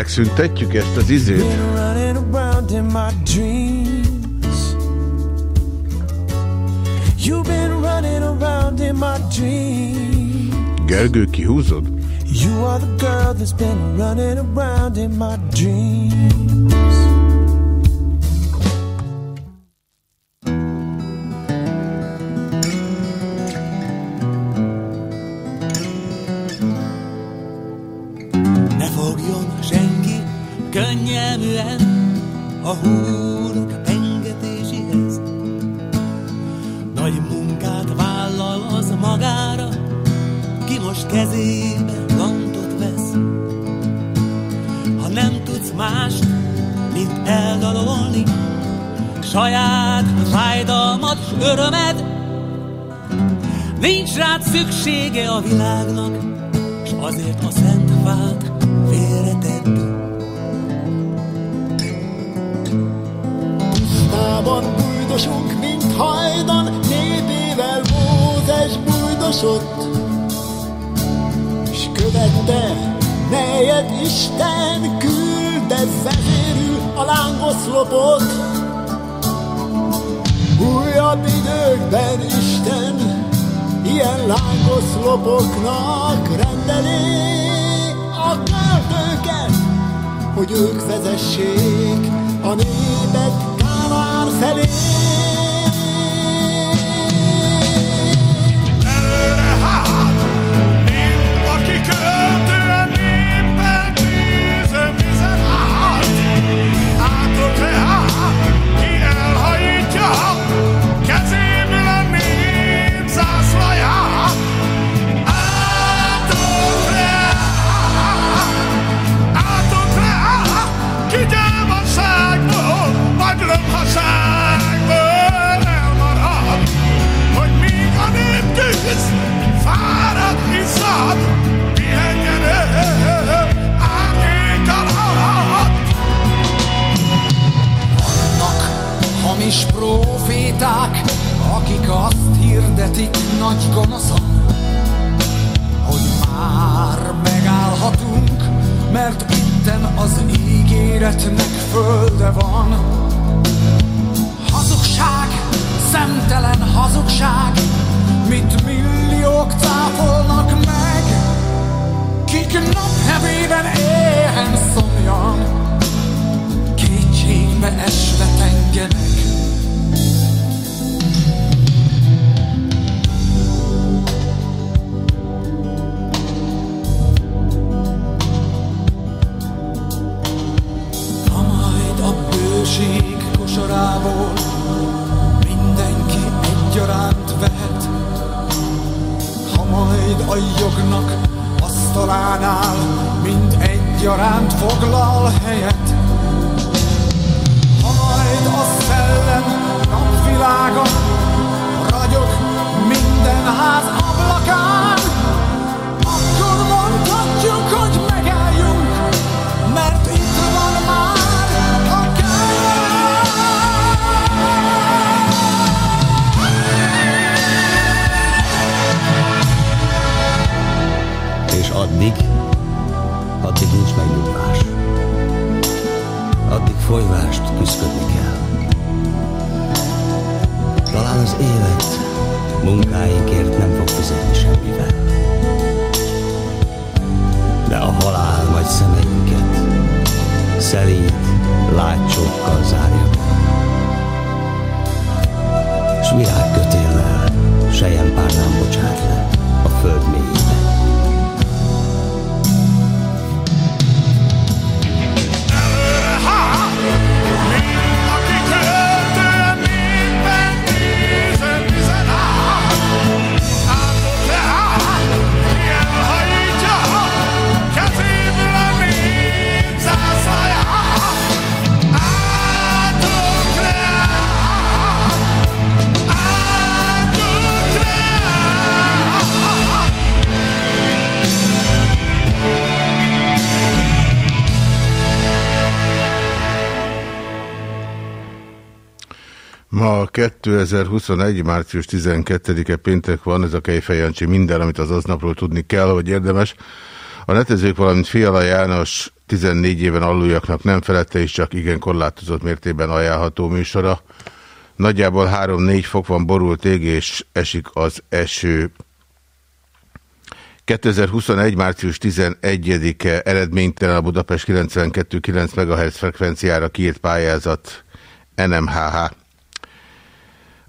megszüntetjük ezt az izét? Gergő, kihúzod? You are the girl that's been running around in my dreams húrk pengetéséhez. Nagy munkát vállal az magára, ki most kezébe gantot vesz. Ha nem tudsz mást, mint eldalolni, saját fájdalmat, örömed, nincs rád szüksége a világnak. hogy ők vezessék a népet szelíd, látsokkal zár. 2021. március 12-e péntek van, ez a Kejfejancsi minden, amit az aznapról tudni kell, hogy érdemes. A netezők, valamint Fiala János 14 éven aluljaknak nem felette és csak igen korlátozott mértében ajánlható műsora. Nagyjából 3-4 fok van borult ég és esik az eső. 2021. március 11-e eredménytelen a Budapest 92.9 MHz frekvenciára kiírt pályázat NMHH.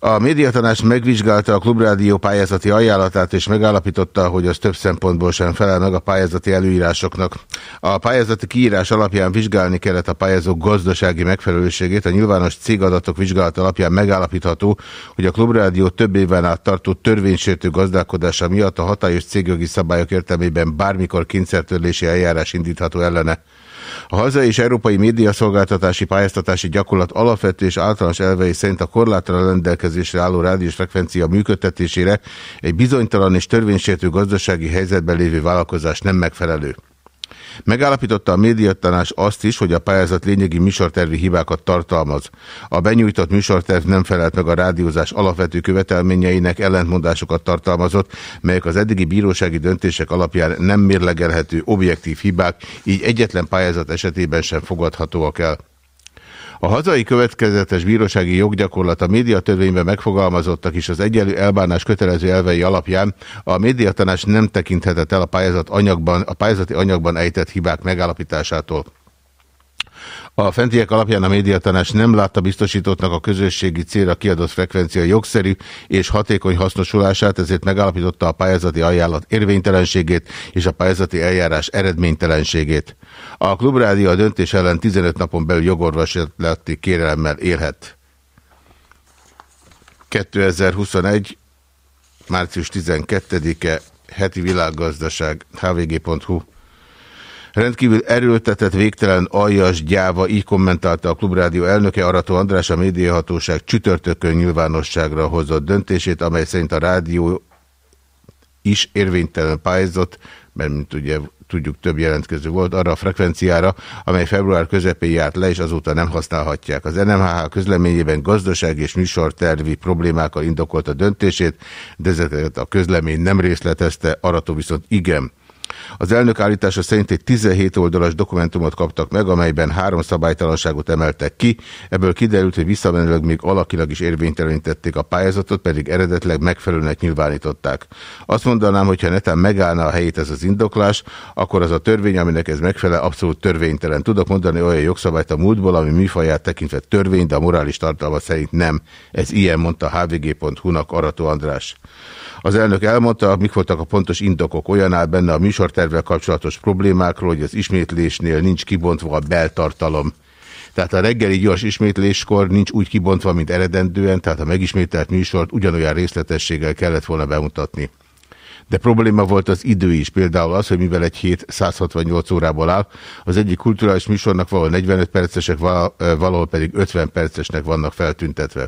A médiatanás megvizsgálta a Klubrádió pályázati ajánlatát, és megállapította, hogy az több szempontból sem felel meg a pályázati előírásoknak. A pályázati kiírás alapján vizsgálni kellett a pályázók gazdasági megfelelőségét. A nyilvános cégadatok vizsgálat alapján megállapítható, hogy a Klubrádió több éven át tartó törvénysértő gazdálkodása miatt a hatályos cégjogi szabályok értelmében bármikor kényszertörlési eljárás indítható ellene. A hazai és európai médiaszolgáltatási pályáztatási gyakorlat alapvető és általános elvei szerint a korlátlan rendelkezésre álló rádiós frekvencia működtetésére egy bizonytalan és törvénysértő gazdasági helyzetben lévő vállalkozás nem megfelelő. Megállapította a médiatanás azt is, hogy a pályázat lényegi műsortervi hibákat tartalmaz. A benyújtott műsorterv nem felelt meg a rádiózás alapvető követelményeinek, ellentmondásokat tartalmazott, melyek az eddigi bírósági döntések alapján nem mérlegelhető objektív hibák, így egyetlen pályázat esetében sem fogadhatóak el. A hazai következetes bírósági joggyakorlat a médiatörvényben megfogalmazottak is az egyenlő elbánás kötelező elvei alapján a médiatanás nem tekinthetett el a, pályázat anyagban, a pályázati anyagban ejtett hibák megállapításától. A fentiek alapján a médiatanás nem látta biztosítottnak a közösségi célra kiadott frekvencia jogszerű és hatékony hasznosulását, ezért megállapította a pályázati ajánlat érvénytelenségét és a pályázati eljárás eredménytelenségét. A Klubrádió a döntés ellen 15 napon belül jogorvoslati kérelemmel élhet. 2021. március 12-e heti világgazdaság hvg.hu Rendkívül erőltetett, végtelen, aljas, gyáva, így kommentálta a Klubrádió elnöke Arató András a médiahatóság csütörtökön nyilvánosságra hozott döntését, amely szerint a rádió is érvénytelen pályázott, mert mint ugye tudjuk több jelentkező volt arra a frekvenciára, amely február közepén járt le, és azóta nem használhatják. Az NMHH közleményében gazdaság és műsortervi problémákkal indokolta döntését, de ezeket a közlemény nem részletezte, Arató viszont igen. Az elnök állítása szerint egy 17 oldalas dokumentumot kaptak meg, amelyben három szabálytalanságot emeltek ki. Ebből kiderült, hogy visszamenőleg még alakilag is érvénytelenítették a pályázatot, pedig eredetleg megfelelőnek nyilvánították. Azt mondanám, hogy ha netán megállna a helyét ez az indoklás, akkor az a törvény, aminek ez megfelel, abszolút törvénytelen. Tudok mondani olyan jogszabályt a múltból, ami műfaját tekintve törvény, de a morális tartalma szerint nem. Ez ilyen mondta hvg.hu-nak Arató András. Az elnök elmondta, mik voltak a pontos indokok. Olyan áll benne a műsortervvel kapcsolatos problémákról, hogy az ismétlésnél nincs kibontva a beltartalom. Tehát a reggeli gyors ismétléskor nincs úgy kibontva, mint eredendően, tehát a megismételt műsort ugyanolyan részletességgel kellett volna bemutatni. De probléma volt az idő is, például az, hogy mivel egy hét 168 órából áll, az egyik kulturális műsornak valahol 45 percesek, valahol pedig 50 percesnek vannak feltüntetve.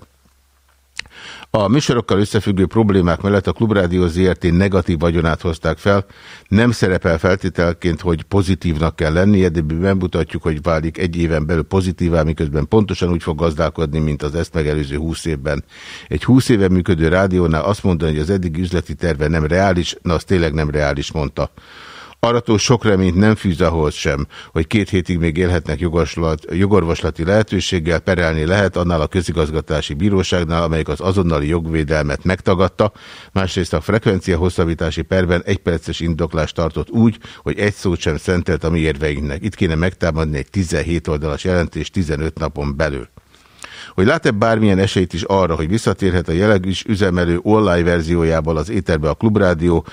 A műsorokkal összefüggő problémák mellett a Klubrádió ZRT negatív vagyonát hozták fel. Nem szerepel feltételként, hogy pozitívnak kell lennie, de bemutatjuk, hogy válik egy éven belül pozitívá, miközben pontosan úgy fog gazdálkodni, mint az ezt megelőző 20 évben. Egy 20 éve működő rádiónál azt mondani, hogy az eddig üzleti terve nem reális, na az tényleg nem reális, mondta. Arató sok reményt nem fűz ahhoz sem, hogy két hétig még élhetnek jogorvoslati lehetőséggel, perelni lehet annál a közigazgatási bíróságnál, amelyik az azonnali jogvédelmet megtagadta, másrészt a frekvencia hosszabbítási perben egy perces indoklást tartott úgy, hogy egy szót sem szentelt a mi érveinknek. Itt kéne megtámadni egy 17 oldalas jelentés 15 napon belül. Hogy lát-e bármilyen esélyt is arra, hogy visszatérhet a jelenleg is üzemelő online verziójából az éterbe a Klubrádió,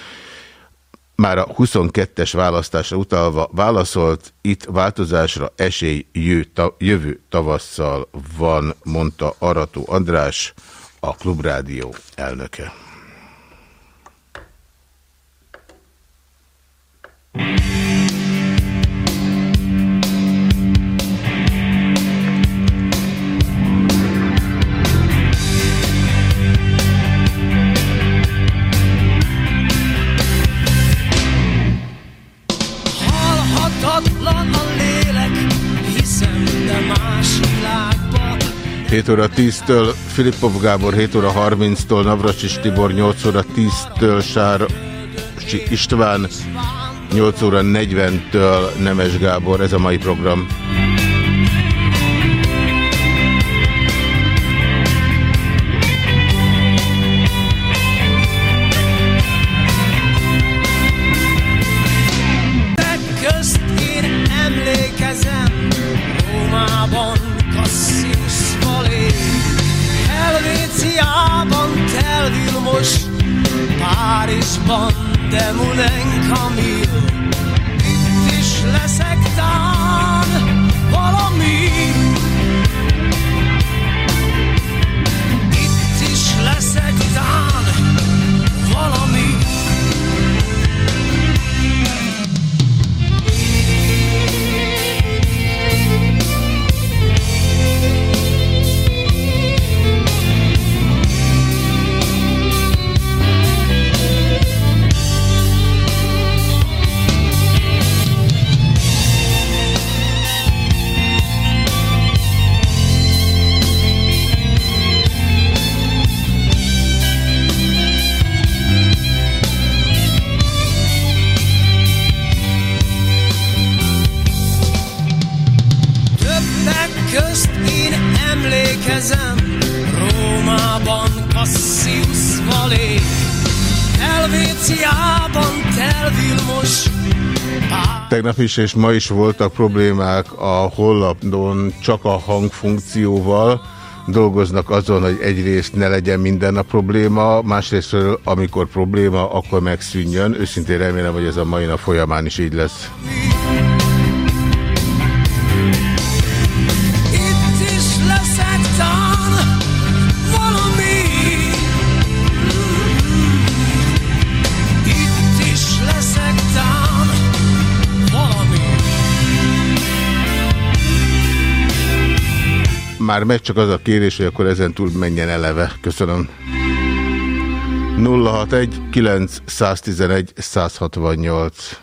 már a 22-es választásra utalva válaszolt, itt változásra esély jövő tavasszal van, mondta Arató András, a Klubrádió elnöke. Halhatatlan 7 óra 10-től Filippov Gábor, 7 óra 30-tól Navracsis Tibor, 8 óra 10-től Sár István, 8 óra 40-től Nemes Gábor, ez a mai program. Tegnap is és ma is voltak problémák a hollapon csak a hangfunkcióval. Dolgoznak azon, hogy egyrészt ne legyen minden a probléma, másrészt, amikor probléma, akkor megszűnjön. Őszintén remélem, hogy ez a mai nap folyamán is így lesz. Már megy csak az a kérés, hogy akkor ezen túl menjen eleve. Köszönöm. 061 911 168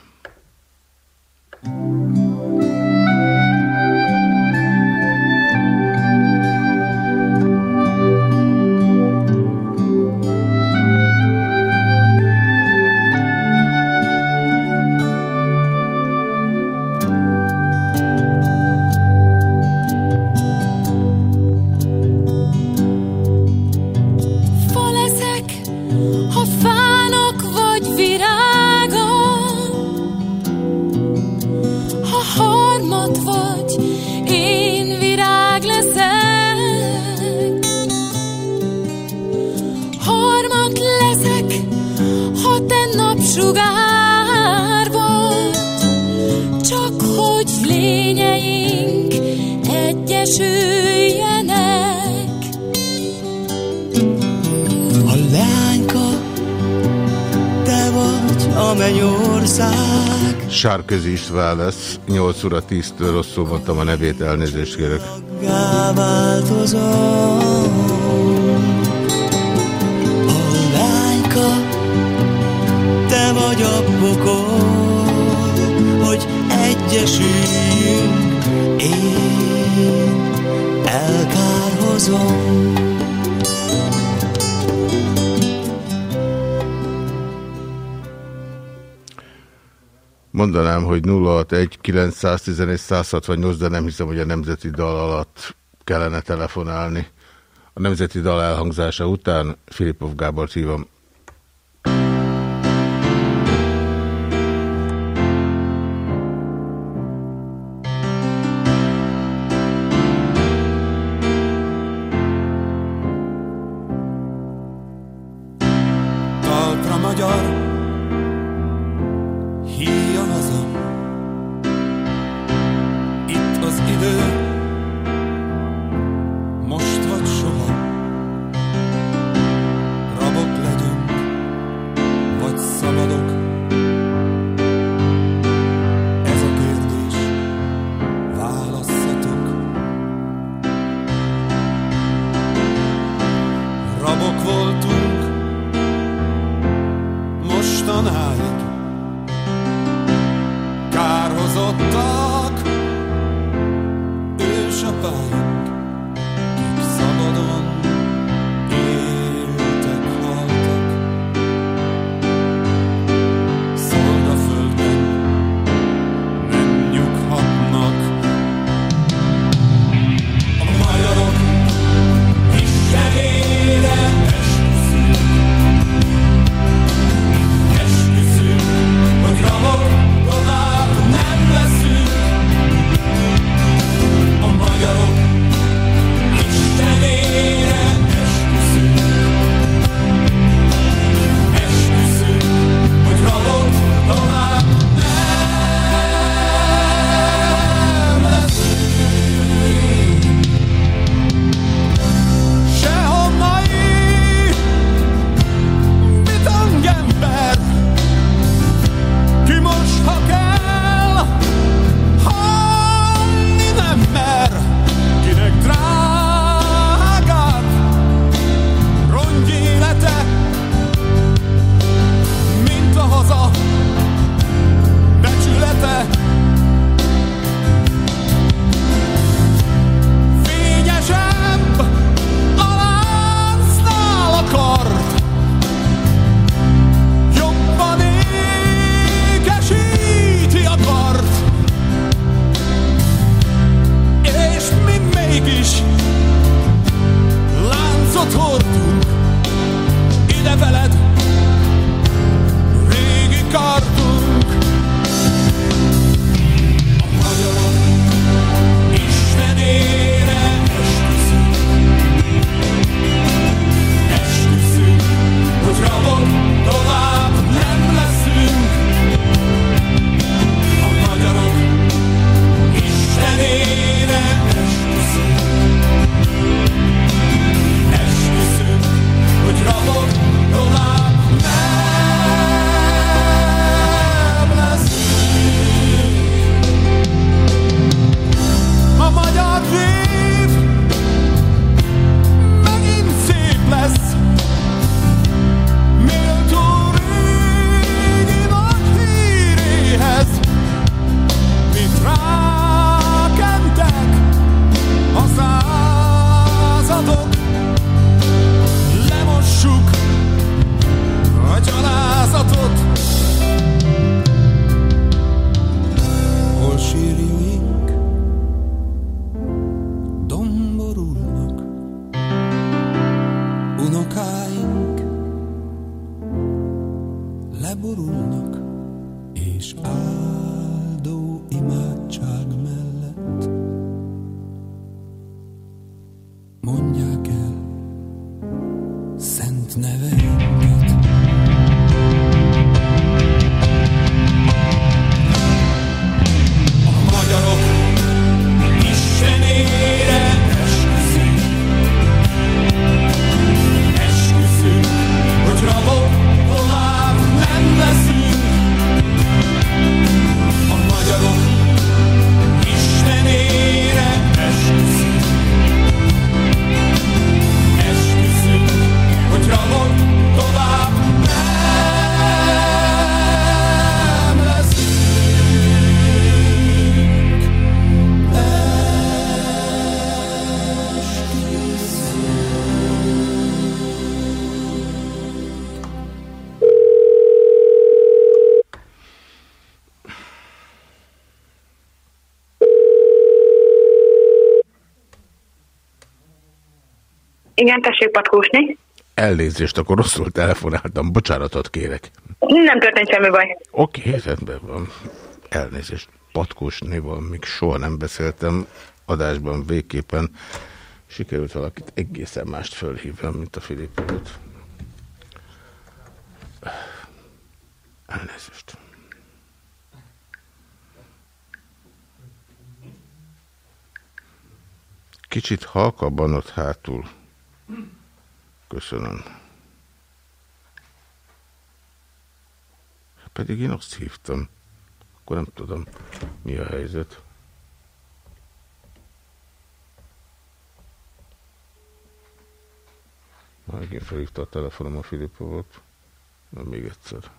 Sárközi István lesz. 8 óra 10-től rosszul mondtam a nevét, elnézést kérek. Te vagy a hogy egyesüljünk, én elkárhozom. Mondanám, hogy 061 911 168, de nem hiszem, hogy a nemzeti dal alatt kellene telefonálni. A nemzeti dal elhangzása után Filipov Gábor hívom. Igen, tessék patkósni. Elnézést, akkor rosszul telefonáltam, bocsánatot kérek. Nem történt semmi baj. Oké, okay, rendben van. Elnézést, Patkósnéval még soha nem beszéltem adásban végképpen. Sikerült valakit egészen mást fölhívni, mint a Filippovot. Elnézést. Kicsit halkabban ott hátul. Köszönöm. Pedig én azt hívtam. Akkor nem tudom, mi a helyzet. Megint felhívta a telefonom a Filipovot. Még egyszer.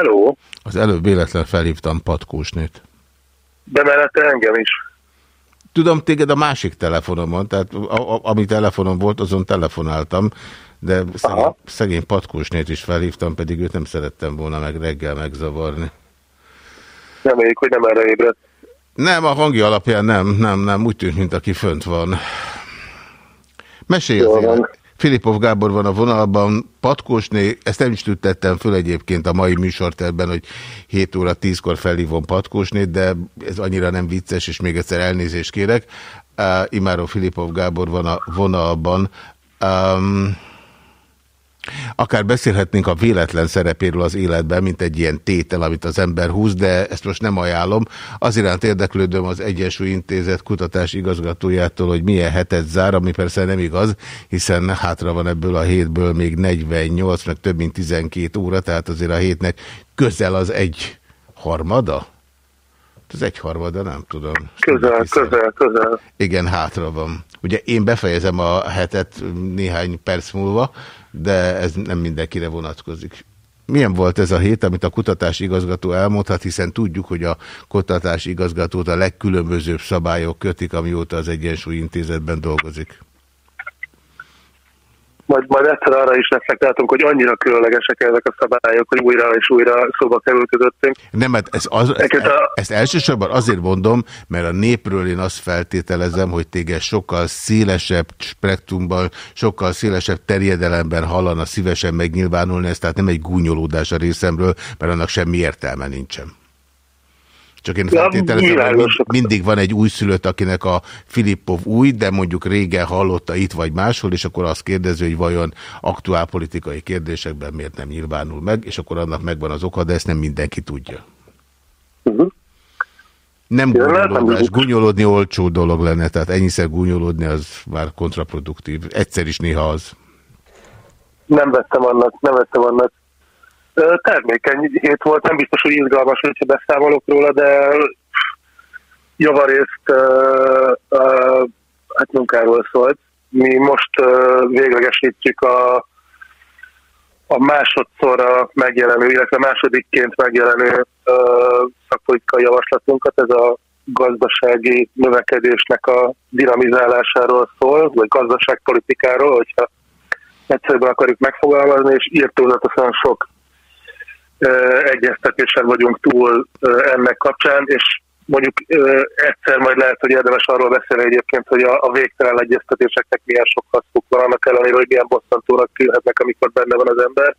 Hello, Az előbb véletlen felhívtam Patkósnét. de mellette engem is. Tudom, téged a másik telefonomon, tehát a, a, ami telefonom volt, azon telefonáltam, de szegény, szegény Patkósnét is felhívtam, pedig őt nem szerettem volna meg reggel megzavarni. Reméljük, hogy nem erre ébredt. Nem, a hangja alapján nem, nem, nem, úgy tűnt, mint aki fönt van. Mesélj Jól azért. Filipov Gábor van a vonalban, Patkósné, ezt nem is tűntettem föl egyébként a mai műsorterben, hogy 7 óra 10-kor felhívom Patkósnét, de ez annyira nem vicces, és még egyszer elnézést kérek. Uh, Imáró Filipov Gábor van a vonalban. Um, Akár beszélhetnénk a véletlen szerepéről az életben, mint egy ilyen tétel, amit az ember húz, de ezt most nem ajánlom. Az iránt érdeklődöm az Egyesül Intézet kutatási igazgatójától, hogy milyen hetet zár, ami persze nem igaz, hiszen hátra van ebből a hétből még 48, meg több mint 12 óra, tehát azért a hétnek közel az egy harmada? Az egy harmada, nem tudom. Közel, közel, közel. Igen, hátra van. Ugye én befejezem a hetet néhány perc múlva, de ez nem mindenkire vonatkozik. Milyen volt ez a hét, amit a kutatási igazgató elmondhat, hiszen tudjuk, hogy a kutatási igazgatót a legkülönbözőbb szabályok kötik, amióta az Egyensúly Intézetben dolgozik. Majd, majd egyszer arra is reflektáltunk, hogy annyira különlegesek ezek a szabályok, hogy újra és újra szóba kerül közöttünk. Nem, hát ez az, ezt, Egyébként a- ezt elsősorban azért mondom, mert a népről én azt feltételezem, hogy téged sokkal szélesebb spektrumban, sokkal szélesebb terjedelemben hallana szívesen megnyilvánulni, ez tehát nem egy gúnyolódás a részemről, mert annak semmi értelme nincsen. Csak én Ja, feltételezem, hogy mind, világos. mindig van egy újszülött, akinek a Filippov új, de mondjuk régen hallotta itt vagy máshol, és akkor azt kérdezi, hogy vajon aktuál politikai kérdésekben miért nem nyilvánul meg, és akkor annak megvan az oka, de ezt nem mindenki tudja. Uh-huh. Nem Ja, gúnyolódás. Gúnyolódni olcsó dolog lenne, tehát ennyiszer gúnyolódni az már kontraproduktív. Egyszer is néha az. Nem vettem annak, nem vettem annak. Termékeny hét volt, nem biztos, hogy izgalmas, hogyha beszámolok róla, de javarészt ö, ö, hát munkáról szólt. Mi most ö, véglegesítjük a, a másodszorra megjelenő, illetve másodikként megjelenő ö, szakpolitikai javaslatunkat, ez a gazdasági növekedésnek a dinamizálásáról szól, vagy gazdaságpolitikáról, hogyha egyszerűen akarjuk megfogalmazni, és írtózatosan sok egyeztetésen vagyunk túl ennek kapcsán, és mondjuk egyszer majd lehet, hogy érdemes arról beszélni egyébként, hogy a, a végtelen egyeztetéseknek milyen sok hasztuk van, annak ellenére, hogy milyen bosszantónak tűnhetnek, amikor benne van az ember.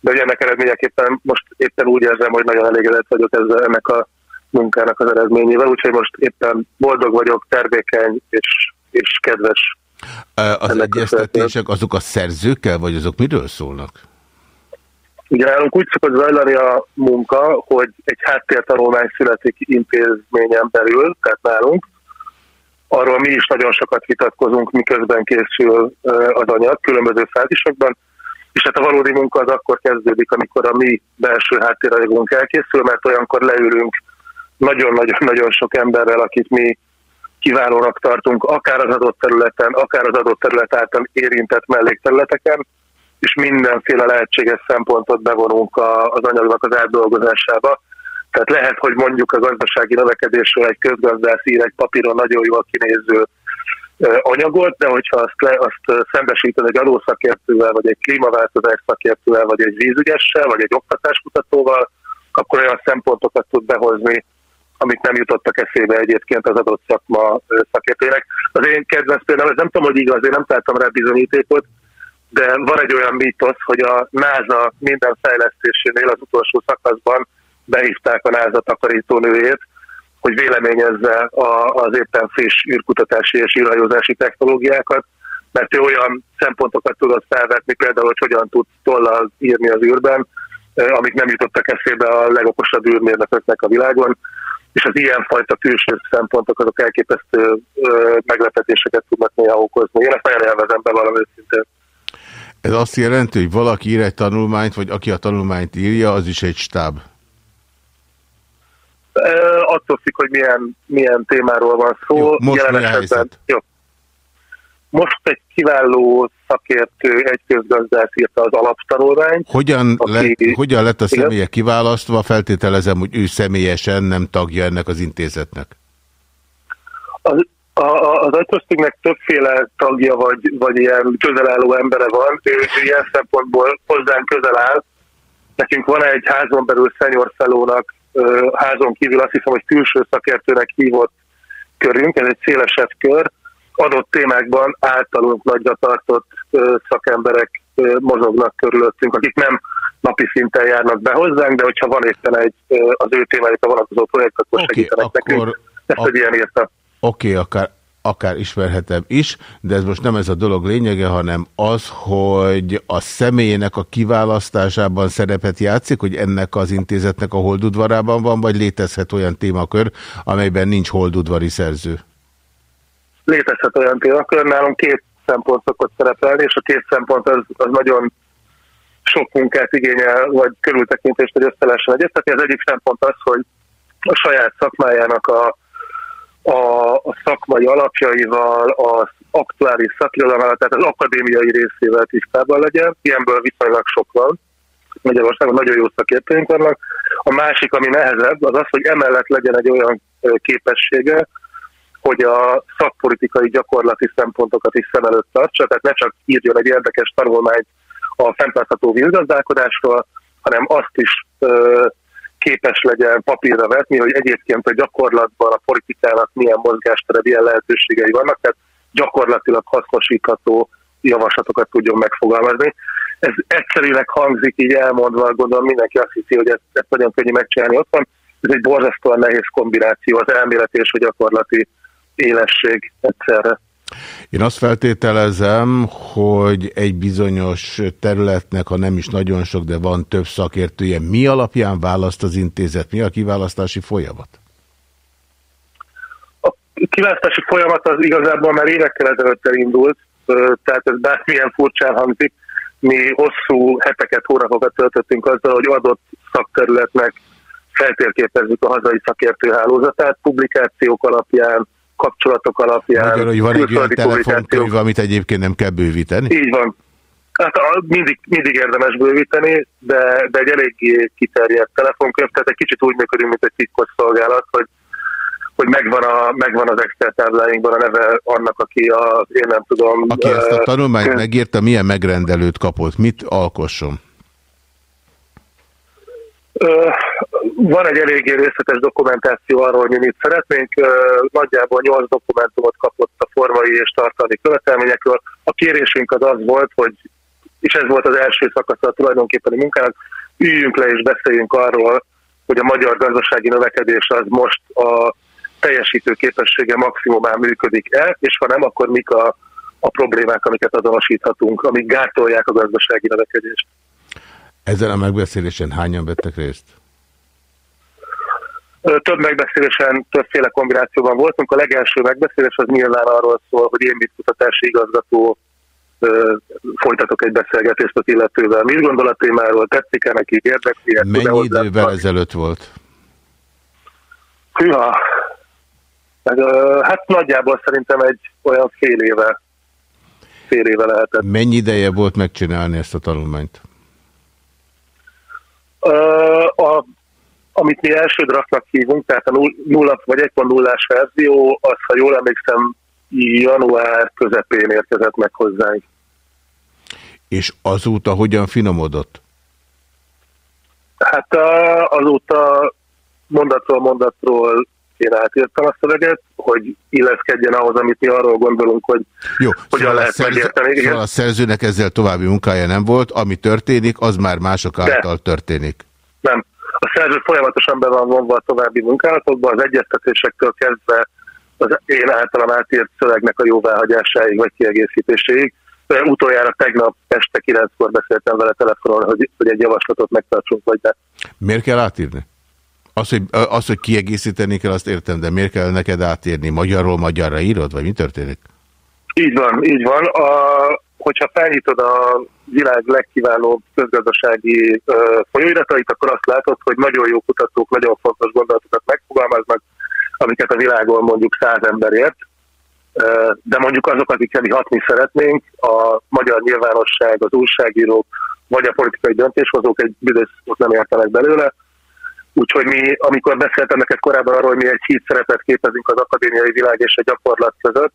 De hogy ennek eredményeképpen most éppen úgy érzem, hogy nagyon elégedett vagyok ezzel, ennek a munkának az eredményével, úgyhogy most éppen boldog vagyok, termékeny és, és kedves. Az egyeztetések azok a szerzőkkel, vagy azok miről szólnak? Ugye nálunk úgy szokott zajlani a munka, hogy egy háttértanulmány születik intézményen belül, tehát nálunk. Arról mi is nagyon sokat vitatkozunk, miközben készül az anyag különböző fázisokban, és hát a valódi munka az akkor kezdődik, amikor a mi belső háttéranyagunk elkészül, mert olyankor leülünk nagyon-nagyon-nagyon sok emberrel, akit mi kiválónak tartunk, akár az adott területen, akár az adott terület által érintett mellékterületeken, és mindenféle lehetséges szempontot bevonunk az anyagnak az átdolgozásába. Tehát lehet, hogy mondjuk a gazdasági növekedésről egy közgazdász ír egy papíron nagyon jól kinéző anyagot, de hogyha azt, le, azt szembesíted egy adószakértővel, vagy egy klímaváltozás szakértővel, vagy egy vízügyessel, vagy egy oktatáskutatóval, akkor olyan szempontokat tud behozni, amit nem jutottak eszébe egyébként az adott szakma szakértőnek. Az én kedvenc például, nem tudom, hogy igaz, én nem találtam rá bizonyítékot, de van egy olyan mítosz, hogy a NASA minden fejlesztésénél az utolsó szakaszban behívták a NASA takarítónőjét, hogy véleményezze az éppen friss űrkutatási és űrhajózási technológiákat, mert ő olyan szempontokat tudott felvetni, például, hogy hogyan tud tollal írni az űrben, amik nem jutottak eszébe a legokosabb űrmérnököknek a világon, és az ilyenfajta külső szempontok azok elképesztő meglepetéseket tudnak néha okozni. Én ezt nagyon élvezem be valami őszintén. Ez azt jelenti, hogy valaki ír egy tanulmányt, vagy aki a tanulmányt írja, az is egy stáb? E, attól függ, hogy milyen, milyen témáról van szó. Jó, most Jelen esetben, jó. Most egy kiváló szakértő, egy közgazdász írta az alaptanulmányt. Hogyan, aki, lett, hogyan lett a személye kiválasztva? Feltételezem, hogy ő személyesen nem tagja ennek az intézetnek. Az, a, az agytröztünknek többféle tagja vagy, vagy ilyen közelálló embere van, ő, ő ilyen szempontból hozzánk közel áll. Nekünk van egy házon belül senior felónak, házon kívül azt hiszem, hogy külső szakértőnek hívott körünk, ez egy szélesebb kör, adott témákban általunk nagyra tartott szakemberek mozognak körülöttünk, akik nem napi szinten járnak be hozzánk, de hogyha van éppen egy az ő témájukra vonatkozó projekt, akkor okay, segítenek akkor, nekünk. Ezt egy ilyen írta. Oké, okay, akár, akár ismerhetem is, de ez most nem ez a dolog lényege, hanem az, hogy a személyének a kiválasztásában szerepet játszik, hogy ennek az intézetnek a holdudvarában van, vagy létezhet olyan témakör, amelyben nincs holdudvari szerző? Létezhet olyan témakör, nálunk két szempont szokott szerepelni, és a két szempont az, az nagyon sok munkát igényel, vagy körültekintést, hogy össze lehessen egyeztetni. Az egyik szempont az, hogy a saját szakmájának a a, a szakmai alapjaival, az aktuális szakirodalmával, tehát az akadémiai részével tisztában legyen. Ilyenből viszonylag sok van. Magyarországon nagyon jó szakértőink vannak. A másik, ami nehezebb, az az, hogy emellett legyen egy olyan képessége, hogy a szakpolitikai gyakorlati szempontokat is szem előtt tartsa, tehát ne csak írjon egy érdekes tanulmányt a fenntartható vízgazdálkodásról, hanem azt is képes legyen papírra vetni, hogy egyébként a gyakorlatban a politikának milyen mozgástere, milyen lehetőségei vannak, tehát gyakorlatilag hasznosítható javaslatokat tudjon megfogalmazni. Ez egyszerűnek hangzik, így elmondva, gondolom mindenki azt hiszi, hogy ezt, ezt nagyon könnyű megcsinálni otthon. Ez egy borzasztóan nehéz kombináció, az elmélet és a gyakorlati élesség egyszerre. Én azt feltételezem, hogy egy bizonyos területnek, ha nem is nagyon sok, de van több szakértője, mi alapján választ az intézet? Mi a kiválasztási folyamat? A kiválasztási folyamat az igazából már évekkel ezelőtt elindult, tehát ez bármilyen furcsán hangzik. Mi hosszú heteket, hónapokat töltöttünk azzal, hogy adott szakterületnek feltérképezzük a hazai szakértőhálózatát, publikációk alapján, kapcsolatok alapján. Magyarul, hogy van egy olyan telefonkönyv, amit egyébként nem kell bővíteni? Így van. Hát mindig, mindig érdemes bővíteni, de, de egy eléggé kiterjedt telefonkönyv, tehát egy kicsit úgy működünk, mint egy titkos szolgálat, hogy, hogy megvan, a, megvan az Excel tábláinkban a neve annak, aki a, én nem tudom... Aki ezt a tanulmányt megírta, milyen megrendelőt kapott? Mit alkosson? Van egy eléggé részletes dokumentáció arról, hogy mi mit szeretnénk. Nagyjából 8 dokumentumot kapott a formai és tartalmi követelményekről. A kérésünk az az volt, hogy, és ez volt az első szakasz a tulajdonképpeni munkának, üljünk le és beszéljünk arról, hogy a magyar gazdasági növekedés az most a teljesítő képessége maximumán működik-e, és ha nem, akkor mik a, a problémák, amiket azonosíthatunk, amik gátolják a gazdasági növekedést. Ezen a megbeszélésen hányan vettek részt? Több megbeszélésen, többféle kombinációban voltunk. A legelső megbeszélés az nyilván arról szól, hogy én, mint kutatási igazgató, folytatok egy beszélgetést az illetővel. Mit gondol a témáról? Tetszik-e neki? Érdekli? Mennyi idővel ezelőtt volt? Hűha! Hát nagyjából szerintem egy olyan fél éve, fél éve lehetett. Mennyi ideje volt megcsinálni ezt a tanulmányt? A, amit mi első draftnak hívunk, tehát a 0 vagy 1.0-ás verzió, az, ha jól emlékszem, január közepén érkezett meg hozzánk. És azóta hogyan finomodott? Hát azóta mondatról mondatról én átírtam a szöveget, hogy illeszkedjen ahhoz, amit mi arról gondolunk, hogy Jó, hogyan szóval lehet szerző, megérteni. Igen? Szóval a szerzőnek ezzel további munkája nem volt, ami történik, az már mások által De. történik. Nem. A szerző folyamatosan be van vonva a további munkálatokba, az egyeztetésektől kezdve az én általam átírt szövegnek a jóváhagyásáig vagy kiegészítéséig. Utoljára tegnap este 9-kor beszéltem vele telefonon, hogy, hogy egy javaslatot megtartsunk, vagy ne. Miért kell átírni? Az hogy, az, hogy kiegészíteni kell, azt értem, de miért kell neked átírni? Magyarról magyarra írod, vagy mi történik? Így van, így van. A, hogyha felnyitod a világ legkiválóbb közgazdasági folyóiratait, akkor azt látod, hogy nagyon jó kutatók, nagyon fontos gondolatokat megfogalmaznak, amiket a világon mondjuk száz ember ért, de mondjuk azok, akikkel mi hatni szeretnénk, a magyar nyilvánosság, az újságírók, vagy a politikai döntéshozók egy büdös nem értenek belőle, Úgyhogy mi, amikor beszéltem neked korábban arról, hogy mi egy híd szerepet képezünk az akadémiai világ és a gyakorlat között,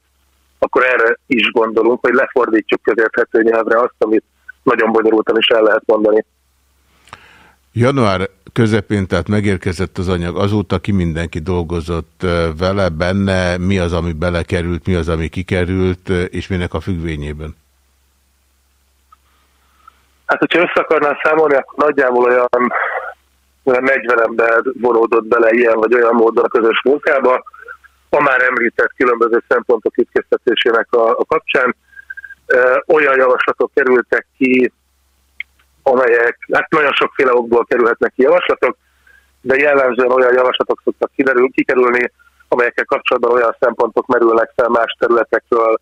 akkor erre is gondolunk, hogy lefordítjuk közérthető nyelvre azt, amit nagyon bonyolultan is el lehet mondani. Január közepén, tehát megérkezett az anyag, azóta ki mindenki dolgozott vele, benne, mi az, ami belekerült, mi az, ami kikerült, és minek a függvényében? Hát, hogyha össze akarnál számolni, akkor nagyjából olyan 40 ember vonódott bele ilyen vagy olyan módon a közös munkába, a már említett különböző szempontok ütköztetésének a, a kapcsán. Olyan javaslatok kerültek ki, amelyek, hát nagyon sokféle okból kerülhetnek ki javaslatok, de jellemzően olyan javaslatok szoktak kiderül, kikerülni, amelyekkel kapcsolatban olyan szempontok merülnek fel más területekről,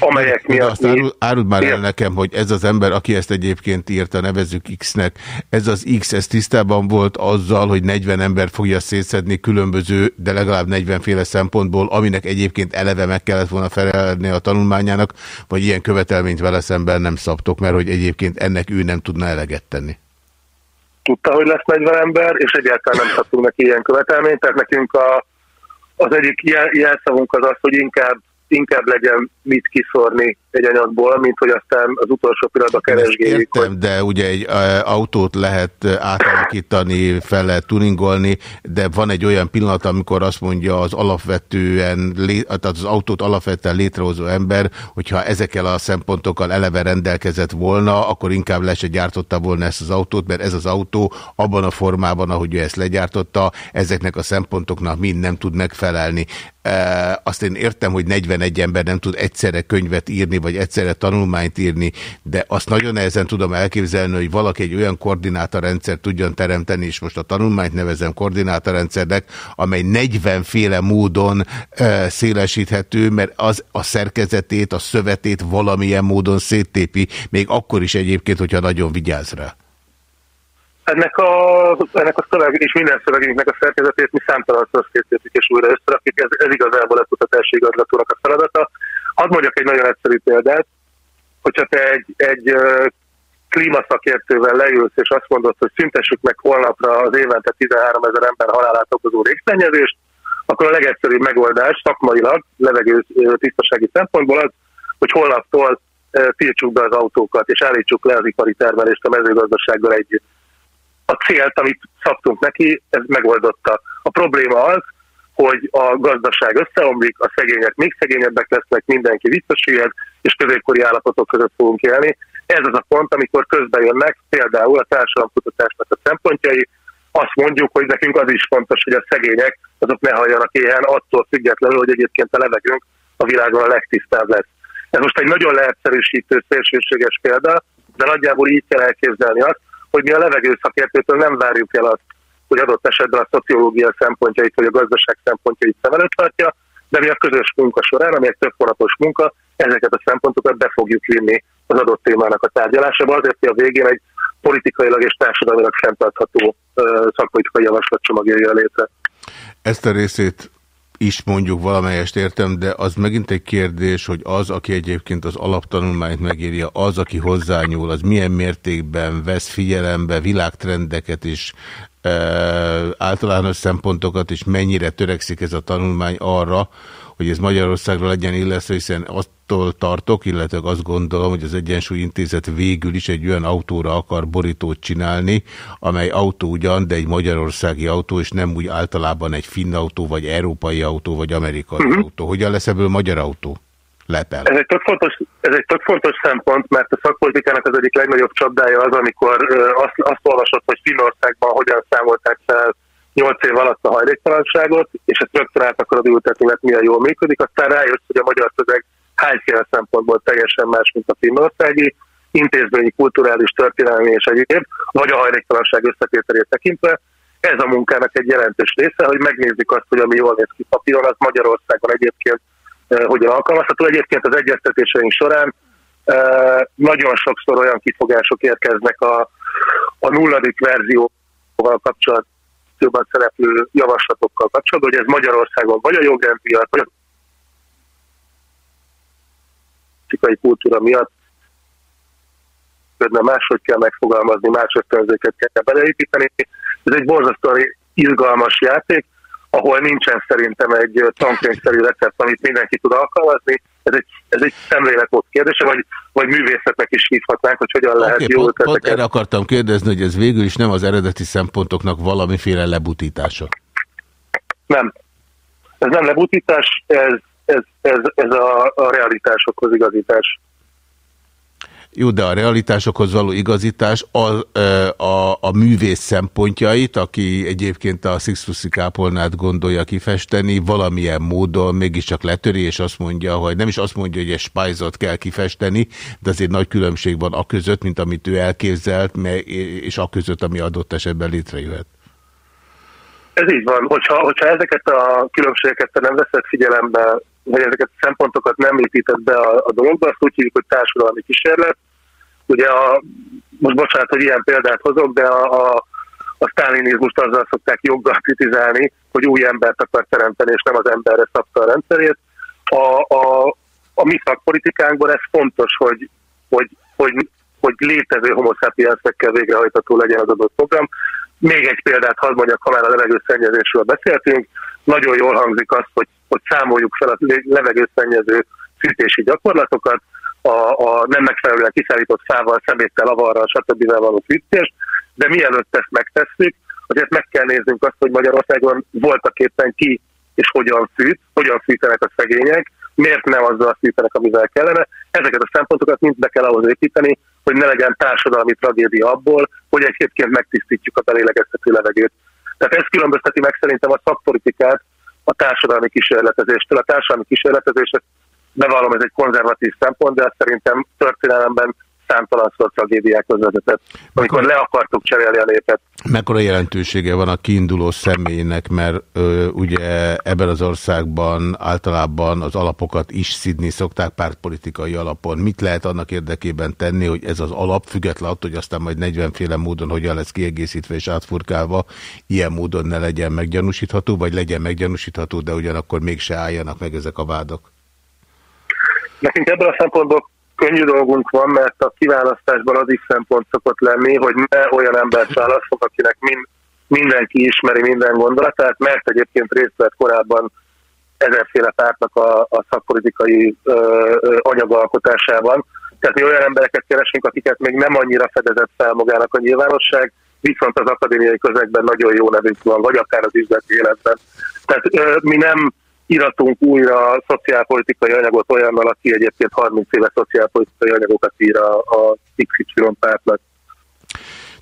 amelyek de, miatt... De azt árul, már el nekem, hogy ez az ember, aki ezt egyébként írta, nevezzük X-nek, ez az X, ez tisztában volt azzal, hogy 40 ember fogja szétszedni különböző, de legalább 40 féle szempontból, aminek egyébként eleve meg kellett volna felelni a tanulmányának, vagy ilyen követelményt vele szemben nem szabtok, mert hogy egyébként ennek ő nem tudna eleget tenni. Tudta, hogy lesz 40 ember, és egyáltalán nem szabtunk neki ilyen követelményt, tehát nekünk a, az egyik jelszavunk az az, hogy inkább inkább legyen mit kiszorni egy anyagból, mint hogy aztán az utolsó pillanatban keresgéljük. Értem, hogy... de ugye egy autót lehet átalakítani, fel lehet tuningolni, de van egy olyan pillanat, amikor azt mondja az alapvetően, tehát az autót alapvetően létrehozó ember, hogyha ezekkel a szempontokkal eleve rendelkezett volna, akkor inkább le se gyártotta volna ezt az autót, mert ez az autó abban a formában, ahogy ő ezt legyártotta, ezeknek a szempontoknak mind nem tud megfelelni. E, azt én értem, hogy 41 ember nem tud egyszerre könyvet írni, vagy egyszerre tanulmányt írni, de azt nagyon nehezen tudom elképzelni, hogy valaki egy olyan koordinátorrendszer tudjon teremteni, és most a tanulmányt nevezem koordinátorrendszernek, amely 40 féle módon e, szélesíthető, mert az a szerkezetét, a szövetét valamilyen módon széttépi, még akkor is egyébként, hogyha nagyon vigyáz rá. Ennek a, ennek a szöveg és minden szövegünknek a szerkezetét mi számtalanszor szétszétjük és újra összerakjuk. Ez, ez igazából a kutatási igazgatónak a feladata. Hadd mondjak egy nagyon egyszerű példát, hogyha te egy, egy klímaszakértővel leülsz, és azt mondod, hogy szüntessük meg holnapra az évente 13 ezer ember halálát okozó régszennyezést, akkor a legegyszerűbb megoldás szakmailag, levegő tisztasági szempontból az, hogy holnaptól tiltsuk be az autókat, és állítsuk le az ipari termelést a mezőgazdasággal együtt. A célt, amit szabtunk neki, ez megoldotta. A probléma az, hogy a gazdaság összeomlik, a szegények még szegényebbek lesznek, mindenki visszasüllyed, és középkori állapotok között fogunk élni. Ez az a pont, amikor közben jönnek például a társadalomkutatásnak a szempontjai, azt mondjuk, hogy nekünk az is fontos, hogy a szegények azok ne halljanak éhen, attól függetlenül, hogy egyébként a levegőnk a világon a legtisztább lesz. Ez most egy nagyon leegyszerűsítő, szélsőséges példa, de nagyjából így kell elképzelni azt, hogy mi a levegőszakértőtől nem várjuk el azt, hogy adott esetben a szociológia szempontjait vagy a gazdaság szempontjait szem előtt tartja, de mi a közös munka során, ami egy több hónapos munka, ezeket a szempontokat be fogjuk vinni az adott témának a tárgyalásába, azért, hogy a végén egy politikailag és társadalmilag fenntartható szakpolitikai javaslatcsomag jöjjön létre. Ezt a részét is mondjuk valamelyest értem, de az megint egy kérdés, hogy az, aki egyébként az alaptanulmányt megírja, az, aki hozzányúl, az milyen mértékben vesz figyelembe világtrendeket is, általános szempontokat, és mennyire törekszik ez a tanulmány arra, hogy ez Magyarországra legyen illesztve, hiszen attól tartok, illetve azt gondolom, hogy az Egyensúly Intézet végül is egy olyan autóra akar borítót csinálni, amely autó ugyan, de egy magyarországi autó, és nem úgy általában egy finn autó, vagy európai autó, vagy amerikai uh mhm. -huh. autó. Hogyan lesz ebből magyar autó? Lepel. Ez egy, tök fontos, ez egy tök fontos szempont, mert a szakpolitikának az egyik legnagyobb csapdája az, amikor azt, azt olvasott, hogy Finnországban hogyan számolták fel 8 év alatt a hajléktalanságot, és ezt rögtön át akarod ültetni, mert milyen jól működik, aztán rájössz, hogy a magyar közeg hányféle szempontból teljesen más, mint a finnországi, intézményi, kulturális, történelmi és egyéb, vagy a hajléktalanság összetételét tekintve. Ez a munkának egy jelentős része, hogy megnézzük azt, hogy ami jól néz ki papíron, az Magyarországon egyébként hogyan alkalmazható. Egyébként az egyeztetéseink során eh, nagyon sokszor olyan kifogások érkeznek a, a nulladik verzióval kapcsolatban, jobban szereplő javaslatokkal kapcsolatban, hogy ez Magyarországon vagy a jogrend miatt, vagy a politikai kultúra miatt máshogy kell megfogalmazni, más ösztönzőket kell beleépíteni. Ez egy borzasztóan izgalmas játék, ahol nincsen szerintem egy tankönyvszerű recept, amit mindenki tud alkalmazni. Ez egy, ez egy szemléletmód kérdése, vagy, vagy művészetnek is hívhatnánk, hogy hogyan lehet okay, jó pont, pont erre akartam kérdezni, hogy ez végül is nem az eredeti szempontoknak valamiféle lebutítása. Nem. Ez nem lebutítás, ez, ez, ez, ez a, a realitásokhoz igazítás. Jó, de a realitásokhoz való igazítás a, a, a művész szempontjait, aki egyébként a Sixtuszi kápolnát gondolja kifesteni, valamilyen módon mégiscsak letöri, és azt mondja, hogy nem is azt mondja, hogy egy spájzot kell kifesteni, de azért nagy különbség van a között, mint amit ő elképzelt, és a között, ami adott esetben létrejöhet. Ez így van. Hogyha, hogyha ezeket a különbségeket te nem veszed figyelembe, vagy ezeket a szempontokat nem épített be a, a dologba, azt úgy hívjuk, hogy társadalmi kísérlet, Ugye a, most bocsánat, hogy ilyen példát hozok, de a, a, a sztálinizmust azzal szokták joggal kritizálni, hogy új embert akar teremteni, és nem az emberre szabta a rendszerét. A, a, a mi szakpolitikánkban ez fontos, hogy, hogy, hogy, hogy létező homo végrehajtható legyen az adott program. Még egy példát hadd mondjak, ha már a levegőszennyezésről beszéltünk. Nagyon jól hangzik az, hogy, hogy számoljuk fel a levegőszennyező fűtési gyakorlatokat, a, a nem megfelelően kiszállított fával, szeméttel, avarral, stb. való fűtést, de mielőtt ezt megtesszük, azért meg kell néznünk azt, hogy Magyarországon voltak éppen ki és hogyan fűt, hogyan fűtenek a szegények, miért nem azzal fűtenek, amivel kellene. Ezeket a szempontokat mind be kell ahhoz építeni, hogy ne legyen társadalmi tragédia abból, hogy egyébként megtisztítjuk a belélegeztető levegőt. Tehát ez különbözteti meg szerintem a szakpolitikát a társadalmi kísérletezéstől. A társadalmi kísérletezés bevallom, ez egy konzervatív szempont, de szerintem történelemben számtalanszor tragédiákhoz vezetett, amikor le akartuk cserélni a népet. Mekkora jelentősége van a kiinduló személynek, mert ö, ugye ebben az országban általában az alapokat is szidni szokták pártpolitikai alapon. Mit lehet annak érdekében tenni, hogy ez az alap, független attól, hogy aztán majd 40 féle módon hogyan lesz kiegészítve és átfurkálva, ilyen módon ne legyen meggyanúsítható, vagy legyen meggyanúsítható, de ugyanakkor mégse álljanak meg ezek a vádak? Nekünk ebből a szempontból könnyű dolgunk van, mert a kiválasztásban az is szempont szokott lenni, hogy ne olyan embert választok, akinek mind, mindenki ismeri minden gondolatát, mert egyébként részt vett korábban ezerféle pártnak a, a szakpolitikai ö, ö, anyagalkotásában. Tehát mi olyan embereket keresünk, akiket még nem annyira fedezett fel magának a nyilvánosság, viszont az akadémiai közegben nagyon jó nevünk van, vagy akár az üzleti életben. Tehát ö, mi nem iratunk újra szociálpolitikai anyagot olyannal, aki egyébként 30 éve szociálpolitikai anyagokat ír a, a XY pártnak.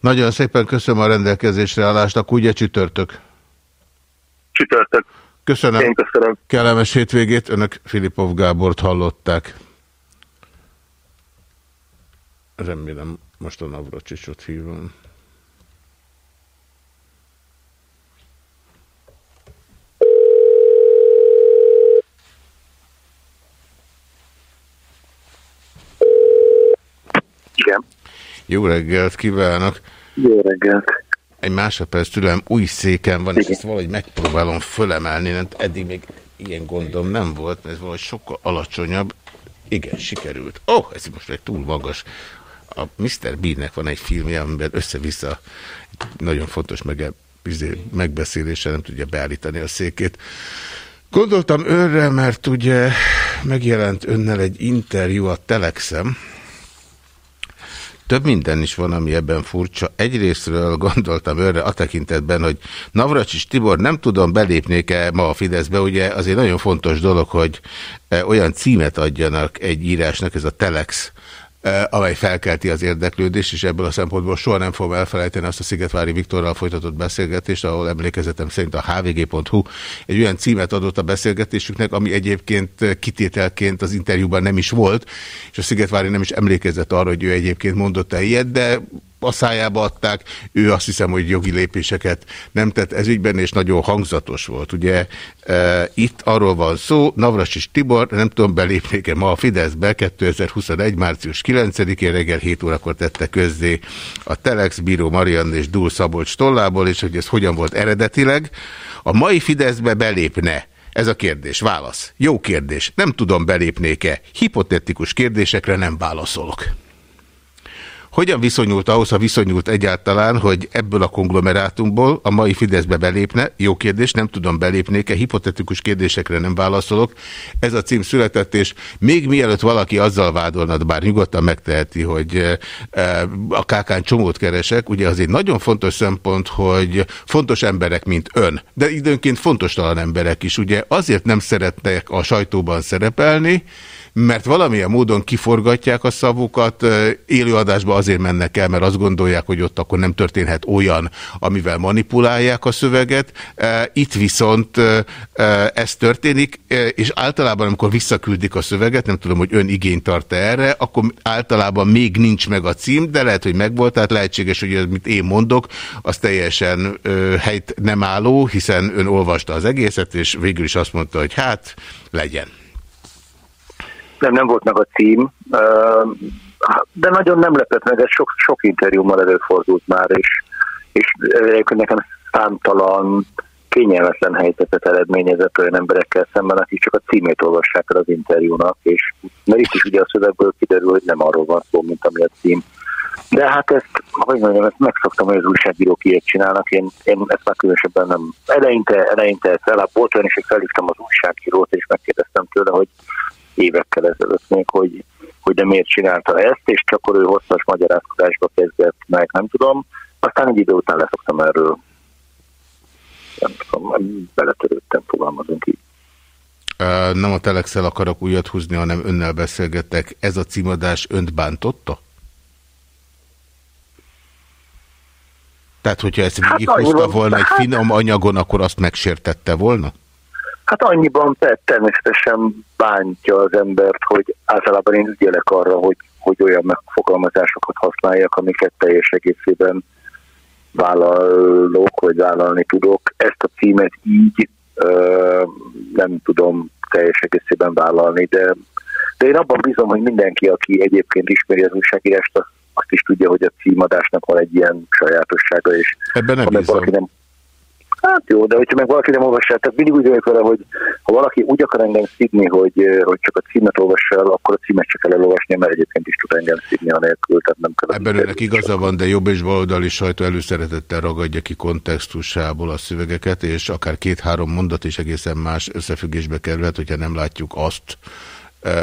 Nagyon szépen köszönöm a rendelkezésre állást, akkor ugye csütörtök? Csütörtök. Köszönöm. Én köszönöm. Kellemes hétvégét, önök Filipov Gábort hallották. Remélem most a Navracsicsot hívom. Igen. Jó reggelt kívánok! Jó reggelt! Egy másodperc tőlem új széken van, és ezt valahogy megpróbálom fölemelni, mert eddig még ilyen gondom nem volt, mert ez valahogy sokkal alacsonyabb. Igen, sikerült. Ó, oh, ez most egy túl magas. A Mr. Bean-nek van egy filmje, amiben össze-vissza nagyon fontos meg izé, megbeszéléssel nem tudja beállítani a székét. Gondoltam önre, mert ugye megjelent önnel egy interjú a Telexem, több minden is van, ami ebben furcsa. Egyrésztről gondoltam őre a tekintetben, hogy Navracsis Tibor nem tudom belépnék-e ma a Fideszbe, ugye azért nagyon fontos dolog, hogy eh, olyan címet adjanak egy írásnak, ez a Telex, amely felkelti az érdeklődést, és ebből a szempontból soha nem fogom elfelejteni azt a Szigetvári Viktorral folytatott beszélgetést, ahol emlékezetem szerint a hvg.hu egy olyan címet adott a beszélgetésüknek, ami egyébként kitételként az interjúban nem is volt, és a Szigetvári nem is emlékezett arra, hogy ő egyébként mondott-e ilyet, de a szájába adták, ő azt hiszem, hogy jogi lépéseket nem tett ez ügyben, és nagyon hangzatos volt. Ugye e, itt arról van szó, Navrasis Tibor, nem tudom, belépnék-e ma a Fideszbe, 2021. március 9-én reggel 7 órakor tette közzé a Telex Bíró Marian és Dúl Szabolcs tollából, és hogy ez hogyan volt eredetileg. A mai Fideszbe belépne ez a kérdés. Válasz. Jó kérdés. Nem tudom, belépnék-e. Hipotetikus kérdésekre nem válaszolok. Hogyan viszonyult ahhoz, ha viszonyult egyáltalán, hogy ebből a konglomerátumból a mai Fideszbe belépne? Jó kérdés, nem tudom belépnék-e, hipotetikus kérdésekre nem válaszolok. Ez a cím született, és még mielőtt valaki azzal vádolna, bár nyugodtan megteheti, hogy e, e, a kákán csomót keresek, ugye az egy nagyon fontos szempont, hogy fontos emberek, mint ön, de időnként fontos talan emberek is, ugye azért nem szeretnek a sajtóban szerepelni, mert valamilyen módon kiforgatják a szavukat, élőadásba azért mennek el, mert azt gondolják, hogy ott akkor nem történhet olyan, amivel manipulálják a szöveget. Itt viszont ez történik, és általában, amikor visszaküldik a szöveget, nem tudom, hogy ön igényt tart -e erre, akkor általában még nincs meg a cím, de lehet, hogy megvolt, tehát lehetséges, hogy amit én mondok, az teljesen helyt nem álló, hiszen ön olvasta az egészet, és végül is azt mondta, hogy hát legyen. Nem, nem volt meg a cím, de nagyon nem lepett meg, ez sok, sok interjúmal előfordult már, és, és nekem számtalan kényelmetlen helyzetet eredményezett olyan emberekkel szemben, akik csak a címét olvassák el az interjúnak, és mert itt is ugye a szövegből kiderül, hogy nem arról van szó, mint ami a cím. De hát ezt, hogy mondjam, ezt megszoktam, hogy az újságírók ilyet csinálnak, én, én ezt már különösebben nem. Eleinte, eleinte fel, volt olyan is, hogy felhívtam az újságírót, és megkérdeztem tőle, hogy évekkel ezelőtt még, hogy, hogy de miért csinálta ezt, és csak akkor ő hosszas magyarázkodásba kezdett meg, nem tudom. Aztán egy idő után leszoktam erről. Nem tudom, beletörődtem, fogalmazunk így. Nem a Telexel akarok újat húzni, hanem önnel beszélgetek. Ez a címadás önt bántotta? Tehát, hogyha ezt végighozta hát, volna egy hát, finom anyagon, akkor azt megsértette volna? Hát annyiban természetesen bántja az embert, hogy általában én ügyelek arra, hogy, hogy olyan megfogalmazásokat használjak, amiket teljes egészében vállalok, vagy vállalni tudok. Ezt a címet így ö, nem tudom teljes egészében vállalni, de, de én abban bízom, hogy mindenki, aki egyébként ismeri az újságírást, azt, is tudja, hogy a címadásnak van egy ilyen sajátossága, és Ebben nem bízom. nem, Hát jó, de hogyha meg valaki nem olvassa, tehát mindig úgy vagyok vele, hogy ha valaki úgy akar engem szidni, hogy, hogy csak a címet olvassa el, akkor a címet csak kell elolvasni, mert egyébként is tud engem szidni a nélkül, tehát nem kell. Ebben önnek igaza van, de jobb és baloldali sajtó előszeretettel ragadja ki kontextusából a szövegeket, és akár két-három mondat is egészen más összefüggésbe kerülhet, hogyha nem látjuk azt,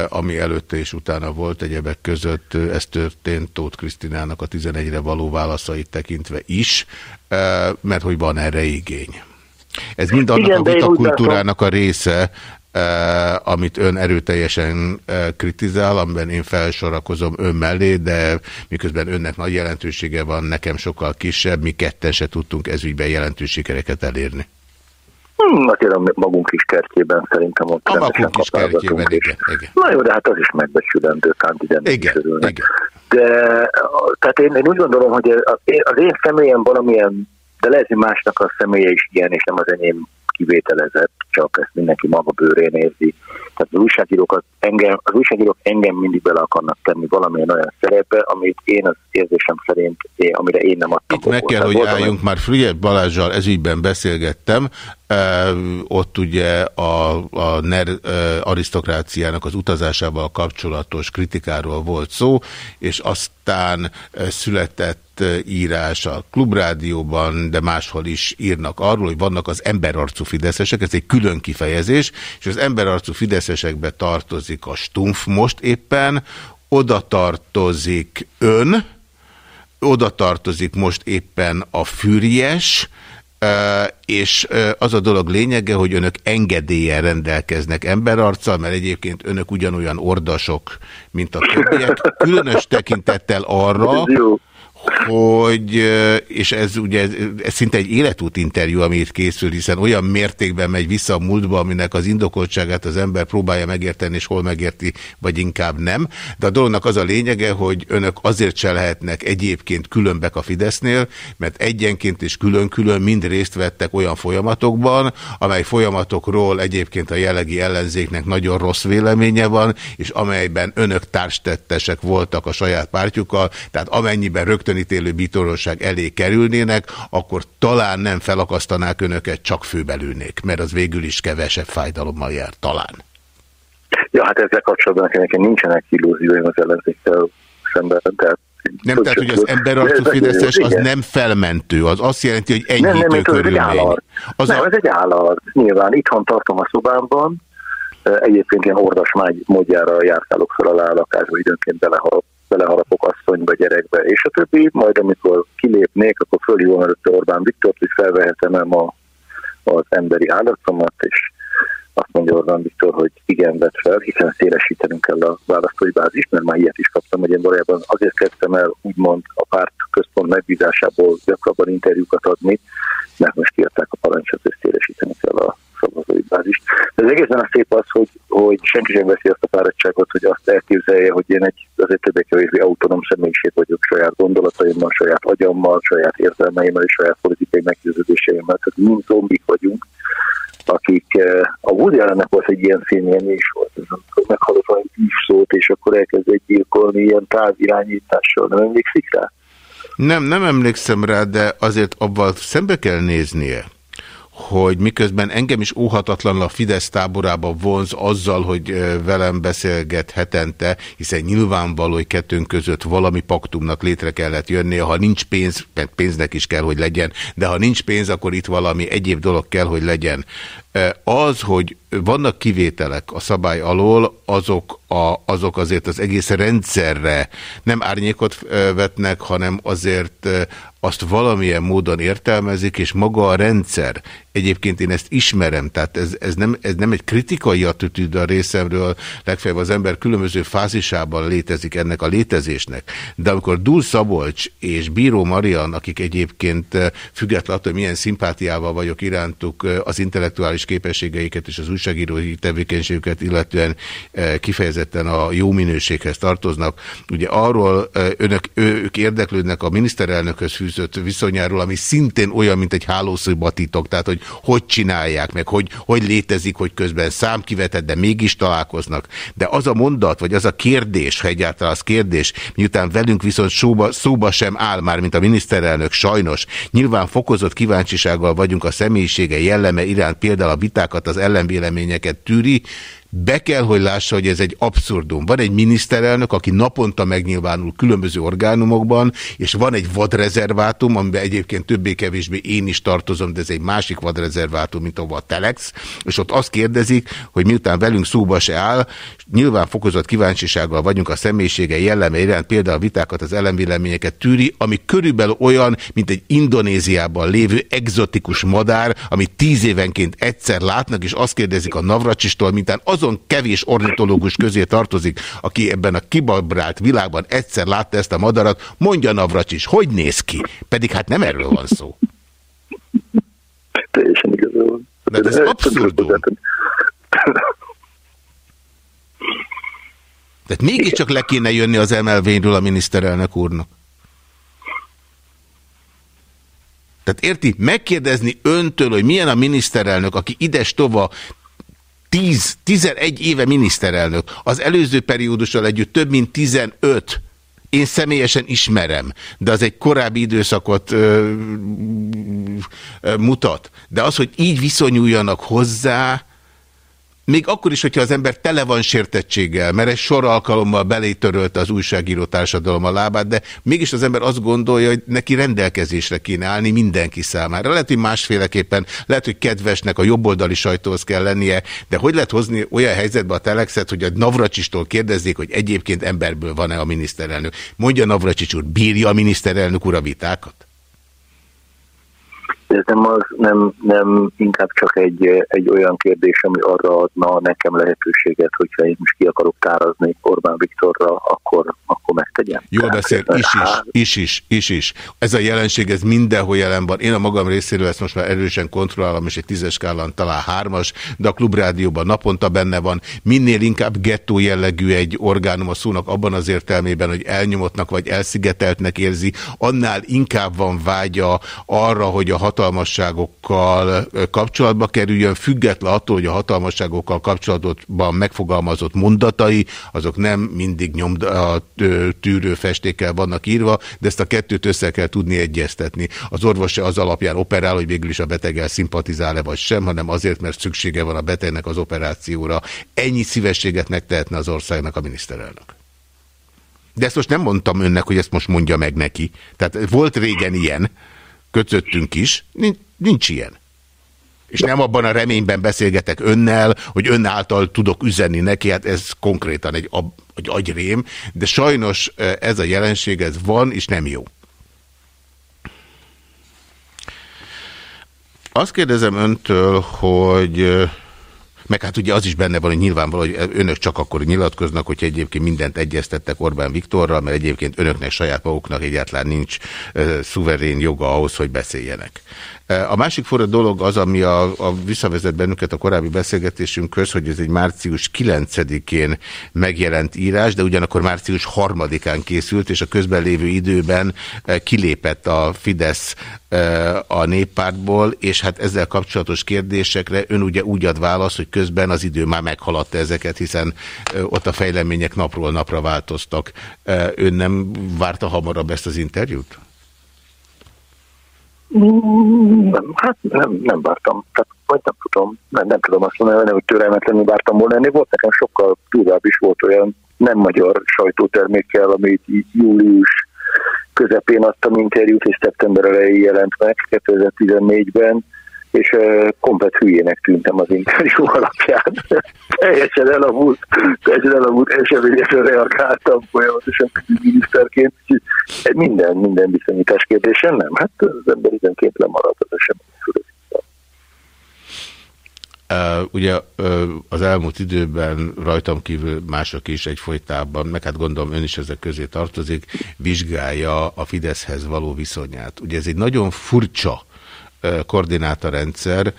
ami előtte és utána volt egyebek között. Ez történt Tóth Krisztinának a 11-re való válaszait tekintve is, mert hogy van erre igény. Ez mind annak Igen, a vitakultúrának a része, amit ön erőteljesen kritizál, amiben én felsorakozom ön mellé, de miközben önnek nagy jelentősége van, nekem sokkal kisebb, mi ketten se tudtunk ezügyben jelentős sikereket elérni. Hmm, azért a magunk kis kertjében szerintem ott A magunk kis kertjében, igen, igen. Na jó, de hát az is megbecsülendő, tehát ide igen, igen. De tehát én, én úgy gondolom, hogy az én személyem valamilyen, de lehet, hogy másnak a személye is ilyen, és nem az enyém kivételezett, csak ezt mindenki maga bőrén érzi. Tehát az újságírókat engem, az újságírók engem mindig bele akarnak tenni valamilyen olyan szerepbe, amit én az érzésem szerint, én, amire én nem adtam. Itt meg kell, hogy álljunk, már. Frigyet Balázsjal ezügyben beszélgettem, ott ugye a, a NER arisztokráciának az utazásával kapcsolatos kritikáról volt szó, és aztán született írás a klubrádióban, de máshol is írnak arról, hogy vannak az emberarcú fideszesek, ez egy külön kifejezés, és az emberarcú fideszesekbe tartozik a stumf most éppen, oda tartozik ön, oda tartozik most éppen a fürjes, és az a dolog lényege, hogy önök engedélyen rendelkeznek emberarccal, mert egyébként önök ugyanolyan ordasok, mint a többiek, különös tekintettel arra, hogy, és ez ugye ez, ez szinte egy életút interjú, ami itt készül, hiszen olyan mértékben megy vissza a múltba, aminek az indokoltságát az ember próbálja megérteni, és hol megérti, vagy inkább nem. De a dolognak az a lényege, hogy önök azért se lehetnek egyébként különbek a Fidesznél, mert egyenként és külön-külön mind részt vettek olyan folyamatokban, amely folyamatokról egyébként a jellegi ellenzéknek nagyon rossz véleménye van, és amelyben önök társtettesek voltak a saját pártjukkal, tehát amennyiben rögtön rögtönítélő bíróság elé kerülnének, akkor talán nem felakasztanák önöket, csak főbelülnék, mert az végül is kevesebb fájdalommal jár, talán. Ja, hát ezzel kapcsolatban nekem nincsenek illúzióim az ellenzékkel szemben, tehát nem, tehát, hogy az emberarcú Fideszes az nem felmentő, az azt jelenti, hogy enyhítő nem, nem, körülmény. Az nem, a... ez egy állarc. Nyilván itthon tartom a szobámban, egyébként ilyen ordas módjára járkálok fel alá a lakásba, időnként belehalok beleharapok asszonyba, gyerekbe, és a többi, majd amikor kilépnék, akkor fölhívom előtte Orbán Viktort, hogy felvehetem a, az emberi állatomat, és azt mondja Orbán Viktor, hogy igen, vett fel, hiszen szélesítenünk kell a választói bázist, mert már ilyet is kaptam, hogy én valójában azért kezdtem el úgymond a párt központ megbízásából gyakrabban interjúkat adni, mert most kiadták a parancsot, hogy szélesíteni kell a szavazói bázist. De az a szép az, hogy, hogy senki sem veszi azt a fáradtságot, hogy azt elképzelje, hogy én egy azért többé-kevésbé autonóm személyiség vagyok saját gondolataimmal, saját agyammal, saját érzelmeimmel és saját politikai meggyőződéseimmel. Tehát mind zombik vagyunk, akik eh, a Woody Allennek volt egy ilyen filmje, is volt, amikor meghallott valami szót, és akkor elkezdett gyilkolni ilyen távirányítással, nem emlékszik rá? Nem, nem emlékszem rá, de azért abban szembe kell néznie, hogy miközben engem is óhatatlanul a Fidesz táborába vonz azzal, hogy velem beszélget hetente, hiszen nyilvánvaló, hogy kettőnk között valami paktumnak létre kellett jönnie, ha nincs pénz, mert pénznek is kell, hogy legyen, de ha nincs pénz, akkor itt valami egyéb dolog kell, hogy legyen. Az, hogy vannak kivételek a szabály alól, azok, a, azok azért az egész rendszerre nem árnyékot vetnek, hanem azért azt valamilyen módon értelmezik, és maga a rendszer, egyébként én ezt ismerem, tehát ez, ez, nem, ez nem egy kritikai attitűd a részemről, legfeljebb az ember különböző fázisában létezik ennek a létezésnek, de amikor Dul Szabolcs és Bíró Marian, akik egyébként függetlenül attól, milyen szimpátiával vagyok irántuk, az intellektuális képességeiket és az újságírói tevékenységüket, illetően kifejezetten a jó minőséghez tartoznak, ugye arról önök, ők érdeklődnek a miniszterelnökhöz fűzött viszonyáról, ami szintén olyan, mint egy hálószobatitok, tehát hogy hogy csinálják, meg hogy, hogy létezik, hogy közben számkivetett, de mégis találkoznak. De az a mondat, vagy az a kérdés, ha egyáltalán az kérdés, miután velünk viszont szóba, szóba sem áll már, mint a miniszterelnök, sajnos, nyilván fokozott kíváncsisággal vagyunk a személyisége jelleme iránt, például a vitákat, az ellenvéleményeket tűri, be kell, hogy lássa, hogy ez egy abszurdum. Van egy miniszterelnök, aki naponta megnyilvánul különböző orgánumokban, és van egy vadrezervátum, amiben egyébként többé-kevésbé én is tartozom, de ez egy másik vadrezervátum, mint a Telex, és ott azt kérdezik, hogy miután velünk szóba se áll, nyilván fokozott kíváncsisággal vagyunk a személyisége jelleme iránt, például a vitákat, az ellenvéleményeket tűri, ami körülbelül olyan, mint egy Indonéziában lévő egzotikus madár, amit tíz évenként egyszer látnak, és azt kérdezik a Navracsistól, mintán az azon kevés ornitológus közé tartozik, aki ebben a kibabrált világban egyszer látta ezt a madarat, mondja Navracsis, hogy néz ki? Pedig hát nem erről van szó. Teljesen igazol. De ez abszurdum. Tehát mégiscsak le kéne jönni az emelvényről a miniszterelnök úrnak. Tehát érti, megkérdezni öntől, hogy milyen a miniszterelnök, aki ides tova 10, 11 éve miniszterelnök, az előző periódussal együtt több mint 15 én személyesen ismerem, de az egy korábbi időszakot ö, ö, mutat. De az, hogy így viszonyuljanak hozzá, még akkor is, hogyha az ember tele van sértettséggel, mert egy sor alkalommal belétörölte az újságíró társadalom a lábát, de mégis az ember azt gondolja, hogy neki rendelkezésre kéne állni mindenki számára. Lehet, hogy másféleképpen, lehet, hogy kedvesnek a jobboldali sajtóhoz kell lennie, de hogy lehet hozni olyan helyzetbe a telexet, hogy a Navracsistól kérdezzék, hogy egyébként emberből van-e a miniszterelnök. Mondja Navracsics úr, bírja a miniszterelnök ura vitákat? Ez nem, az, nem, nem inkább csak egy, egy olyan kérdés, ami arra adna nekem lehetőséget, hogyha én most ki akarok tárazni Orbán Viktorra, akkor, akkor megtegyem. Jól beszél, is is, is is, is is. Ez a jelenség, ez mindenhol jelen van. Én a magam részéről ezt most már erősen kontrollálom, és egy tízes skálán talán hármas, de a klubrádióban naponta benne van. Minél inkább gettó jellegű egy orgánum a szónak abban az értelmében, hogy elnyomottnak vagy elszigeteltnek érzi, annál inkább van vágya arra, hogy a hatalmas hatalmasságokkal kapcsolatba kerüljön, független attól, hogy a hatalmasságokkal kapcsolatban megfogalmazott mondatai, azok nem mindig nyomda, tűrő festékkel vannak írva, de ezt a kettőt össze kell tudni egyeztetni. Az orvos az alapján operál, hogy végül is a beteggel szimpatizál-e vagy sem, hanem azért, mert szüksége van a betegnek az operációra. Ennyi szívességet megtehetne az országnak a miniszterelnök. De ezt most nem mondtam önnek, hogy ezt most mondja meg neki. Tehát volt régen ilyen, kötöttünk is, nincs, nincs ilyen. És nem abban a reményben beszélgetek önnel, hogy ön által tudok üzenni neki, hát ez konkrétan egy, egy agyrém, de sajnos ez a jelenség, ez van, és nem jó. Azt kérdezem öntől, hogy meg hát ugye az is benne van, hogy nyilvánvaló, hogy önök csak akkor nyilatkoznak, hogy egyébként mindent egyeztettek Orbán Viktorral, mert egyébként önöknek saját maguknak egyáltalán nincs uh, szuverén joga ahhoz, hogy beszéljenek. A másik forró dolog az, ami a, a visszavezet bennünket a korábbi beszélgetésünkhöz, hogy ez egy március 9-én megjelent írás, de ugyanakkor március 3-án készült, és a közben lévő időben kilépett a Fidesz a néppártból, és hát ezzel kapcsolatos kérdésekre ön ugye úgy ad választ, hogy közben az idő már meghaladta ezeket, hiszen ott a fejlemények napról napra változtak. Ön nem várta hamarabb ezt az interjút? Nem, hát nem, nem vártam. Tehát, vagy nem tudom, nem, nem tudom azt mondani, hogy türelmetlenül vártam volna ennél. Volt nekem sokkal durvább is volt olyan nem magyar sajtótermékkel, amit így július közepén adtam interjút, és szeptember elején jelent meg 2014-ben, és komplet hülyének tűntem az interjú alapján. teljesen elavult, teljesen elavult eseményekre reagáltam folyamatosan miniszterként. Minden, minden viszonyítás kérdésen nem. Hát az ember időnként lemarad az esemény Uh, ugye uh, az elmúlt időben rajtam kívül mások is egyfolytában, meg hát gondolom ön is ezek közé tartozik, vizsgálja a Fideszhez való viszonyát. Ugye ez egy nagyon furcsa koordinátorrendszer,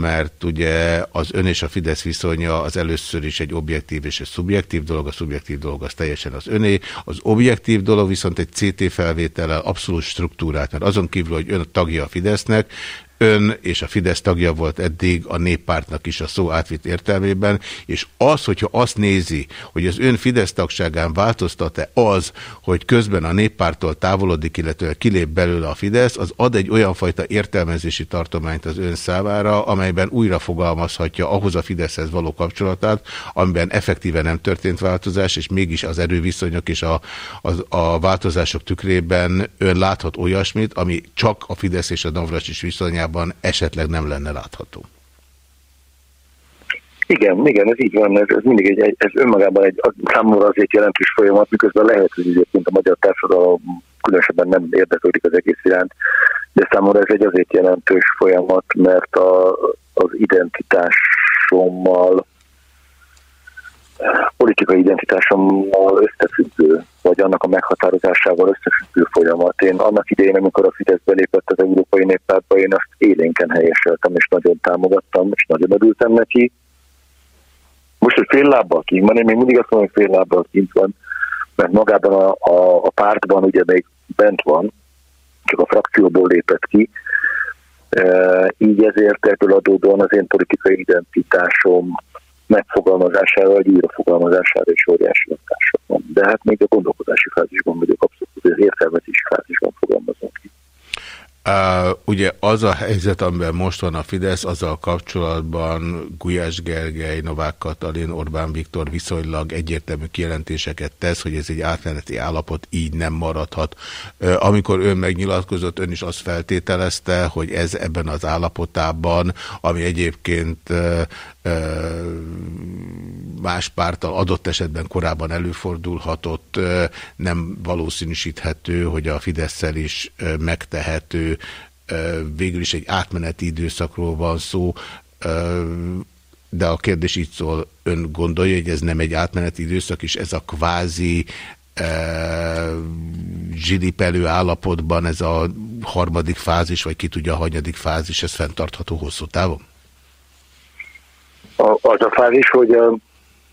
mert ugye az ön és a Fidesz viszonya az először is egy objektív és egy szubjektív dolog, a szubjektív dolog az teljesen az öné, az objektív dolog viszont egy CT felvétellel abszolút struktúrát, mert azon kívül, hogy ön a tagja a Fidesznek, ön és a Fidesz tagja volt eddig a néppártnak is a szó átvitt értelmében, és az, hogyha azt nézi, hogy az ön Fidesz tagságán változtat-e az, hogy közben a néppártól távolodik, illetve kilép belőle a Fidesz, az ad egy olyan fajta értelmezési tartományt az ön számára, amelyben újra fogalmazhatja ahhoz a Fideszhez való kapcsolatát, amiben effektíven nem történt változás, és mégis az erőviszonyok és a, a, a változások tükrében ön láthat olyasmit, ami csak a Fidesz és a Navracsics viszonyában esetleg nem lenne látható. Igen, igen, ez így van, ez, ez mindig egy, ez önmagában egy számomra azért jelentős folyamat, miközben lehet, hogy egyébként a magyar társadalom különösebben nem érdeklődik az egész iránt, de számomra ez egy azért jelentős folyamat, mert a, az identitásommal, politikai identitásommal összefüggő, vagy annak a meghatározásával összefüggő folyamat. Én annak idején, amikor a Fidesz belépett az Európai Néppártba, én azt élénken helyeseltem, és nagyon támogattam, és nagyon örültem neki. Most, hogy fél lábbal kint van, én még mindig azt mondom, hogy fél lábbal kint van, mert magában a, a, a pártban ugye még bent van, csak a frakcióból lépett ki, így ezért ebből adódóan az én politikai identitásom megfogalmazására, vagy újrafogalmazására is óriási hatása van. De hát még a gondolkodási fázisban vagyok abszolút, az értelmezési fázisban fogalmazom ki. Uh, ugye az a helyzet, amiben most van a Fidesz, azzal kapcsolatban Gulyás Gergely, Novák Katalin, Orbán Viktor viszonylag egyértelmű kijelentéseket tesz, hogy ez egy átmeneti állapot így nem maradhat. Amikor ön megnyilatkozott, ön is azt feltételezte, hogy ez ebben az állapotában, ami egyébként más pártal adott esetben korábban előfordulhatott, nem valószínűsíthető, hogy a fidesz is megtehető, végül is egy átmeneti időszakról van szó, de a kérdés így szól, ön gondolja, hogy ez nem egy átmeneti időszak, és ez a kvázi zsilipelő állapotban ez a harmadik fázis, vagy ki tudja a hanyadik fázis, ez fenntartható hosszú távon? A, az a fázis, hogy a,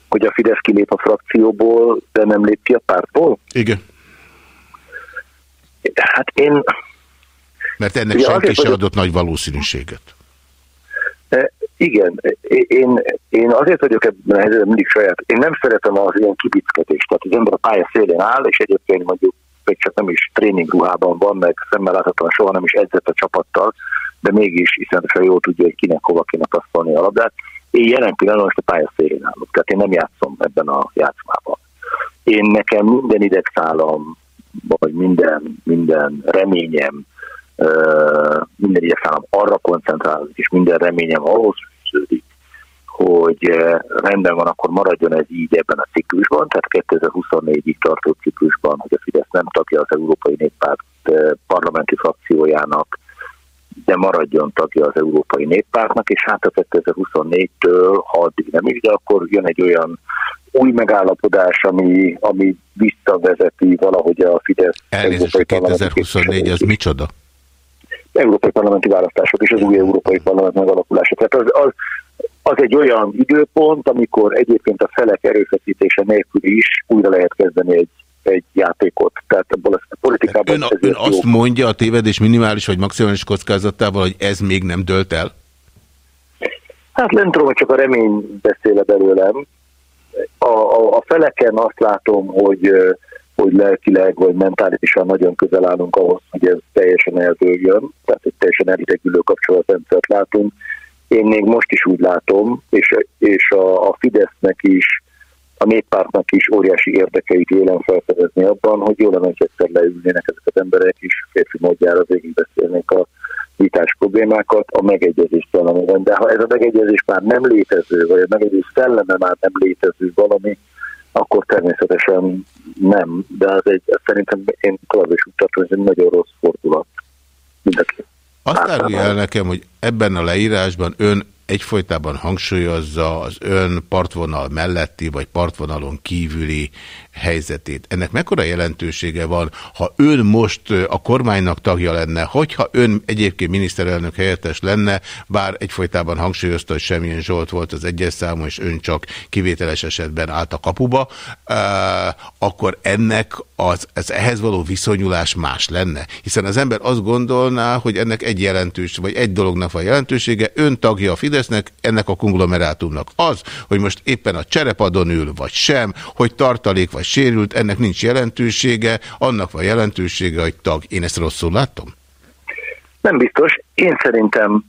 hogy a Fidesz kilép a frakcióból, de nem lép ki a pártból? Igen. Hát én... Mert ennek senki sem adott nagy valószínűséget. E, igen, én, én azért vagyok ebben a helyzetben mindig saját. Én nem szeretem az ilyen kibickedést. Tehát az ember a pálya szélén áll, és egyébként mondjuk még csak nem is tréningruhában van, meg szemmel láthatóan soha nem is edzett a csapattal, de mégis iszonyatosan jól tudja, hogy kinek hova kéne passzolni a labdát. Én jelen pillanatban most a pálya szélén állok, tehát én nem játszom ebben a játszmában. Én nekem minden idegszálam, vagy minden, minden reményem, minden idegszálam arra koncentrálódik, és minden reményem ahhoz fűződik, hogy rendben van, akkor maradjon ez így ebben a ciklusban, tehát 2024-ig tartó ciklusban, hogy a Fidesz nem tagja az Európai Néppárt parlamenti frakciójának, de maradjon tagja az Európai Néppártnak, és hát a 2024-től, ha addig nem is, de akkor jön egy olyan új megállapodás, ami, ami visszavezeti valahogy a Fidesz. Elnézést, 2024 az micsoda? Európai parlamenti választások és az új Európai Parlament megalakulása. Tehát az, az, az egy olyan időpont, amikor egyébként a felek erőfeszítése nélkül is újra lehet kezdeni egy egy játékot. Tehát ebből a politikában... Ön, ön azt jó. mondja a tévedés minimális vagy maximális kockázatával, hogy ez még nem dölt el? Hát nem tudom, hogy csak a remény beszéle belőlem. A, a, a feleken azt látom, hogy, hogy lelkileg vagy mentálisan nagyon közel állunk ahhoz, hogy ez teljesen eldőljön, tehát egy teljesen elidegülő kapcsolatrendszert látunk. Én még most is úgy látom, és, és a, a Fidesznek is a néppártnak is óriási érdekeit vélem felfedezni abban, hogy jól lenne, hogy egyszer leülnének ezek az emberek is, férfi módjára végigbeszélnék a vitás problémákat a megegyezés szellemében. De ha ez a megegyezés már nem létező, vagy a megegyezés szelleme már nem létező valami, akkor természetesen nem. De az egy, szerintem én tovább is úgy tartom, hogy ez egy nagyon rossz fordulat. Mindenki. Azt árulja el nekem, hogy ebben a leírásban ön egyfolytában hangsúlyozza az ön partvonal melletti vagy partvonalon kívüli helyzetét. Ennek mekkora jelentősége van, ha ön most a kormánynak tagja lenne, hogyha ön egyébként miniszterelnök helyettes lenne, bár egyfolytában hangsúlyozta, hogy semmilyen Zsolt volt az egyes számú, és ön csak kivételes esetben állt a kapuba, akkor ennek az, az ehhez való viszonyulás más lenne. Hiszen az ember azt gondolná, hogy ennek egy jelentős, vagy egy dolognak van jelentősége, ön tagja a Fidesznek, ennek a konglomerátumnak. Az, hogy most éppen a cserepadon ül, vagy sem, hogy tartalék, vagy sérült, ennek nincs jelentősége, annak van jelentősége, hogy tag. Én ezt rosszul látom? Nem biztos. Én szerintem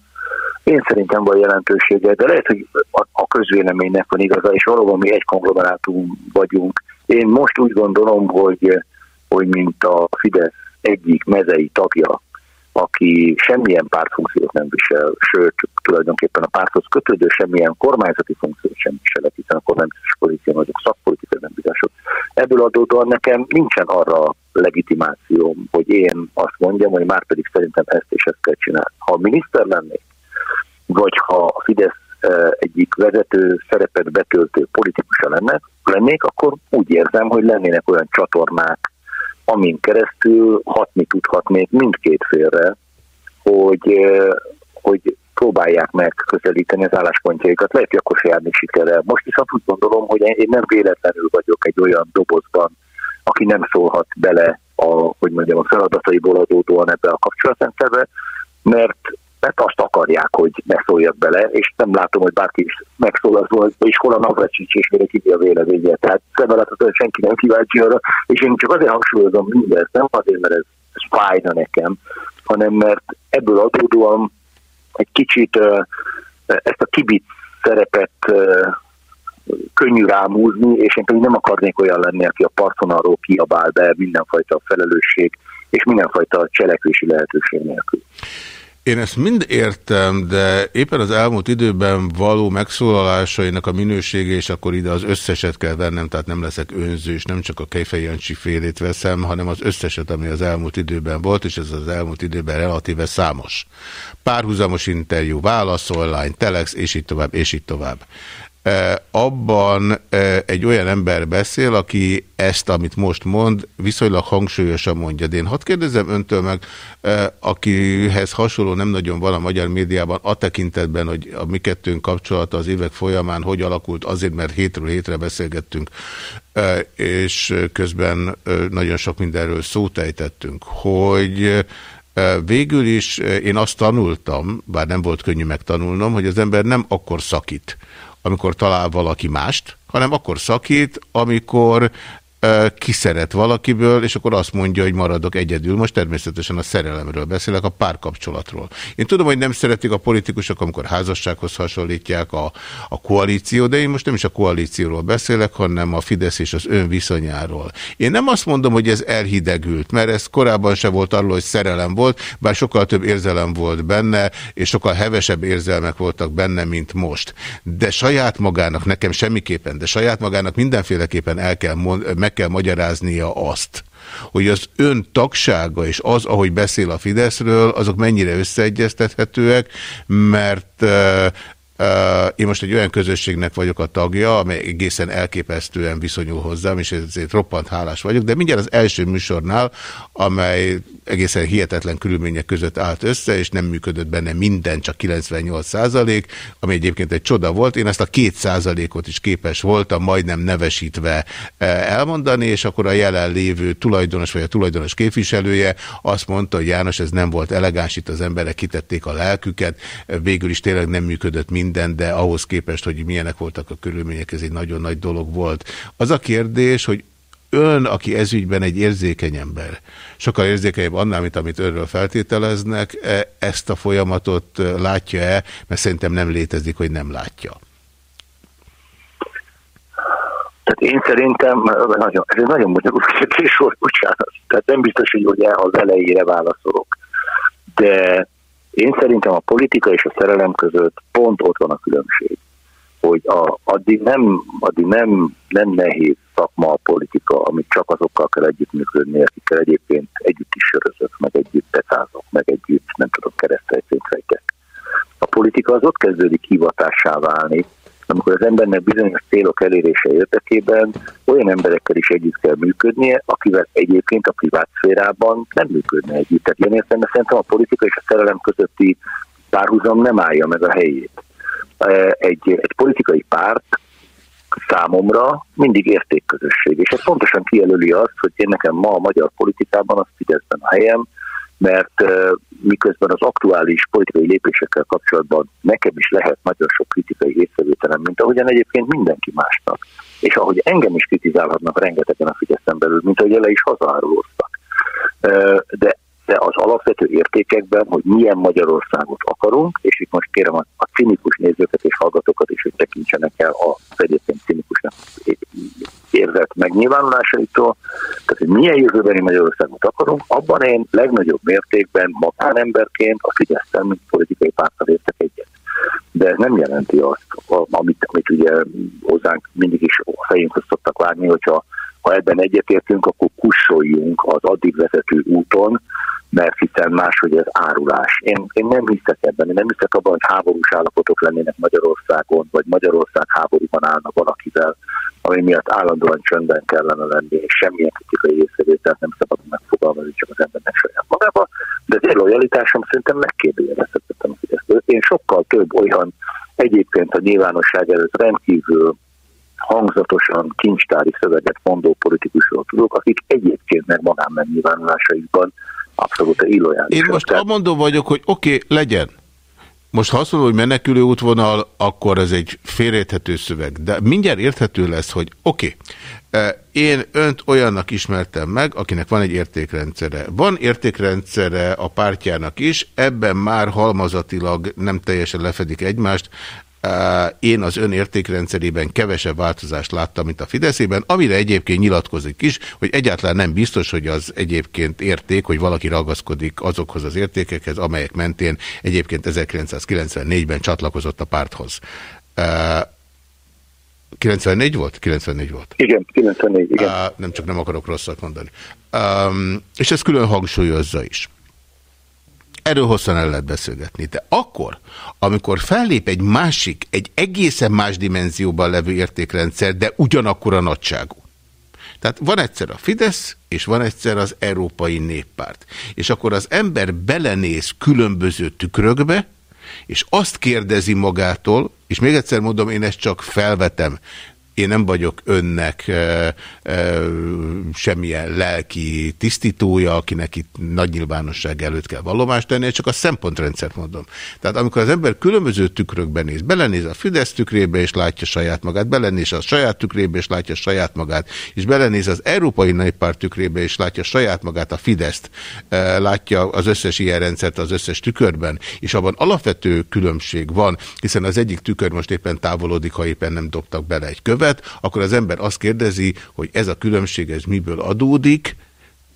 én szerintem van jelentősége, de lehet, hogy a közvéleménynek van igaza, és valóban mi egy konglomerátum vagyunk. Én most úgy gondolom, hogy, hogy mint a Fidesz egyik mezei tagja, aki semmilyen pártfunkciót nem visel, sőt, tulajdonképpen a párthoz kötődő semmilyen kormányzati funkciót sem visel, hiszen akkor nem biztos pozíció, vagyok szakpolitikai bizonyosok. Ebből adódóan nekem nincsen arra legitimációm, hogy én azt mondjam, hogy már pedig szerintem ezt és ezt kell csinálni. Ha miniszter lennék, vagy ha a Fidesz egyik vezető szerepet betöltő politikusa lenne, lennék, akkor úgy érzem, hogy lennének olyan csatornák, amin keresztül hatni tudhatnék mindkét félre, hogy, hogy próbálják meg közelíteni az álláspontjaikat. Lehet, hogy akkor se járni sikerrel. Most viszont úgy gondolom, hogy én nem véletlenül vagyok egy olyan dobozban, aki nem szólhat bele a, hogy mondjam, a feladataiból adódóan ebbe a kapcsolatrendszerbe, mert mert azt akarják, hogy ne bele, és nem látom, hogy bárki is megszólal, volt, és hol a Navracsics, és még ki a véleménye. Tehát hogy senki nem kíváncsi arra, és én csak azért hangsúlyozom mindezt, nem azért, mert ez, ez fájna nekem, hanem mert ebből adódóan egy kicsit ezt a kibic szerepet könnyű rámúzni, és én pedig nem akarnék olyan lenni, aki a partvonalról kiabál be mindenfajta felelősség és mindenfajta cselekvési lehetőség nélkül. Én ezt mind értem, de éppen az elmúlt időben való megszólalásainak a minősége, és akkor ide az összeset kell vennem, tehát nem leszek önzős, nem csak a Kejfej Jancsi félét veszem, hanem az összeset, ami az elmúlt időben volt, és ez az elmúlt időben relatíve számos. Párhuzamos interjú, válasz online, telex, és így tovább, és így tovább abban egy olyan ember beszél, aki ezt, amit most mond, viszonylag hangsúlyosan mondja. De én hadd kérdezem öntől meg, akihez hasonló nem nagyon van a magyar médiában, a tekintetben, hogy a mi kettőnk kapcsolata az évek folyamán hogy alakult, azért, mert hétről hétre beszélgettünk, és közben nagyon sok mindenről szót ejtettünk, hogy Végül is én azt tanultam, bár nem volt könnyű megtanulnom, hogy az ember nem akkor szakít, amikor talál valaki mást, hanem akkor szakít, amikor kiszeret valakiből, és akkor azt mondja, hogy maradok egyedül. Most természetesen a szerelemről beszélek, a párkapcsolatról. Én tudom, hogy nem szeretik a politikusok, amikor házassághoz hasonlítják a, a koalíció, de én most nem is a koalícióról beszélek, hanem a Fidesz és az ön viszonyáról. Én nem azt mondom, hogy ez elhidegült, mert ez korábban se volt arról, hogy szerelem volt, bár sokkal több érzelem volt benne, és sokkal hevesebb érzelmek voltak benne, mint most. De saját magának, nekem semmiképpen, de saját magának mindenféleképpen el kell mond, meg kell magyaráznia azt, hogy az ön tagsága és az, ahogy beszél a Fideszről, azok mennyire összeegyeztethetőek, mert én most egy olyan közösségnek vagyok a tagja, amely egészen elképesztően viszonyul hozzám, és ezért roppant hálás vagyok, de mindjárt az első műsornál, amely egészen hihetetlen körülmények között állt össze, és nem működött benne minden, csak 98 százalék, ami egyébként egy csoda volt. Én ezt a két százalékot is képes voltam majdnem nevesítve elmondani, és akkor a jelenlévő tulajdonos vagy a tulajdonos képviselője azt mondta, hogy János, ez nem volt elegáns, itt az emberek kitették a lelküket, végül is tényleg nem működött minden, minden, de ahhoz képest, hogy milyenek voltak a körülmények, ez egy nagyon nagy dolog volt. Az a kérdés, hogy ön, aki ezügyben egy érzékeny ember, sokkal érzékenyebb annál, mint amit önről feltételeznek, e, ezt a folyamatot látja-e, mert szerintem nem létezik, hogy nem látja. Tehát én szerintem, nagyon, ez egy nagyon bonyolult kérdés volt, bocsánat. Tehát nem biztos, hogy ugye az elejére válaszolok. De én szerintem a politika és a szerelem között pont ott van a különbség, hogy a, addig, nem, addig nem, nem nehéz szakma a politika, amit csak azokkal kell együttműködni, akikkel egyébként együtt is sörözök, meg együtt becázok, meg együtt, nem tudom, keresztelként rejtek. A politika az ott kezdődik hivatássá válni, amikor az embernek bizonyos célok elérése érdekében olyan emberekkel is együtt kell működnie, akivel egyébként a privát szférában nem működne együtt. Tehát ilyen értelemben szerintem a politika és a szerelem közötti párhuzam nem állja meg a helyét. Egy, egy politikai párt számomra mindig értékközösség. És ez pontosan kijelöli azt, hogy én nekem ma a magyar politikában az Fideszben a helyem, mert miközben az aktuális politikai lépésekkel kapcsolatban nekem is lehet nagyon sok kritikai észrevételem, mint ahogyan egyébként mindenki másnak. És ahogy engem is kritizálhatnak rengetegen a Fideszen belül, mint ahogy ele is hazaárulóztak. De de az alapvető értékekben, hogy milyen Magyarországot akarunk, és itt most kérem a, a cinikus nézőket és hallgatókat is, hogy tekintsenek el a egyébként cinikusnak érzett megnyilvánulásaitól, tehát hogy milyen jövőbeni Magyarországot akarunk, abban én legnagyobb mértékben magánemberként a Fideszem, mint politikai pártal értek egyet. De ez nem jelenti azt, amit, amit ugye hozzánk mindig is a fejünkhöz szoktak várni, hogyha ha ebben egyetértünk, akkor kussoljunk az addig vezető úton, mert hiszen máshogy ez árulás. Én, én nem hiszek ebben, én nem hiszek abban, hogy háborús állapotok lennének Magyarországon, vagy Magyarország háborúban állna valakivel, ami miatt állandóan csöndben kellene lenni, és semmilyen kritikai észrevételt nem szabad megfogalmazni csak az embernek saját magába, de az én lojalitásom szerintem megkérdőjelezhetetlen. Én sokkal több olyan egyébként a nyilvánosság előtt rendkívül hangzatosan kincstári szöveget mondó politikusról tudok, akik egyébként meg magán megnyilvánulásaikban abszolút illojális. Én most amondó vagyok, hogy oké, okay, legyen. Most ha azt mondom, hogy menekülő útvonal, akkor ez egy félrejthető szöveg. De mindjárt érthető lesz, hogy oké, okay, én önt olyannak ismertem meg, akinek van egy értékrendszere. Van értékrendszere a pártjának is, ebben már halmazatilag nem teljesen lefedik egymást, én az ön értékrendszerében kevesebb változást láttam, mint a Fideszében, amire egyébként nyilatkozik is, hogy egyáltalán nem biztos, hogy az egyébként érték, hogy valaki ragaszkodik azokhoz az értékekhez, amelyek mentén egyébként 1994-ben csatlakozott a párthoz. 94 volt? 94 volt. Igen, 94, igen. Uh, nem csak nem akarok rosszat mondani. Um, és ez külön hangsúlyozza is. Erről hosszan el lehet beszélgetni. De akkor, amikor fellép egy másik, egy egészen más dimenzióban levő értékrendszer, de ugyanakkor a nagyságú. Tehát van egyszer a Fidesz, és van egyszer az Európai Néppárt. És akkor az ember belenéz különböző tükrökbe, és azt kérdezi magától, és még egyszer mondom, én ezt csak felvetem, én nem vagyok önnek e, e, semmilyen lelki tisztítója, akinek itt nagy nyilvánosság előtt kell vallomást tenni, csak a szempontrendszert mondom. Tehát amikor az ember különböző tükrökben néz, belenéz a Fidesz tükrébe és látja saját magát, belenéz a saját tükrébe és látja saját magát, és belenéz az Európai Néppárt tükrébe és látja saját magát, a Fideszt, e, látja az összes ilyen rendszert az összes tükörben, és abban alapvető különbség van, hiszen az egyik tükör most éppen távolodik, ha éppen nem dobtak bele egy követ, követ, akkor az ember azt kérdezi, hogy ez a különbség ez miből adódik,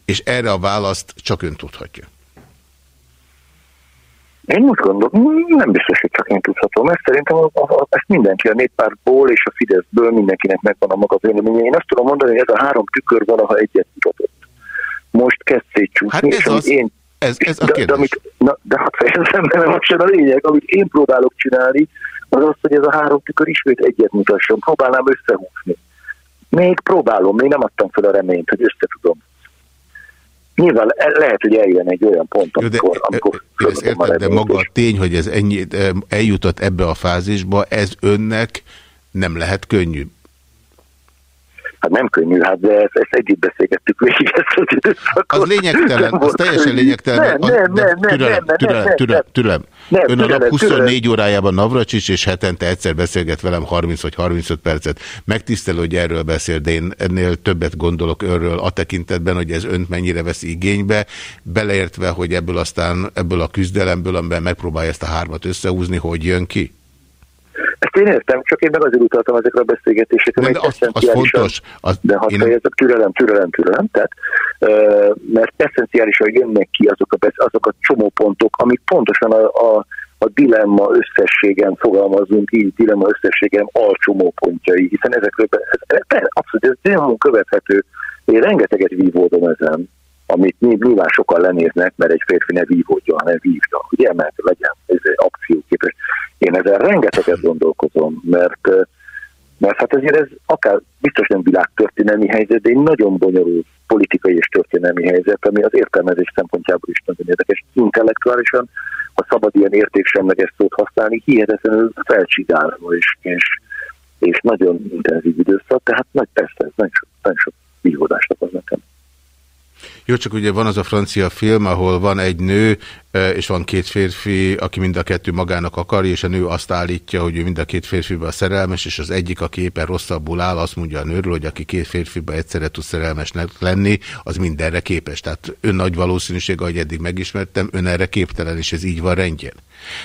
és erre a választ csak ön tudhatja. Én úgy gondolom, nem biztos, hogy csak én tudhatom. Ezt szerintem a, a, ezt mindenki a néppártból és a Fideszből mindenkinek megvan a maga véleménye. Én azt tudom mondani, hogy ez a három tükör valaha egyet mutatott. Most kezd szétcsúszni. Hát ez az, én, ez, ez a de, de, amit, na, de hát fejezem, nem az sem a lényeg. Amit én próbálok csinálni, az az, hogy ez a három tükör ismét egyet mutasson. Próbálnám összehúzni. Még próbálom, még nem adtam fel a reményt, hogy össze tudom. Nyilván lehet, hogy eljön egy olyan pont, amikor... de, amikor ezt érted, de maga a tény, hogy ez ennyi, eljutott ebbe a fázisba, ez önnek nem lehet könnyű. Hát nem könnyű, hát de ezt, ezt együtt beszélgettük végig ezt az időszakot. Az lényegtelen, az teljesen lényegtelen. Nem, nem, nem, nem, türelem, nem, türelem, nem, türelem, türelem. Nem, Ön a nap 24 türelem. órájában Navracsics, és hetente egyszer beszélget velem 30 vagy 35 percet. Megtisztelő, hogy erről beszél, de én ennél többet gondolok önről a tekintetben, hogy ez önt mennyire veszi igénybe, beleértve, hogy ebből aztán, ebből a küzdelemből, amiben megpróbálja ezt a hármat összehúzni, hogy jön ki? Ezt én értem, csak én meg azért utaltam ezekre a beszélgetésekre. De, az, az fontos. Az, de ha én... fejezett, türelem, türelem, türelem, tehát, mert eszenciálisan jönnek ki azok a, azok a csomópontok, amik pontosan a, a, a dilemma összességen fogalmazunk, így dilemma összességen alcsomópontjai, hiszen ezekről ez, ez, abszolút ez nyomon követhető. Én rengeteget vívódom ezen, amit nyilván sokan lenéznek, mert egy férfi ne vívódjon, hanem vívja. Ugye, mert legyen ez akcióképes. Én ezzel rengeteget gondolkozom, mert, mert hát azért ez akár biztos nem világtörténelmi helyzet, de egy nagyon bonyolult politikai és történelmi helyzet, ami az értelmezés szempontjából is nagyon érdekes. Intellektuálisan, ha szabad ilyen értéksemleges szót használni, hihetetlenül felcsigálva és, és és nagyon intenzív időszak, tehát nagy persze, ez nagyon sok, nagyon sok vívódást okoz nekem. Jó, csak ugye van az a francia film, ahol van egy nő, és van két férfi, aki mind a kettő magának akarja, és a nő azt állítja, hogy ő mind a két férfiba szerelmes, és az egyik, aki éppen rosszabbul áll, azt mondja a nőről, hogy aki két férfiba egyszerre tud szerelmesnek lenni, az mindenre képes. Tehát ön nagy valószínűség, ahogy eddig megismertem, ön erre képtelen, és ez így van rendjén.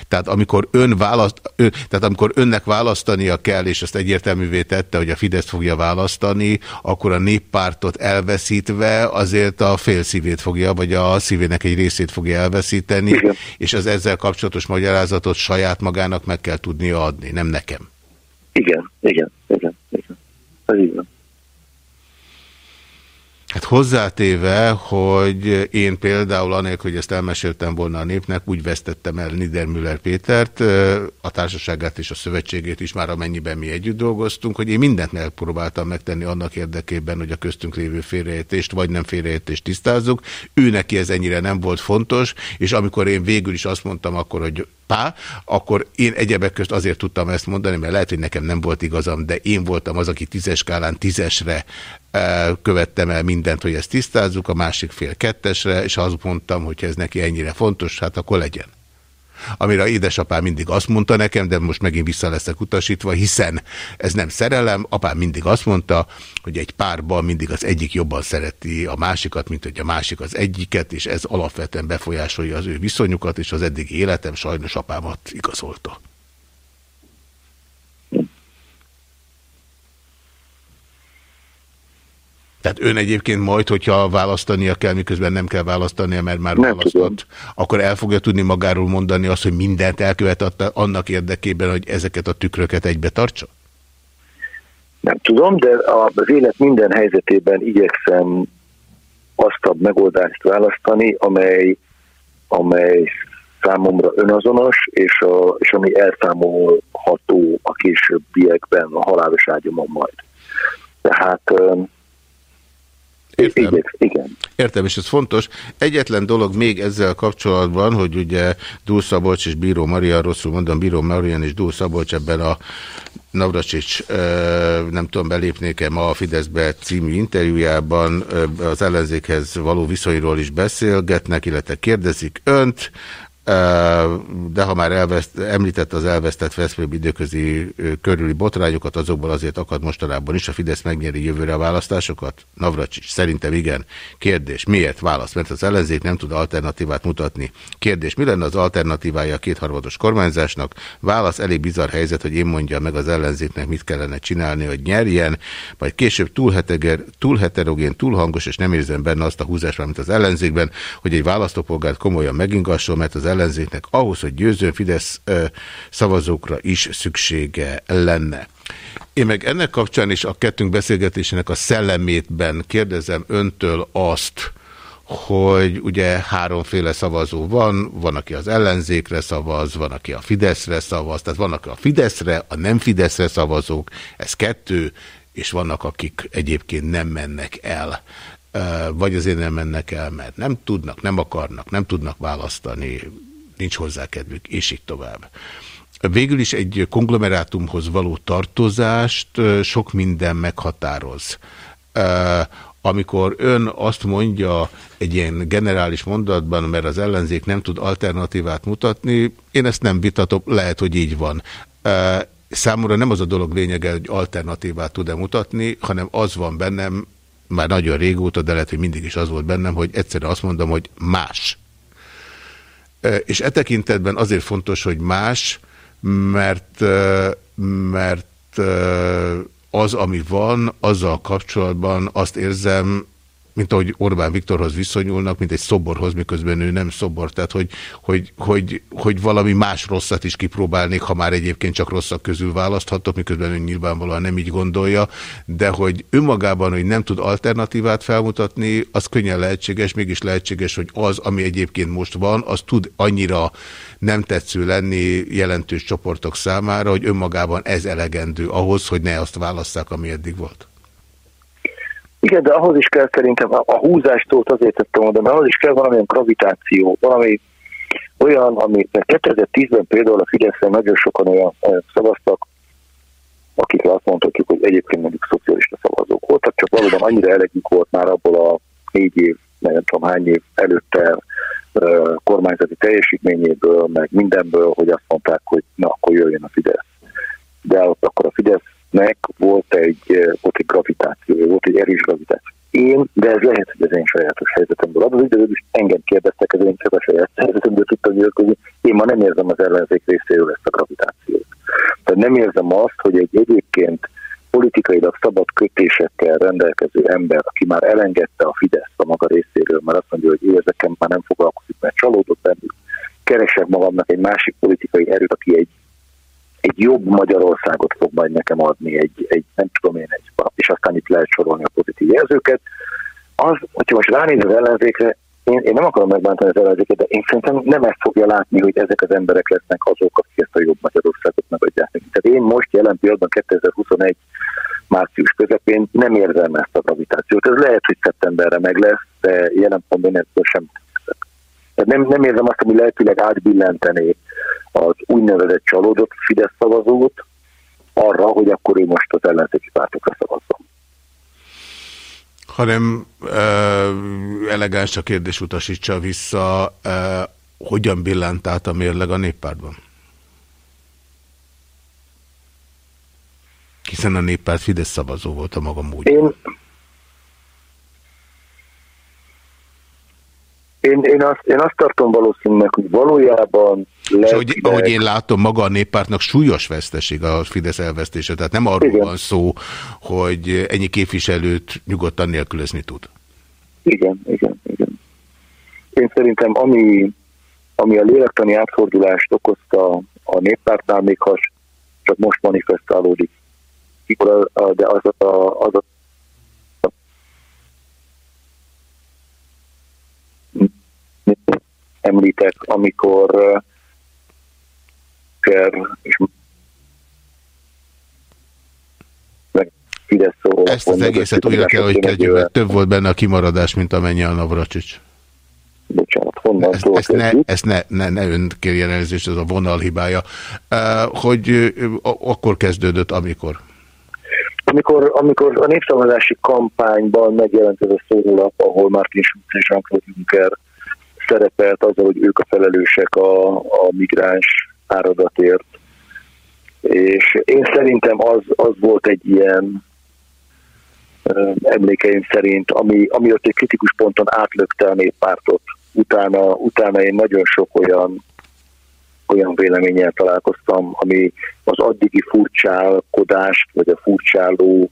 Tehát amikor, ön választ, ön, tehát amikor önnek választania kell, és azt egyértelművé tette, hogy a Fidesz fogja választani, akkor a néppártot elveszítve azért a fél szívét fogja, vagy a szívének egy részét fogja elveszíteni, Igen. és az ezzel kapcsolatos magyarázatot saját magának meg kell tudnia adni, nem nekem. Igen, igen, igen, igen. Ez így van. Hát hozzátéve, hogy én például anélkül, hogy ezt elmeséltem volna a népnek, úgy vesztettem el Niedermüller Pétert, a társaságát és a szövetségét is már amennyiben mi együtt dolgoztunk, hogy én mindent megpróbáltam megtenni annak érdekében, hogy a köztünk lévő félreértést vagy nem félreértést tisztázzuk. Ő neki ez ennyire nem volt fontos, és amikor én végül is azt mondtam akkor, hogy pá, akkor én egyebek közt azért tudtam ezt mondani, mert lehet, hogy nekem nem volt igazam, de én voltam az, aki tízes skálán tízesre követtem el mindent, hogy ezt tisztázzuk, a másik fél kettesre, és azt mondtam, hogy ez neki ennyire fontos, hát akkor legyen. Amire édesapám mindig azt mondta nekem, de most megint vissza leszek utasítva, hiszen ez nem szerelem, apám mindig azt mondta, hogy egy párban mindig az egyik jobban szereti a másikat, mint hogy a másik az egyiket, és ez alapvetően befolyásolja az ő viszonyukat, és az eddigi életem sajnos apámat igazolta. Tehát ön egyébként majd, hogyha választania kell, miközben nem kell választania, mert már nem választott, tudom. akkor el fogja tudni magáról mondani azt, hogy mindent elkövetett annak érdekében, hogy ezeket a tükröket egybe tartsa? Nem tudom, de az élet minden helyzetében igyekszem azt a megoldást választani, amely, amely számomra önazonos, és, a, és ami elszámolható a későbbiekben a halálos ágyomon majd. Tehát Értem. Igen, igen. Értem, és ez fontos. Egyetlen dolog még ezzel kapcsolatban, hogy ugye Dúl Szabolcs és Bíró Maria, rosszul mondom, Bíró Marian és Dúl Szabolcs ebben a Navracsics, nem tudom, belépnék-e ma a Fideszbe című interjújában az ellenzékhez való viszonyról is beszélgetnek, illetve kérdezik önt, de ha már elveszt, említett az elvesztett Veszprém időközi körüli botrányokat, azokból azért akad mostanában is. A Fidesz megnyeri jövőre a választásokat? Navracsics, szerintem igen. Kérdés, miért válasz? Mert az ellenzék nem tud alternatívát mutatni. Kérdés, mi lenne az alternatívája a kétharmados kormányzásnak? Válasz, elég bizarr helyzet, hogy én mondja meg az ellenzéknek, mit kellene csinálni, hogy nyerjen, majd később túl, heteger, túl heterogén, túl hangos, és nem érzem benne azt a húzást, mint az ellenzékben, hogy egy választópolgárt komolyan megingasson, mert az ellenzéknek. Ahhoz, hogy győzőn Fidesz szavazókra is szüksége lenne. Én meg ennek kapcsán is a kettünk beszélgetésének a szellemétben kérdezem öntől azt, hogy ugye háromféle szavazó van, van, aki az ellenzékre szavaz, van, aki a Fideszre szavaz, tehát vannak a Fideszre, a nem Fideszre szavazók, ez kettő, és vannak, akik egyébként nem mennek el. Vagy azért nem mennek el, mert nem tudnak, nem akarnak, nem tudnak választani, nincs hozzá kedvük, és így tovább. Végül is egy konglomerátumhoz való tartozást sok minden meghatároz. Amikor ön azt mondja egy ilyen generális mondatban, mert az ellenzék nem tud alternatívát mutatni, én ezt nem vitatom, lehet, hogy így van. Számomra nem az a dolog lényege, hogy alternatívát tud-e mutatni, hanem az van bennem, már nagyon régóta, de lehet, hogy mindig is az volt bennem, hogy egyszerűen azt mondom, hogy más. És e tekintetben azért fontos, hogy más, mert, mert az, ami van, azzal kapcsolatban azt érzem, mint ahogy Orbán Viktorhoz viszonyulnak, mint egy szoborhoz, miközben ő nem szobor. Tehát, hogy, hogy, hogy, hogy valami más rosszat is kipróbálnék, ha már egyébként csak rosszak közül választhatok, miközben ő nyilvánvalóan nem így gondolja, de hogy önmagában, hogy nem tud alternatívát felmutatni, az könnyen lehetséges, mégis lehetséges, hogy az, ami egyébként most van, az tud annyira nem tetsző lenni jelentős csoportok számára, hogy önmagában ez elegendő ahhoz, hogy ne azt válasszák, ami eddig volt. Igen, de ahhoz is kell szerintem, a, húzástól azért tettem oda, mert ahhoz is kell valamilyen gravitáció, valami olyan, amit 2010-ben például a Fideszre nagyon sokan olyan szavaztak, akik amikre azt mondhatjuk, hogy egyébként mondjuk szocialista szavazók voltak, csak valóban annyira elegük volt már abból a négy év, nem tudom hány év előtte kormányzati teljesítményéből, meg mindenből, hogy azt mondták, hogy na, akkor jöjjön a Fidesz. De ott akkor a Fidesznek volt egy, volt egy gravitáció, volt egy erős gravitáció. Én, de ez lehet, hogy az én sajátos helyzetemből az időből is engem kérdeztek, ez én csak a saját helyzetemből tudtam nyilatkozni. Én ma nem érzem az ellenzék részéről ezt a gravitációt. Tehát nem érzem azt, hogy egy egyébként politikailag szabad kötésekkel rendelkező ember, aki már elengedte a Fidesz a maga részéről, mert azt mondja, hogy ő ezeken már nem foglalkozik, mert csalódott bennük, keresek magamnak egy másik politikai erőt, aki egy, egy jobb Magyarországot fog majd nekem adni, egy, egy nem tudom én, egy, és aztán itt lehet sorolni a pozitív jelzőket. Az, hogyha most ránéz az ellenzékre, én, én nem akarom megbántani az ellenzéket, de én szerintem nem ezt fogja látni, hogy ezek az emberek lesznek azok, akik ezt a jobb Magyarországot megadják neki. Tehát én most jelen pillanatban 2021 március közepén nem érzem ezt a gravitációt. Ez lehet, hogy szeptemberre meg lesz, de jelen pontban ebből sem tehát nem, nem érzem azt, ami lehetőleg átbillentené az úgynevezett csalódott Fidesz szavazót arra, hogy akkor ő most az ellenzéki pártokra szavazzon hanem uh, elegáns a kérdés utasítsa vissza, uh, hogyan billent át a mérleg a néppártban? Hiszen a néppárt Fidesz szavazó volt a maga módja. Én, Én, én, azt, én azt tartom valószínűleg, hogy valójában... És ahogy, ahogy én látom, maga a néppártnak súlyos veszteség a Fidesz elvesztése. Tehát nem arról Igen. van szó, hogy ennyi képviselőt nyugodtan nélkülözni tud. Igen, igen, igen. Én szerintem ami, ami a lélektani átfordulást okozta a néppártnál, még ha csak most manifestálódik, de az a, az a említett, amikor és Fidesz szóró. Ezt az egészet újra kell, hogy kezdjük, mert több volt benne a kimaradás, mint amennyi a Navracsics. Bocsánat, honnan ezt, ezt, ne, ezt ne, ne, ne ön kérjen elnézést, ez a vonal hibája. Hogy akkor kezdődött, amikor? Amikor, amikor a népszavazási kampányban megjelent ez a szórólap, ahol Martin Schulz és Jean-Claude Juncker szerepelt azzal, hogy ők a felelősek a, a migráns áradatért. És én szerintem az, az volt egy ilyen emlékeim szerint, ami, ami ott egy kritikus ponton átlökte a néppártot. Utána, utána én nagyon sok olyan olyan véleménnyel találkoztam, ami az addigi furcsálkodást, vagy a furcsáló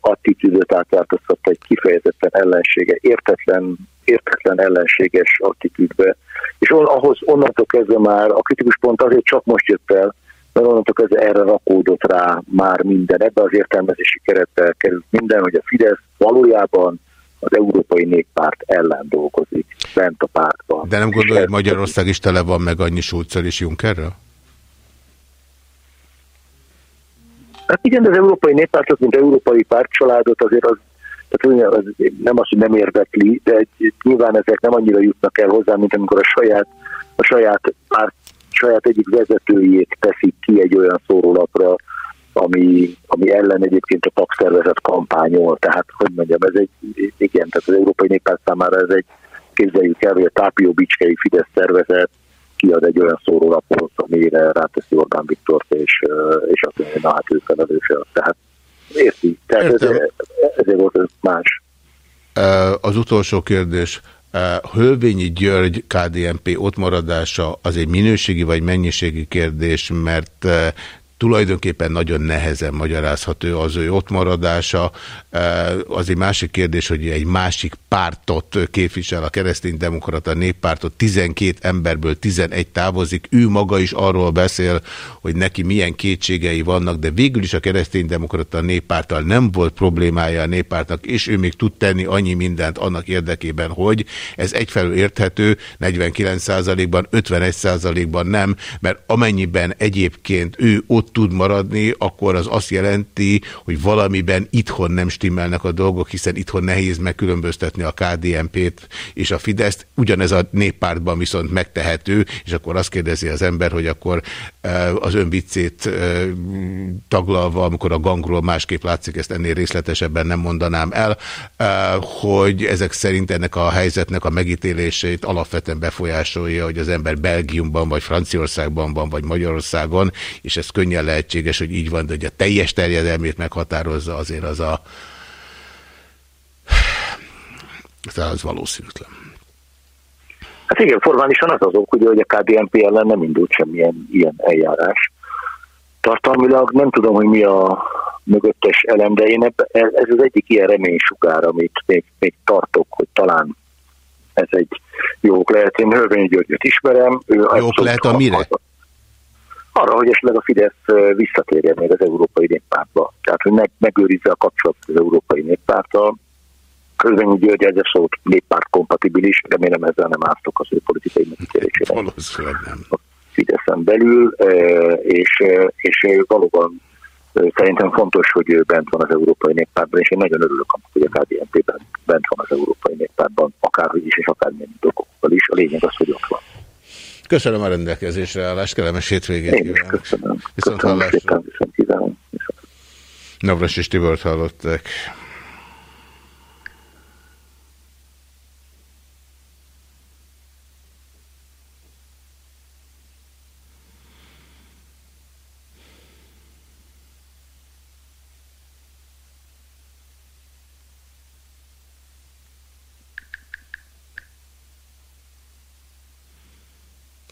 attitűdöt átváltoztatta egy kifejezetten ellensége, értetlen, értetlen ellenséges attitűdbe. És on, ahhoz onnantól kezdve már a kritikus pont azért csak most jött el, mert onnantól kezdve erre rakódott rá már minden. Ebbe az értelmezési keretbe került minden, hogy a Fidesz valójában az Európai Néppárt ellen dolgozik, bent a pártban. De nem gondolja, hogy Magyarország is tele van meg annyi Schulzzel és Junckerrel? Hát igen, az Európai Néppártot, mint Európai Pártcsaládot azért az, tehát nem az, hogy nem érdekli, de nyilván ezek nem annyira jutnak el hozzá, mint amikor a saját, a saját párt, saját egyik vezetőjét teszik ki egy olyan szórólapra, ami, ami ellen egyébként a tagszervezet kampányol. Tehát, hogy mondjam, ez egy, igen, tehát az Európai Néppárt számára ez egy, képzeljük el, hogy a Tápió Bicskei Fidesz szervezet kiad egy olyan szórólapot, amire ráteszi Orbán Viktort, és, és azt mondja, na hát ő felelőse. Tehát érti, tehát ez, ezért volt ez más. Az utolsó kérdés. Hölvényi György KDNP ott maradása az egy minőségi vagy mennyiségi kérdés, mert tulajdonképpen nagyon nehezen magyarázható az ő ott maradása. Az egy másik kérdés, hogy egy másik pártot képvisel a kereszténydemokrata néppártot, 12 emberből 11 távozik, ő maga is arról beszél, hogy neki milyen kétségei vannak, de végül is a kereszténydemokrata néppárttal nem volt problémája a néppártnak, és ő még tud tenni annyi mindent annak érdekében, hogy ez egyfelől érthető, 49%-ban, 51%-ban nem, mert amennyiben egyébként ő ott ott tud maradni, akkor az azt jelenti, hogy valamiben itthon nem stimmelnek a dolgok, hiszen itthon nehéz megkülönböztetni a KDNP-t és a Fideszt. Ugyanez a néppártban viszont megtehető, és akkor azt kérdezi az ember, hogy akkor az önviccét taglalva, amikor a gangról másképp látszik, ezt ennél részletesebben nem mondanám el, hogy ezek szerint ennek a helyzetnek a megítélését alapvetően befolyásolja, hogy az ember Belgiumban, vagy Franciaországban van, vagy Magyarországon, és ez könnyen lehetséges, hogy így van, de hogy a teljes terjedelmét meghatározza, azért az a tehát az valószínűtlen. Hát igen, formálisan az az ok, ugye, hogy a KDNP ellen nem indult semmilyen ilyen eljárás. Tartalmilag nem tudom, hogy mi a mögöttes elem, de én ebbe, ez az egyik ilyen reménysugár, amit még, még tartok, hogy talán ez egy jó lehet. Én Hörvényi Györgyöt ismerem. Ő Jók lehet a mire? Arra, hogy esetleg a Fidesz visszatérjen még az Európai Néppártba. Tehát, hogy meg, megőrizze a kapcsolatot az Európai Néppárttal. Hörvényi György ez szólt néppárt kompatibilis, remélem ezzel nem áztok az ő politikai megítélésére. Valószínűleg nem. A Fideszen belül, és, és valóban Szerintem fontos, hogy ő bent van az Európai Néppártban, és én nagyon örülök, hogy a KDNP bent van az Európai Néppártban, akárhogy is, és akármilyen dolgokkal is. A lényeg az, hogy ott van. Köszönöm a rendelkezésre állást, kellemes hétvégét Én is köszönöm. Viszont köszönöm hallásra. Szépen, viszont. Navras és Tibort hallották.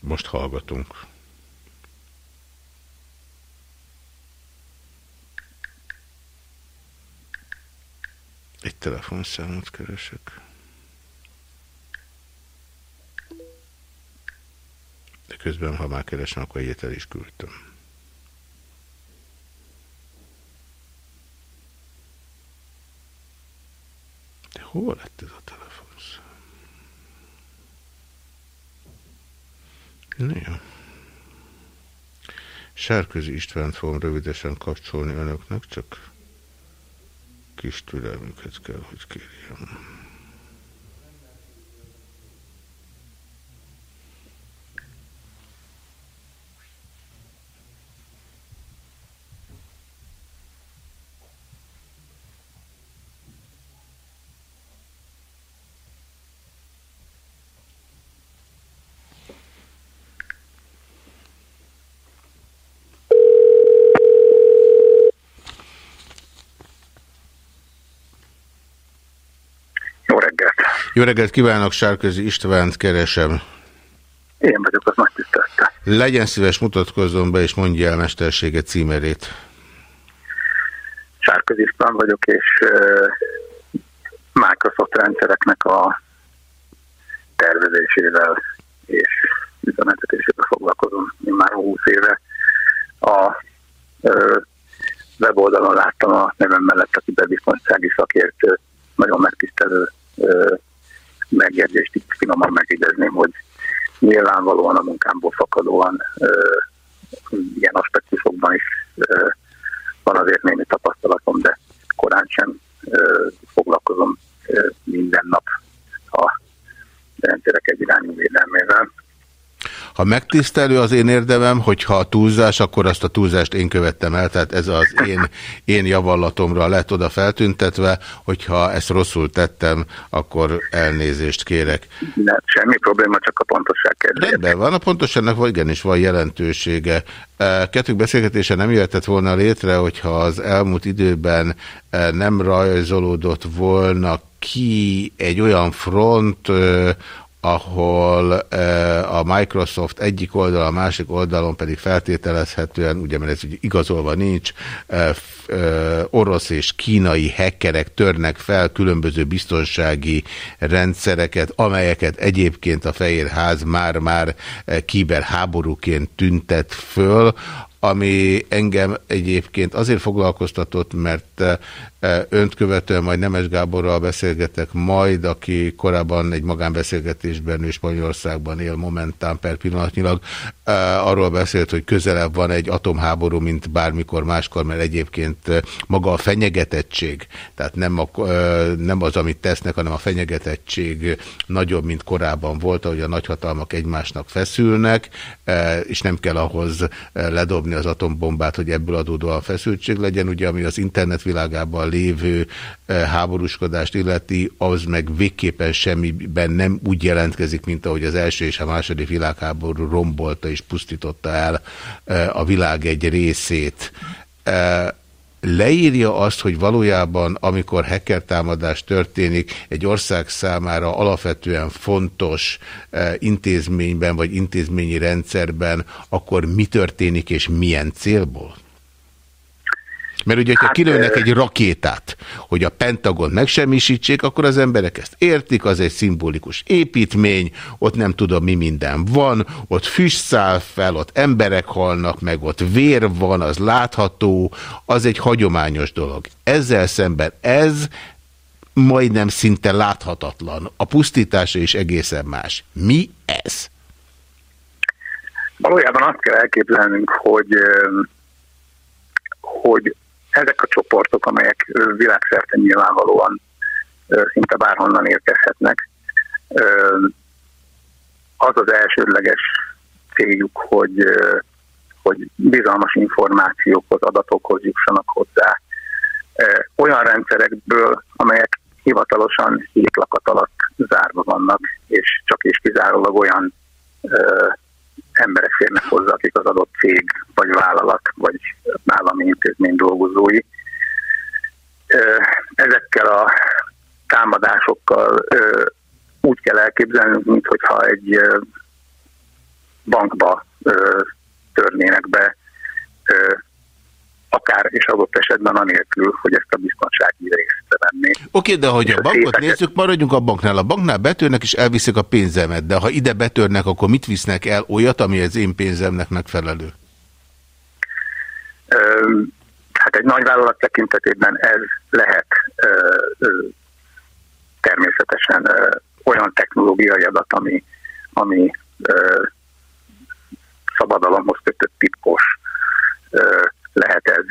Most hallgatunk. Egy telefonszámot keresek. De közben, ha már keresem, akkor egyet el is küldtem. De hol lett ez a telefonszám? Jó. Sárközi Istvánt fogom rövidesen kapcsolni önöknek, csak kis türelmüket kell, hogy kérjem. Jó reggelt! Kívánok, Sárközi Istvánt keresem. Én vagyok, az nagy tisztelte. Legyen szíves, mutatkozzon be, és mondja el mestersége címerét. Sárközi István vagyok, és Microsoft rendszereknek a tervezésével és üzemeltetésével foglalkozom. Én már 20 éve a uh, weboldalon láttam a nevem mellett a kiberbiztonsági szakértő, nagyon megtisztelő uh, megjegyzést, itt finoman megjegyezném, hogy nyilvánvalóan a munkámból fakadóan uh, ilyen aspektusokban is uh, van azért némi tapasztalatom, de korán sem uh, foglalkozom uh, minden nap a rendszerek egy irányú védelmével. Ha megtisztelő az én érdemem, hogyha a túlzás, akkor azt a túlzást én követtem el, tehát ez az én, én javallatomra lett oda feltüntetve, hogyha ezt rosszul tettem, akkor elnézést kérek. Nem, semmi probléma, csak a pontosság kedvéért. Rendben van, a pontosságnak vagy igenis van jelentősége. Kettők beszélgetése nem jöhetett volna létre, hogyha az elmúlt időben nem rajzolódott volna ki egy olyan front, ahol a Microsoft egyik oldal, a másik oldalon pedig feltételezhetően, ugye mert ez igazolva nincs, orosz és kínai hackerek törnek fel különböző biztonsági rendszereket, amelyeket egyébként a Fehér Ház már-már kiberháborúként tüntet föl, ami engem egyébként azért foglalkoztatott, mert önt követően majd Nemes Gáborral beszélgetek majd, aki korábban egy magánbeszélgetésben és Spanyolországban él momentán per pillanatnyilag. Arról beszélt, hogy közelebb van egy atomháború, mint bármikor máskor, mert egyébként maga a fenyegetettség, tehát nem, a, nem az, amit tesznek, hanem a fenyegetettség nagyobb, mint korábban volt, ahogy a nagyhatalmak egymásnak feszülnek, és nem kell ahhoz ledobni az atombombát, hogy ebből adódóan feszültség legyen. Ugye, ami az internet világában lévő háborúskodást illeti, az meg végképpen semmiben nem úgy jelentkezik, mint ahogy az első és a második világháború rombolta és pusztította el a világ egy részét leírja azt, hogy valójában, amikor hacker támadás történik, egy ország számára alapvetően fontos intézményben vagy intézményi rendszerben, akkor mi történik és milyen célból? Mert ugye, ha hát, kilőnek egy rakétát, hogy a Pentagon megsemmisítsék, akkor az emberek ezt értik, az egy szimbolikus építmény, ott nem tudom mi minden van, ott füst száll fel, ott emberek halnak meg, ott vér van, az látható, az egy hagyományos dolog. Ezzel szemben ez majdnem szinte láthatatlan. A pusztítása is egészen más. Mi ez? Valójában azt kell elképzelnünk, hogy hogy ezek a csoportok, amelyek világszerte nyilvánvalóan szinte bárhonnan érkezhetnek, az az elsődleges céljuk, hogy, hogy bizalmas információkhoz, adatokhoz jussanak hozzá. Olyan rendszerekből, amelyek hivatalosan hét lakat alatt zárva vannak, és csak és kizárólag olyan emberek férnek hozzá, akik az adott cég, vagy vállalat, vagy állami intézmény dolgozói. Ezekkel a támadásokkal úgy kell elképzelnünk, mintha egy bankba törnének be akár és adott esetben anélkül, hogy ezt a biztonsági részt venné. Oké, de hogy a, a bankot szépeket... nézzük, maradjunk a banknál. A banknál betörnek és elviszik a pénzemet, de ha ide betörnek, akkor mit visznek el olyat, ami az én pénzemnek megfelelő? Ö, hát egy nagyvállalat tekintetében ez lehet ö, ö, természetesen ö, olyan technológiai adat, ami, ami ö, szabadalomhoz kötött titkos ö, lehet ez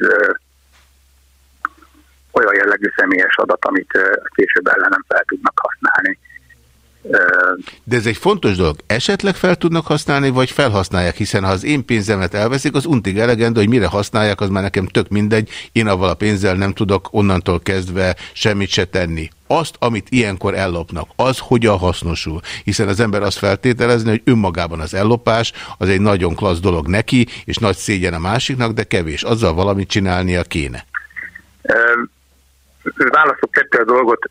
olyan jellegű személyes adat, amit később ellenem fel tudnak használni. De ez egy fontos dolog. Esetleg fel tudnak használni, vagy felhasználják, hiszen ha az én pénzemet elveszik, az untig elegendő, hogy mire használják, az már nekem tök mindegy. Én avval a pénzzel nem tudok onnantól kezdve semmit se tenni. Azt, amit ilyenkor ellopnak, az hogyan hasznosul? Hiszen az ember azt feltételezni, hogy önmagában az ellopás az egy nagyon klassz dolog neki, és nagy szégyen a másiknak, de kevés. Azzal valamit csinálnia kéne. Válaszok kettő a dolgot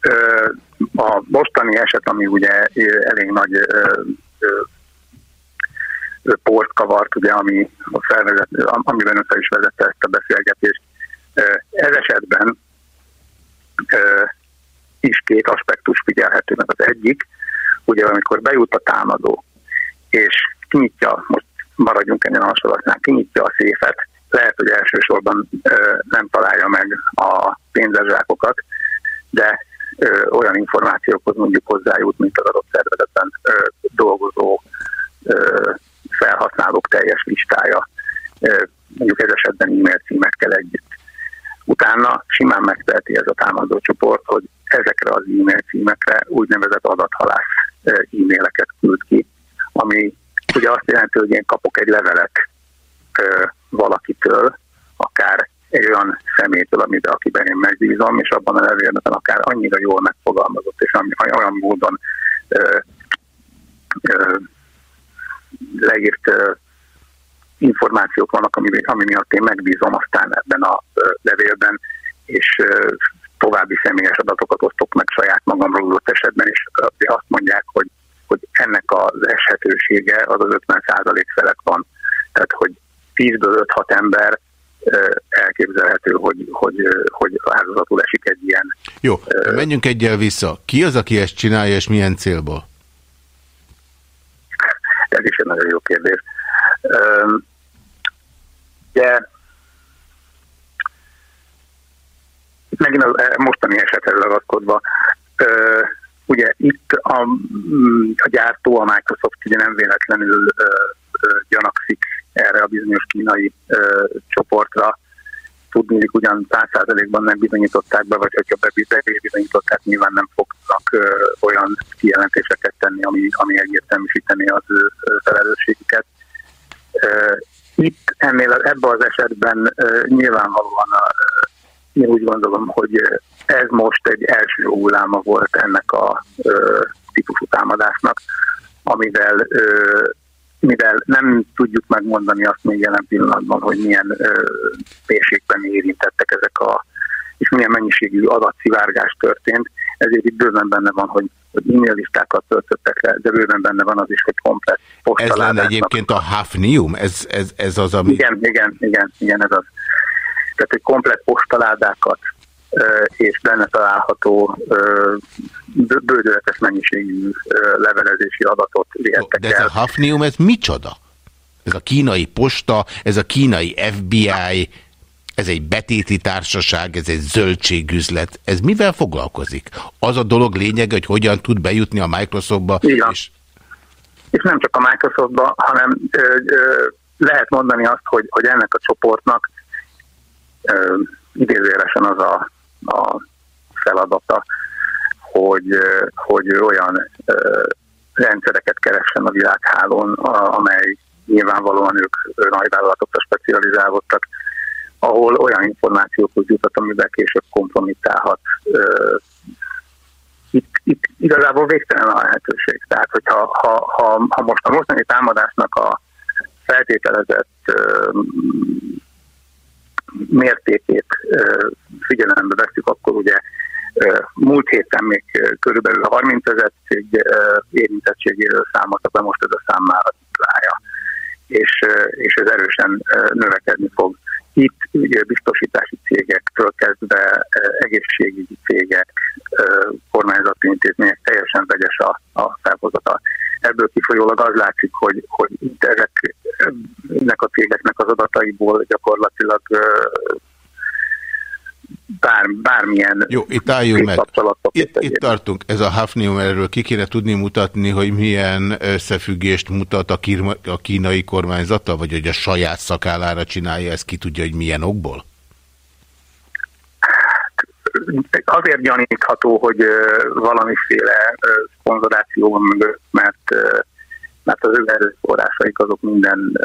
a mostani eset, ami ugye elég nagy port kavart, ugye, ami a felvezet, amiben össze is vezette ezt a beszélgetést. Ez esetben is két aspektus figyelhető meg. Az egyik, ugye amikor bejut a támadó, és kinyitja, most maradjunk ennél a hasonlatnál, kinyitja a széfet, lehet, hogy elsősorban nem találja meg a pénzezsákokat, de olyan információkhoz mondjuk hozzájut, mint az adott szervezetben dolgozó felhasználók teljes listája, mondjuk ez esetben e-mail címekkel együtt. Utána simán megteheti ez a támadó csoport, hogy ezekre az e-mail címekre úgynevezett adathalász e-maileket küld ki, ami ugye azt jelenti, hogy én kapok egy levelet valakitől, akár egy olyan szemétől, amiben, akiben én megbízom, és abban a levélben akár annyira jól megfogalmazott, és olyan módon ö, ö, leírt ö, információk vannak, ami, ami miatt én megbízom aztán ebben a ö, levélben, és ö, további személyes adatokat osztok meg saját magamról adott esetben, és azt mondják, hogy, hogy ennek az eshetősége az az 50% felett van. Tehát, hogy 10-ből 5-6 ember elképzelhető, hogy, hogy, hogy áldozatul esik egy ilyen... Jó, menjünk egyel vissza. Ki az, aki ezt csinálja, és milyen célból? Ez is egy nagyon jó kérdés. ugye megint a mostani esethez ragaszkodva, ugye itt a, a gyártó, a Microsoft ugye nem véletlenül gyanakszik erre a bizonyos kínai ö, csoportra, tudni, ugyan 100%-ban nem bizonyították be, vagy hogyha bebizonyították, nyilván nem fognak ö, olyan kijelentéseket tenni, ami, ami egyértelműsíteni az ő felelősségüket. Ö, itt ennél ebben az esetben ö, nyilvánvalóan a, én úgy gondolom, hogy ez most egy első hulláma volt ennek a ö, típusú támadásnak, amivel ö, mivel nem tudjuk megmondani azt még jelen pillanatban, hogy milyen ö, mérségben érintettek ezek a, és milyen mennyiségű adatszivárgás történt, ezért itt bőven benne van, hogy, hogy e-mail listákat töltöttek le, de bőven benne van az is, hogy komplet Ez lenne egyébként a Hafnium? Ez, ez, ez az, ami... Igen, igen, igen, igen, ez az. Tehát, hogy komplet postaládákat és benne található bődöletes mennyiségű levelezési adatot vihettek De ez el. a Hafnium, ez micsoda? Ez a kínai posta, ez a kínai FBI, ez egy betéti társaság, ez egy zöldségüzlet. Ez mivel foglalkozik? Az a dolog lényege, hogy hogyan tud bejutni a Microsoftba. Igen. És... és nem csak a Microsoftba, hanem ö, ö, lehet mondani azt, hogy, hogy ennek a csoportnak ö, idézőjelesen az a a feladata, hogy, hogy olyan rendszereket keressen a világhálón, amely nyilvánvalóan ők nagyvállalatokra specializálódtak, ahol olyan információkhoz jutott, amivel később kompromittálhat. Itt, itt igazából végtelen a lehetőség. Tehát, hogyha ha, ha, ha most a mostani támadásnak a feltételezett mértékét figyelembe veszük, akkor ugye múlt héten még körülbelül a 30 ezer cég érintettségéről számoltak be, most ez a szám már duplája, és, és ez erősen növekedni fog. Itt ugye biztosítási cégektől kezdve egészségügyi cégek, kormányzati intézmények teljesen vegyes a, a felhozata. Ebből kifolyólag az látszik, hogy, hogy ezek, ennek a cégeknek az adataiból gyakorlatilag bár, bármilyen Jó, itt álljunk meg. Itt, itt tartunk, ez a Hafnium, erről ki kéne tudni mutatni, hogy milyen összefüggést mutat a, kirma, a kínai kormányzata, vagy hogy a saját szakállára csinálja, ezt ki tudja, hogy milyen okból? Azért gyanítható, hogy valamiféle szponzoráció van mögött, mert, mert az ő erőforrásaik azok minden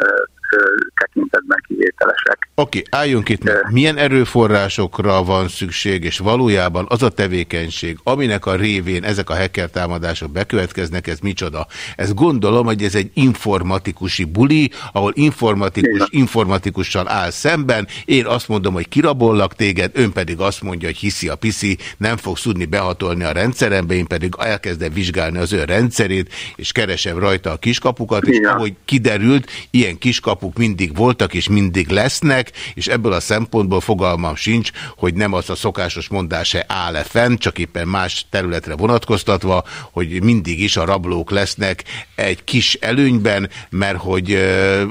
tekintetben kivételesek. Oké, okay, álljunk itt meg. Milyen erőforrásokra van szükség, és valójában az a tevékenység, aminek a révén ezek a hacker támadások bekövetkeznek, ez micsoda? Ez gondolom, hogy ez egy informatikusi buli, ahol informatikus informatikussal áll szemben, én azt mondom, hogy kirabollak téged, ön pedig azt mondja, hogy hiszi a piszi, nem fogsz tudni behatolni a rendszerembe, én pedig elkezdem vizsgálni az ön rendszerét, és keresem rajta a kiskapukat, Igen. és ahogy kiderült, ilyen kiskapuk kapuk mindig voltak és mindig lesznek, és ebből a szempontból fogalmam sincs, hogy nem az a szokásos mondás se áll-e fenn, csak éppen más területre vonatkoztatva, hogy mindig is a rablók lesznek egy kis előnyben, mert hogy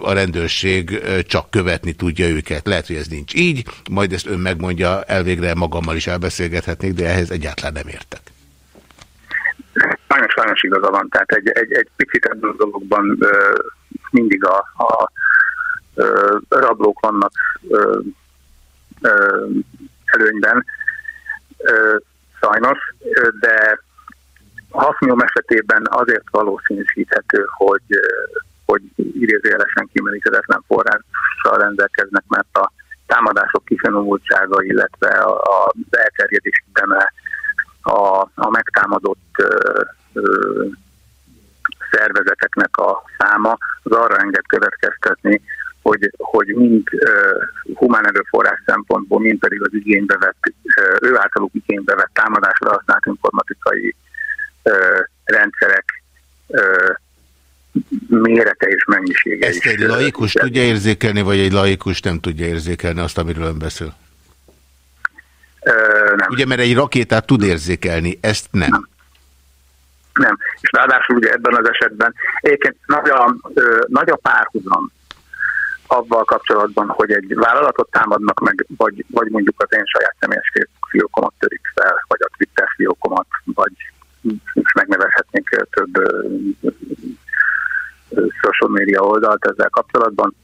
a rendőrség csak követni tudja őket. Lehet, hogy ez nincs így, majd ezt ön megmondja, elvégre magammal is elbeszélgethetnék, de ehhez egyáltalán nem értek. Sajnos, sajnos igaza van, tehát egy, egy, egy picit ebben a dologban mindig a, a rablók vannak előnyben, sajnos, de a hasznium esetében azért valószínűsíthető, hogy, hogy idézőjelesen kimeríthetetlen forrással rendelkeznek, mert a támadások kifinomultsága, illetve az elterjedés ideme, a, a megtámadott ö, ö, szervezeteknek a száma az arra enged következtetni, hogy, hogy mind uh, humán erőforrás szempontból, mind pedig az igénybe vett, uh, ő általuk igénybe vett támadásra használt informatikai uh, rendszerek uh, mérete és mennyisége Ezt is. egy laikus uh, tudja érzékelni, vagy egy laikus nem tudja érzékelni azt, amiről ön beszél? Uh, nem. Ugye, mert egy rakétát tud érzékelni, ezt nem. Nem. Nem. És ráadásul ugye ebben az esetben egyébként nagy a, ö, nagy a párhuzam avval kapcsolatban, hogy egy vállalatot támadnak meg, vagy, vagy mondjuk az én saját személyes fiókomat törik fel, vagy a Twitter fiókomat, vagy és megnevezhetnénk több social media oldalt ezzel kapcsolatban.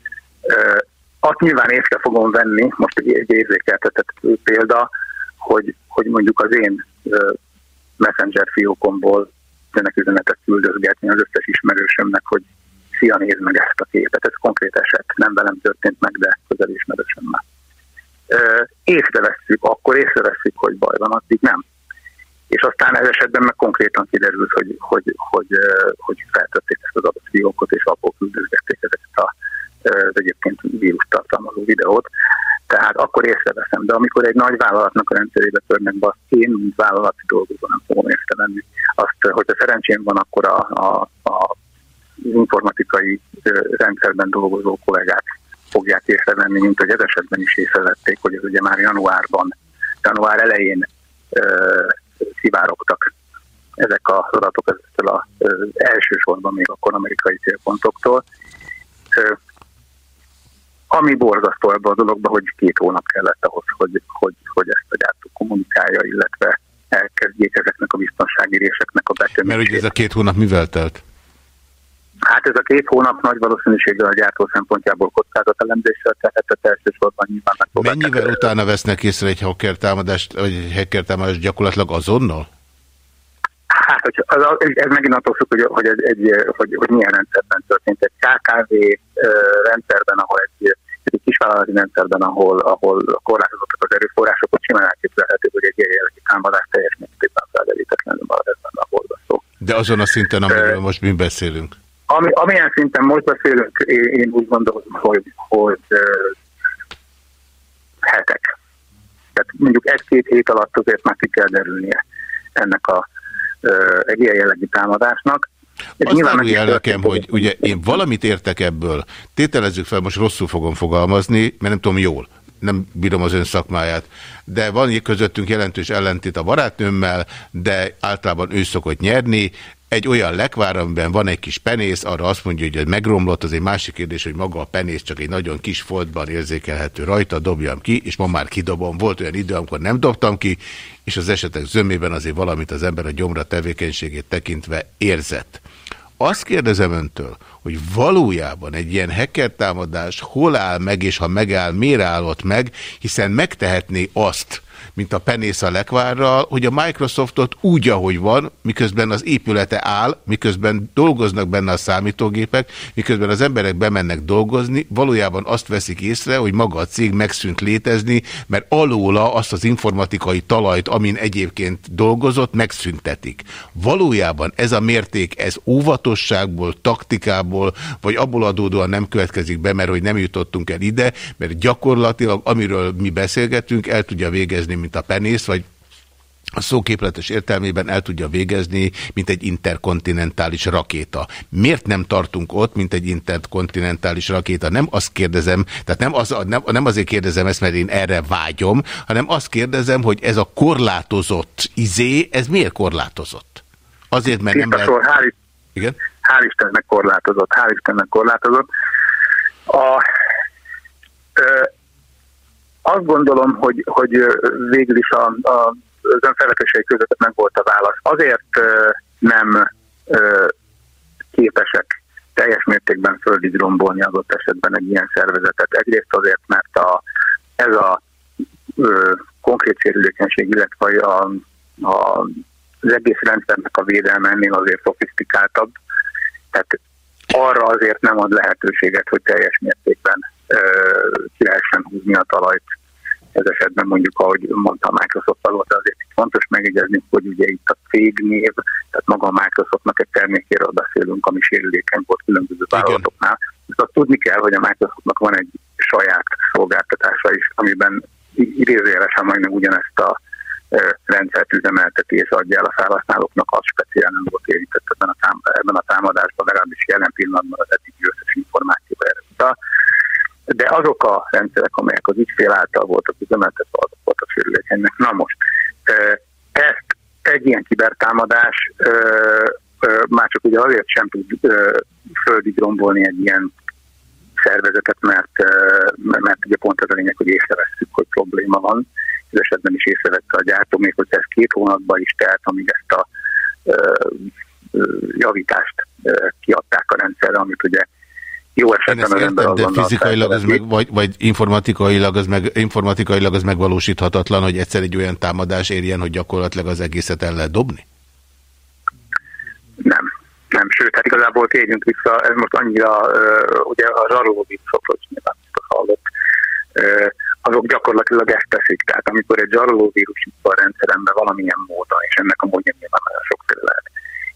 Azt nyilván észre fogom venni, most egy érzékeltetett példa, hogy, hogy mondjuk az én messenger fiókomból ennek üzenetet küldözgetni az összes ismerősömnek, hogy szia, nézd meg ezt a képet. Ez konkrét eset, nem velem történt meg, de közel ismerősömmel. Észrevesszük, akkor észrevesszük, hogy baj van, addig nem. És aztán ez esetben meg konkrétan kiderült, hogy, hogy, hogy, hogy feltették ezt az adott fiókot, és abból küldözgették ezeket a, az egyébként vírus tartalmazó videót. Tehát akkor észreveszem, de amikor egy nagy vállalatnak a rendszerébe törnek be, azt én, mint vállalati dolgozó nem fogom észrevenni. Azt, hogyha szerencsém van, akkor a, a, a informatikai rendszerben dolgozó kollégák fogják észrevenni, mint hogy ez esetben is észrevették, hogy ez ugye már januárban, január elején szivárogtak ezek az adatok ezekkel az elsősorban még akkor amerikai célpontoktól. Ami borzasztó ebben a dologban, hogy két hónap kellett ahhoz, hogy, hogy, hogy ezt a gyártó kommunikálja, illetve elkezdjék ezeknek a biztonsági réseknek a betömését. Mert ugye ez a két hónap mivel telt? Hát ez a két hónap nagy valószínűséggel a gyártó szempontjából kockázatelemzéssel tehetett elsősorban nyilván meg Mennyivel utána vesznek észre egy hacker támadást, vagy egy hacker támadást gyakorlatilag azonnal? Hát, hogy az, ez megint attól függ, hogy, hogy, egy, hogy, hogy milyen rendszerben történt. Egy KKV rendszerben, ahol egy, egy kisvállalati rendszerben, ahol, ahol korlátozottak az erőforrások, ott simán elképzelhető, hogy egy ilyen jellegű támadás teljes mértékben felderítetlenül marad ebben a borzasztó. De azon a szinten, amiről most mi beszélünk? Ami, amilyen szinten most beszélünk, én, én úgy gondolom, hogy, hogy uh, hetek. Tehát mondjuk egy-két hét alatt azért már ki kell derülnie ennek a uh, egy ilyen jellegű támadásnak. Azt árulja el nekem, hogy ugye én valamit értek ebből. Tételezzük fel, most rosszul fogom fogalmazni, mert nem tudom jól nem bírom az ön szakmáját, de van közöttünk jelentős ellentét a barátnőmmel, de általában ő szokott nyerni, egy olyan lekvár, amiben van egy kis penész, arra azt mondja, hogy ez megromlott, az egy másik kérdés, hogy maga a penész csak egy nagyon kis foltban érzékelhető rajta, dobjam ki, és ma már kidobom. Volt olyan idő, amikor nem dobtam ki, és az esetek zömében azért valamit az ember a gyomra tevékenységét tekintve érzett. Azt kérdezem öntől, hogy valójában egy ilyen hacker támadás hol áll meg, és ha megáll, miért állott meg, hiszen megtehetné azt, mint a penész a lekvárral, hogy a Microsoftot úgy, ahogy van, miközben az épülete áll, miközben dolgoznak benne a számítógépek, miközben az emberek bemennek dolgozni, valójában azt veszik észre, hogy maga a cég megszűnt létezni, mert alóla azt az informatikai talajt, amin egyébként dolgozott, megszüntetik. Valójában ez a mérték, ez óvatosságból, taktikából, vagy abból adódóan nem következik be, mert hogy nem jutottunk el ide, mert gyakorlatilag, amiről mi beszélgetünk, el tudja végezni mint a penész, vagy a szóképletes értelmében el tudja végezni, mint egy interkontinentális rakéta. Miért nem tartunk ott, mint egy interkontinentális rakéta? Nem azt kérdezem, tehát nem, az, nem, nem azért kérdezem ezt, mert én erre vágyom, hanem azt kérdezem, hogy ez a korlátozott izé, ez miért korlátozott? Azért, mert nem lehet... Hál' Igen? Hál' Istennek korlátozott, hál' Istennek korlátozott. A, ö, azt gondolom, hogy, hogy végül is a, a, az önfelelősség között meg volt a válasz. Azért nem képesek teljes mértékben földig rombolni adott esetben egy ilyen szervezetet. Egyrészt azért, mert a, ez a ö, konkrét sérülékenység, illetve a, a, az egész rendszernek a védelme ennél azért szofisztikáltabb. Tehát arra azért nem ad lehetőséget, hogy teljes mértékben ki lehessen húzni a talajt. Ez esetben mondjuk, ahogy mondta a Microsoft volt, azért fontos megjegyezni, hogy ugye itt a cégnév, tehát maga a Microsoftnak egy termékéről beszélünk, ami sérülékeny volt különböző vállalatoknál. Azt tudni kell, hogy a Microsoftnak van egy saját szolgáltatása is, amiben idézőjelesen majdnem ugyanezt a rendszert üzemelteti és adja el a felhasználóknak, az speciál nem volt érintett ebben a, tám ebben a támadásban, legalábbis jelen pillanatban az eddig összes információ erre utal de azok a rendszerek, amelyek az ügyfél által voltak üzemeltetve, azok voltak sérülékenynek. Na most, ezt egy ilyen kibertámadás már csak ugye azért sem tud földig rombolni egy ilyen szervezetet, mert, mert ugye pont az a lényeg, hogy észrevesszük, hogy probléma van. Ez esetben is észrevette a gyártó, még hogy ez két hónapban is telt, amíg ezt a javítást kiadták a rendszerre, amit ugye jó esetben az ember de fizikailag az meg, vagy, vagy informatikailag az, meg, informatikailag az megvalósíthatatlan, hogy egyszer egy olyan támadás érjen, hogy gyakorlatilag az egészet el lehet dobni? Nem. Nem, sőt, hát igazából térjünk vissza, ez most annyira, uh, ugye a vírusokról is nyilván hallott, uh, azok gyakorlatilag ezt teszik. Tehát amikor egy zsaroló vírus itt a rendszeremben valamilyen módon, és ennek a módja nyilván nagyon sok lehet,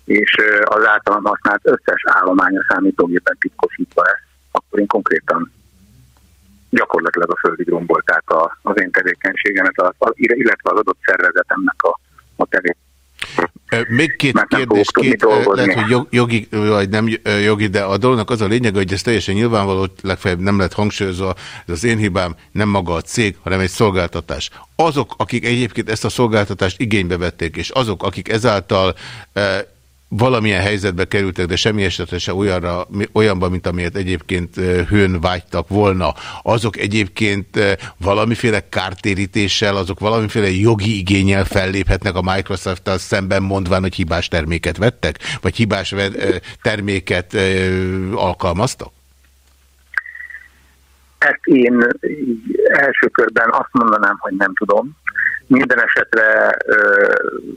és az általam használt összes állomány a számítógépen titkosítva lesz, akkor én konkrétan gyakorlatilag a földig rombolták a, az én tevékenységemet, a, a, illetve az adott szervezetemnek a, a tevékenységet. Még két kérdés, két, lehet, hogy jogi, vagy nem jogi, de a dolognak az a lényeg, hogy ez teljesen nyilvánvaló, legfeljebb nem lett hangsúlyozva, ez az én hibám, nem maga a cég, hanem egy szolgáltatás. Azok, akik egyébként ezt a szolgáltatást igénybe vették, és azok, akik ezáltal valamilyen helyzetbe kerültek, de semmi esetre se olyanra, olyanban, mint amilyet egyébként hőn vágytak volna, azok egyébként valamiféle kártérítéssel, azok valamiféle jogi igényel felléphetnek a Microsoft-tal szemben mondván, hogy hibás terméket vettek? Vagy hibás terméket alkalmaztak? Ezt én első körben azt mondanám, hogy nem tudom. Minden esetre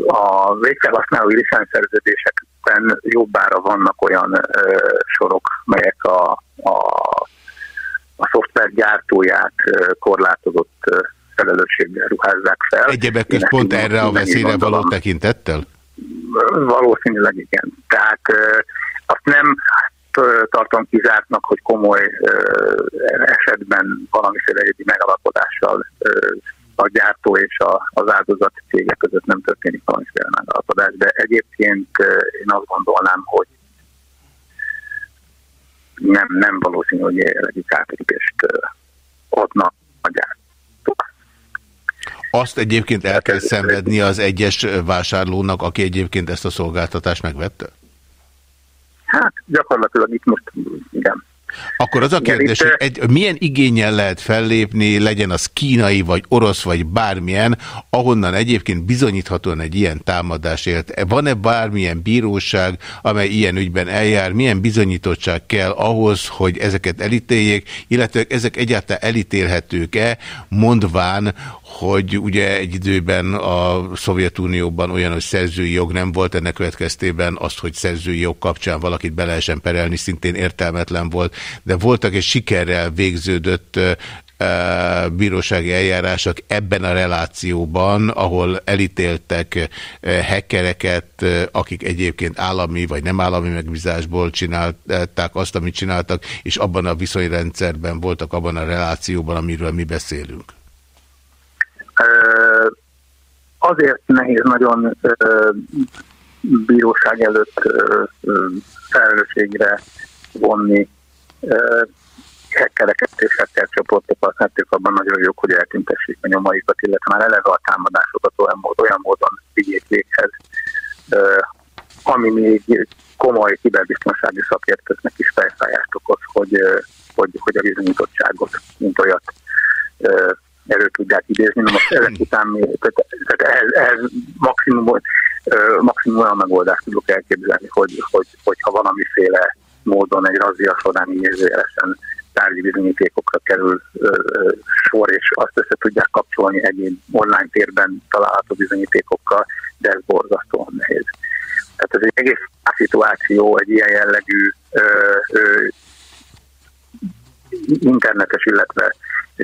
a végfelhasználói licenszerződésekben jobbára vannak olyan sorok, melyek a, a, a szoftver gyártóját korlátozott felelősséggel ruházzák fel. Egyebek közt pont erre a veszélyre való tekintettel? Valószínűleg igen. Tehát azt nem tartom kizártnak, hogy komoly esetben valamiféle egyedi megalapodással a gyártó és a, az áldozat cégek között nem történik valamiféle megállapodás, de egyébként én azt gondolnám, hogy nem, nem valószínű, hogy jelenlegi kártérítést adnak a gyártó. Azt egyébként el kell szenvedni az egyes vásárlónak, aki egyébként ezt a szolgáltatást megvette? Hát gyakorlatilag itt most igen. Akkor az a kérdés, hogy egy, milyen igényel lehet fellépni, legyen az kínai, vagy orosz, vagy bármilyen, ahonnan egyébként bizonyíthatóan egy ilyen támadás élt. Van-e bármilyen bíróság, amely ilyen ügyben eljár? Milyen bizonyítottság kell ahhoz, hogy ezeket elítéljék, illetve ezek egyáltalán elítélhetők-e, mondván, hogy ugye egy időben a Szovjetunióban olyan, hogy szerzői jog nem volt, ennek következtében azt, hogy szerzői jog kapcsán valakit be lehessen perelni, szintén értelmetlen volt, de voltak és sikerrel végződött bírósági eljárások ebben a relációban, ahol elítéltek hekkereket, akik egyébként állami vagy nem állami megbízásból csinálták azt, amit csináltak, és abban a viszonyrendszerben voltak abban a relációban, amiről mi beszélünk. Azért nehéz nagyon bíróság előtt felelősségre vonni hekkereket és hacker csoportokat, ők abban nagyon jók, hogy eltüntessék a nyomaikat, illetve már eleve a támadásokat olyan, mód, olyan módon vigyék véghez, ami még komoly kiberbiztonsági szakértőknek is fejfájást okoz, hogy, hogy, hogy a bizonyítottságot, mint olyat elő tudják idézni. Na most ezek után mi, tehát, tehát ehhez, ehhez maximum, maximum olyan megoldást tudok elképzelni, hogy, hogy, hogyha valamiféle módon egy razzia során idézőjelesen tárgyi bizonyítékokra kerül ö, ö, sor, és azt össze tudják kapcsolni egyéb online térben található bizonyítékokkal, de ez borzasztóan nehéz. Tehát ez egy egész szituáció egy ilyen jellegű ö, ö, internetes, illetve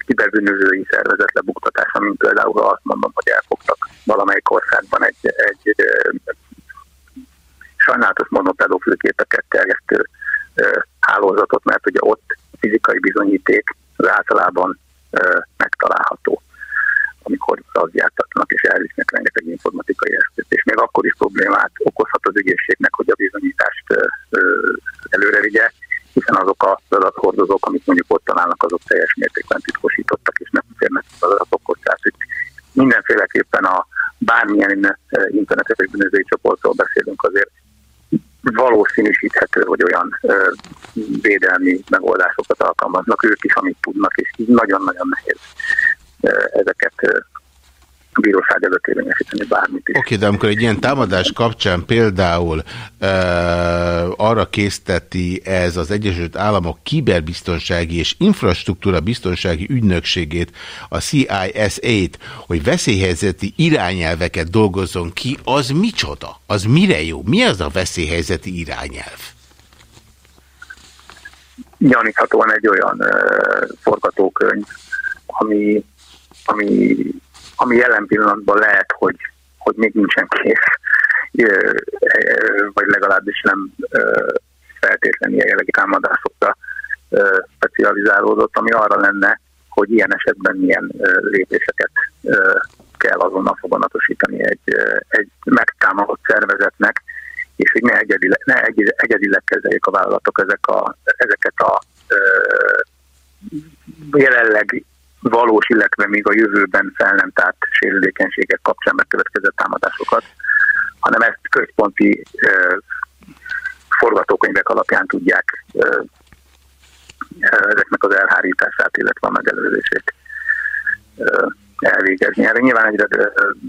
kiberbűnözői szervezet lebuktatása, mint például azt mondom, hogy elfogtak valamelyik országban egy, egy sajnálatos monopedofilképeket terjesztő hálózatot, mert ugye ott fizikai bizonyíték az általában megtalálható amikor az jártatnak és elvisznek rengeteg informatikai eszközt, és még akkor is problémát okozhat az ügyészségnek, hogy a bizonyítást előre vigye, hiszen azok a adathordozók, amit mondjuk ott találnak, azok teljes mértékben titkosítottak, és nem férnek az adatokhoz. Tehát hogy mindenféleképpen a bármilyen internetes bűnözői csoportról beszélünk, azért valószínűsíthető, hogy olyan ö, védelmi megoldásokat alkalmaznak ők is, amit tudnak, és így nagyon-nagyon nehéz ö, ezeket a bíróság előtt érvényesíteni bármit is. Oké, okay, de amikor egy ilyen támadás kapcsán például e, arra készteti ez az Egyesült Államok kiberbiztonsági és infrastruktúra biztonsági ügynökségét, a CISA-t, hogy veszélyhelyzeti irányelveket dolgozzon ki, az micsoda? Az mire jó? Mi az a veszélyhelyzeti irányelv? Gyaníthatóan egy olyan uh, forgatókönyv, ami, ami ami jelen pillanatban lehet, hogy, hogy még nincsen kész, vagy legalábbis nem feltétlenül jelenlegi támadásokra specializálódott, ami arra lenne, hogy ilyen esetben milyen lépéseket kell azonnal foganatosítani egy, egy megtámadott szervezetnek, és hogy ne egyedileg, ne egyedileg kezeljék a vállalatok ezek a, ezeket a jelenleg valós, illetve még a jövőben fel nem tárt sérülékenységek kapcsán megkövetkezett támadásokat, hanem ezt központi uh, forgatókönyvek alapján tudják uh, ezeknek az elhárítását, illetve a megelőzését uh, elvégezni. Erre nyilván egyre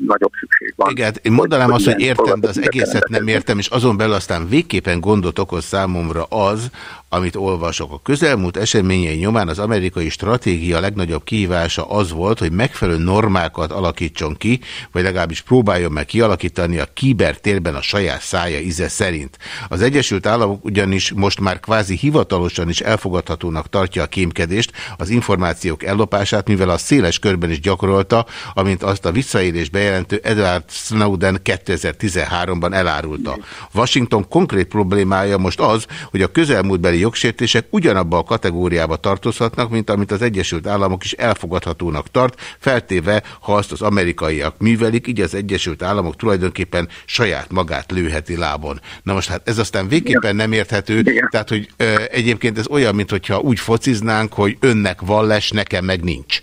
nagyobb szükség van. Igen, én mondanám azt, hogy értem, de az egészet nem értem, és azon belül aztán végképpen gondot okoz számomra az, amit olvasok. A közelmúlt eseményei nyomán az amerikai stratégia legnagyobb kihívása az volt, hogy megfelelő normákat alakítson ki, vagy legalábbis próbáljon meg kialakítani a kibertérben a saját szája íze szerint. Az Egyesült Államok ugyanis most már kvázi hivatalosan is elfogadhatónak tartja a kémkedést, az információk ellopását, mivel a széles körben is gyakorolta, amint azt a visszaélés bejelentő Edward Snowden 2013-ban elárulta. Washington konkrét problémája most az, hogy a közelmúltbeli jogsértések ugyanabba a kategóriába tartozhatnak, mint amit az Egyesült Államok is elfogadhatónak tart, feltéve, ha azt az amerikaiak művelik, így az Egyesült Államok tulajdonképpen saját magát lőheti lábon. Na most hát ez aztán végképpen nem érthető, Igen. tehát hogy ö, egyébként ez olyan, mintha úgy fociznánk, hogy önnek van les, nekem meg nincs.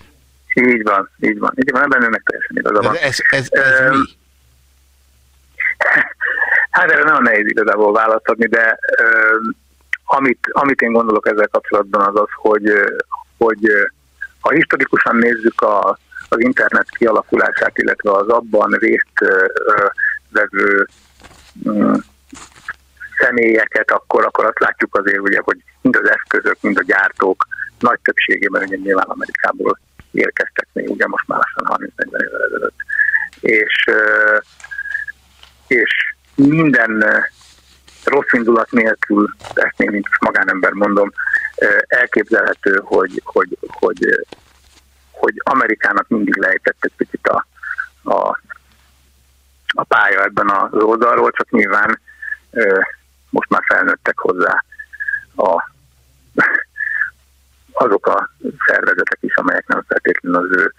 Így van, így van. Így van, ebben önnek teljesen igaza van. Ez, ez, ez uh, mi? Hát erre nagyon nehéz igazából választ adni, de uh, amit, amit én gondolok ezzel kapcsolatban az az, hogy, hogy ha historikusan nézzük a, az internet kialakulását, illetve az abban részt vevő mm, személyeket, akkor, akkor azt látjuk azért, ugye, hogy mind az eszközök, mind a gyártók nagy többségében ugye nyilván Amerikából érkeztek még, ugye most már lassan 30-40 évvel ezelőtt. És, és minden rossz indulat nélkül, ezt én mint magánember mondom, elképzelhető, hogy, hogy, hogy, hogy Amerikának mindig lejtett egy picit a, a, a pálya ebben az oldalról, csak nyilván most már felnőttek hozzá a, azok a szervezetek is, amelyek nem feltétlenül az ő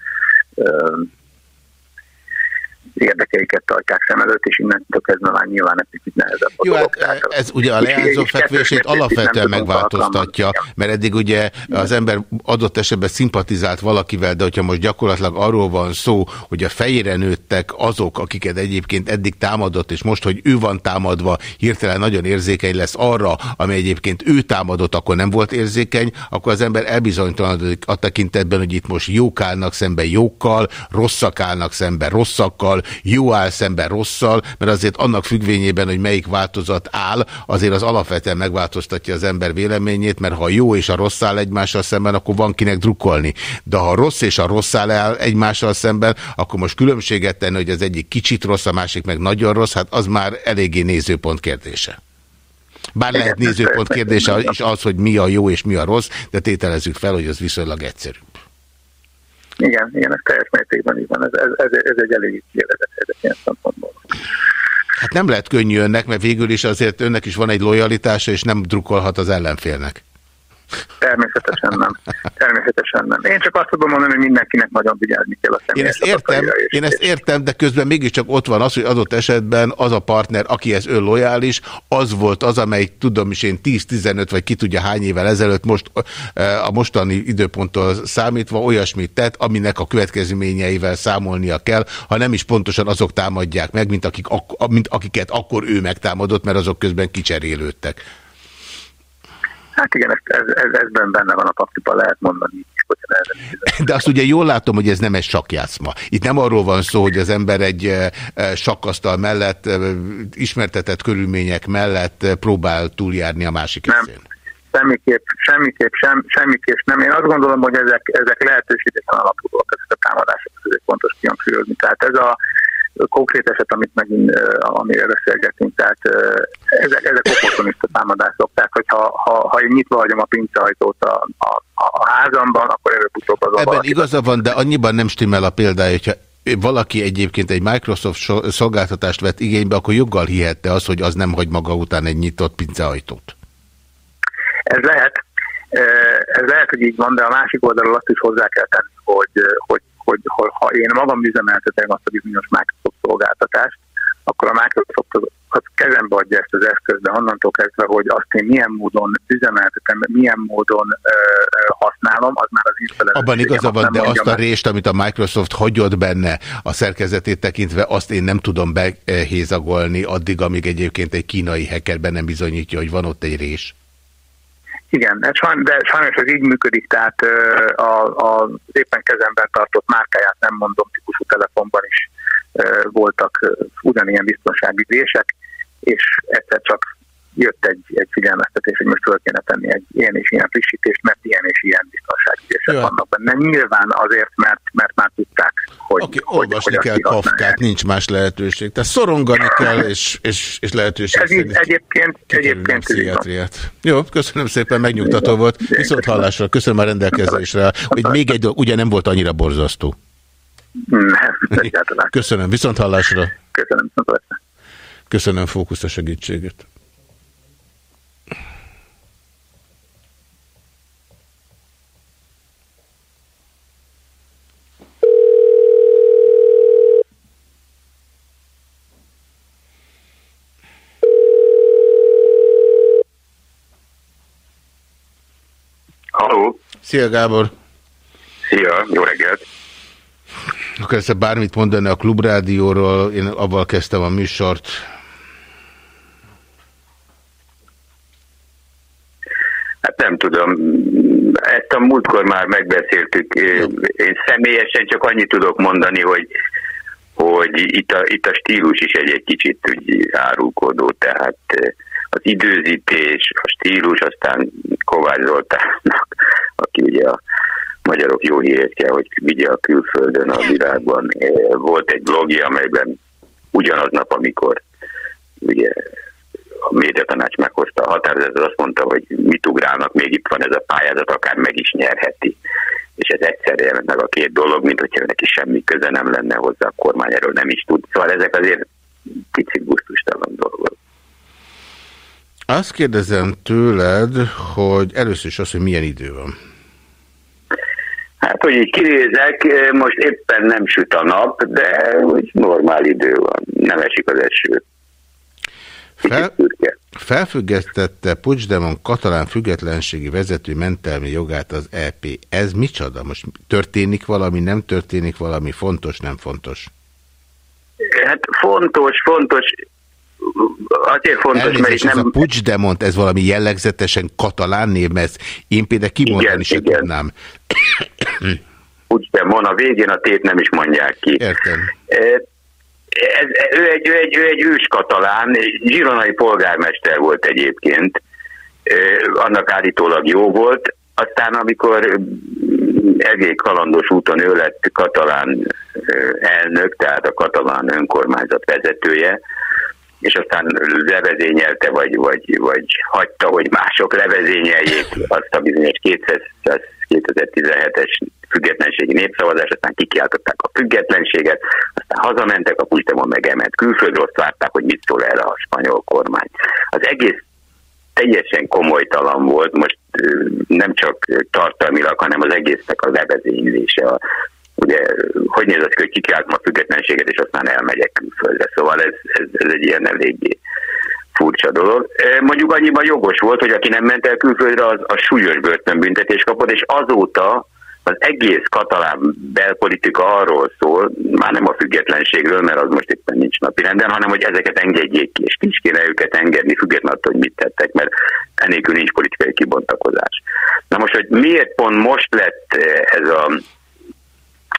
érdekeiket tartják szem előtt, és innentől kezdve már nyilván egy picit nehezebb Jó, hát ez ugye a leányzó fekvését alapvetően megváltoztatja, mert eddig ugye az ember adott esetben szimpatizált valakivel, de hogyha most gyakorlatilag arról van szó, hogy a fejére nőttek azok, akiket egyébként eddig támadott, és most, hogy ő van támadva, hirtelen nagyon érzékeny lesz arra, ami egyébként ő támadott, akkor nem volt érzékeny, akkor az ember elbizonytalanodik a tekintetben, hogy itt most jók állnak szemben jókkal, rosszak állnak szemben rosszakkal, jó áll szemben rosszal, mert azért annak függvényében, hogy melyik változat áll, azért az alapvetően megváltoztatja az ember véleményét, mert ha jó és a rossz áll egymással szemben, akkor van kinek drukkolni. De ha rossz és a rossz áll egymással szemben, akkor most különbséget tenni, hogy az egyik kicsit rossz, a másik meg nagyon rossz, hát az már eléggé nézőpont kérdése. Bár lehet nézőpont kérdése is az, hogy mi a jó és mi a rossz, de tételezzük fel, hogy az viszonylag egyszerű. Igen, igen, ez teljes mértékben így van. Ez, ez, ez, egy elég kielezett helyzet ilyen szempontból. Hát nem lehet könnyű önnek, mert végül is azért önnek is van egy lojalitása, és nem drukkolhat az ellenfélnek. Természetesen nem. Természetesen nem. Én csak azt tudom mondani, hogy mindenkinek nagyon vigyázni kell a Én ezt értem, én ezt értem, de közben mégiscsak ott van az, hogy adott esetben az a partner, akihez ön lojális, az volt az, amely tudom is én 10-15 vagy ki tudja hány évvel ezelőtt most a mostani időponttól számítva olyasmit tett, aminek a következményeivel számolnia kell, ha nem is pontosan azok támadják meg, mint, akik, mint akiket akkor ő megtámadott, mert azok közben kicserélődtek. Hát igen, ez, ez, ez, ezben benne van a pakliban, lehet mondani. De azt ugye jól látom, hogy ez nem egy sakjátszma. Itt nem arról van szó, hogy az ember egy eh, eh, sakkasztal mellett, eh, ismertetett körülmények mellett próbál túljárni a másik nem. eszén. Semmiképp, semmiképp, sem, semmiképp nem. Én azt gondolom, hogy ezek, ezek lehetőségesen alapulóak, ezek a támadások, ezek fontos kihangsúlyozni. Tehát ez a, konkrét eset, amit megint, amire beszélgetünk, tehát ezek, ezek opportunista támadások. Tehát, hogyha ha, ha én nyitva hagyom a pincehajtót a, a, a házamban, akkor előbb-utóbb az Ebben igaza van, de annyiban nem stimmel a példája, hogyha valaki egyébként egy Microsoft szolgáltatást vett igénybe, akkor joggal hihette az, hogy az nem hagy maga után egy nyitott pincehajtót. Ez lehet, ez lehet, hogy így van, de a másik oldalról azt is hozzá kell tenni, hogy, hogy hogy ha én magam üzemeltetem azt a bizonyos Microsoft szolgáltatást, akkor a Microsoft az, az kezembe adja ezt az eszközt, de onnantól kezdve, hogy azt én milyen módon üzemeltetem, milyen módon ö, használom, az már az én Abban igaza van, de azt a részt, amit a Microsoft hagyott benne a szerkezetét tekintve, azt én nem tudom behézagolni addig, amíg egyébként egy kínai hackerben nem bizonyítja, hogy van ott egy rés. Igen, de sajnos ez így működik, tehát a, a éppen kezemben tartott márkáját nem mondom, típusú telefonban is voltak ugyanilyen biztonsági vések, és egyszer csak jött egy, egy figyelmeztetés, hogy most föl kéne tenni egy ilyen és ilyen frissítést, mert ilyen és ilyen biztonságügyesek vannak benne. Nyilván azért, mert, mert már tudták, hogy... Aki hogy, olvasni hogy kell Kafkát, nincs más lehetőség. Tehát szorongani kell, és, és, és lehetőség Ez így, egyébként, egyébként Jó, köszönöm szépen, megnyugtató volt. Viszont hallásra, köszönöm a rendelkezésre. Hogy még egy dolog, ugye nem volt annyira borzasztó. Nem, egyáltalán. Köszönöm, viszont hallásra. Köszönöm, Köszönöm Fókusz a segítséget. Szia Gábor! Szia, jó reggelt! Akarsz-e bármit mondani a Klubrádióról? Én avval kezdtem a műsort. Hát nem tudom. Ezt a múltkor már megbeszéltük. Én személyesen csak annyit tudok mondani, hogy hogy itt a, itt a stílus is egy, egy kicsit úgy árulkodó, tehát az időzítés, a stílus, aztán Kovács Zoltánnak, aki ugye a magyarok jó hírét kell, hogy vigye a külföldön a világban. Volt egy blogja, amelyben ugyanaz nap, amikor ugye a médiatanács meghozta a határozatot, azt mondta, hogy mit ugrálnak, még itt van ez a pályázat, akár meg is nyerheti. És ez egyszerre jelent meg a két dolog, mint hogyha neki semmi köze nem lenne hozzá, a kormány erről nem is tud. Szóval ezek azért picit gusztustalan dolgok. Azt kérdezem tőled, hogy először is az, hogy milyen idő van. Hát, hogy így kinézek, most éppen nem süt a nap, de úgy normál idő van, nem esik az eső. Fel, felfüggesztette Puigdemont katalán függetlenségi vezető mentelmi jogát az EP. Ez micsoda? Most történik valami, nem történik valami, fontos, nem fontos? Hát fontos, fontos azért fontos, Elnézést, mert itt nem... Ez a Puigdemont, ez valami jellegzetesen katalán név, mert én például kimondani sem tudnám. Puigdemont, a végén a tét nem is mondják ki. Értem. Ez, ő, egy, ő, egy, ő egy ős katalán, zsironai polgármester volt egyébként, annak állítólag jó volt, aztán amikor egész kalandos úton ő lett katalán elnök, tehát a katalán önkormányzat vezetője, és aztán levezényelte, vagy, vagy, vagy hagyta, hogy mások levezényeljék azt a bizonyos 2017-es függetlenségi népszavazás, aztán kikiáltották a függetlenséget, aztán hazamentek, a Puigdemont megement külföldre, azt várták, hogy mit szól erre a spanyol kormány. Az egész teljesen komolytalan volt, most nem csak tartalmilag, hanem az egésznek a levezénylése. Ugye, hogy néz az, hogy kikáltom a függetlenséget, és aztán elmegyek külföldre. Szóval ez, ez, ez egy ilyen eléggé furcsa dolog. Mondjuk annyiban jogos volt, hogy aki nem ment el külföldre, az a súlyos börtönbüntetés kapott, és azóta az egész katalán belpolitika arról szól, már nem a függetlenségről, mert az most éppen nincs napirenden, hanem hogy ezeket engedjék ki, és ki kéne őket engedni, függetlenül attól, hogy mit tettek, mert enélkül nincs politikai kibontakozás. Na most, hogy miért pont most lett ez a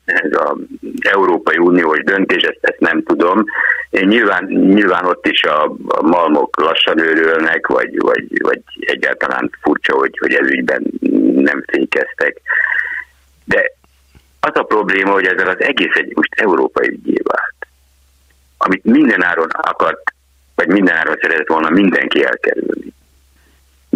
ez az Európai Uniós döntés, ezt, ezt nem tudom. Én nyilván, nyilván ott is a, a malmok lassan őrülnek, vagy, vagy, vagy egyáltalán furcsa, hogy, hogy ez ügyben nem fékeztek. De az a probléma, hogy ezzel az egész egy most európai ügyé vált. Amit mindenáron akart, vagy mindenáron szeretett volna mindenki elkerülni.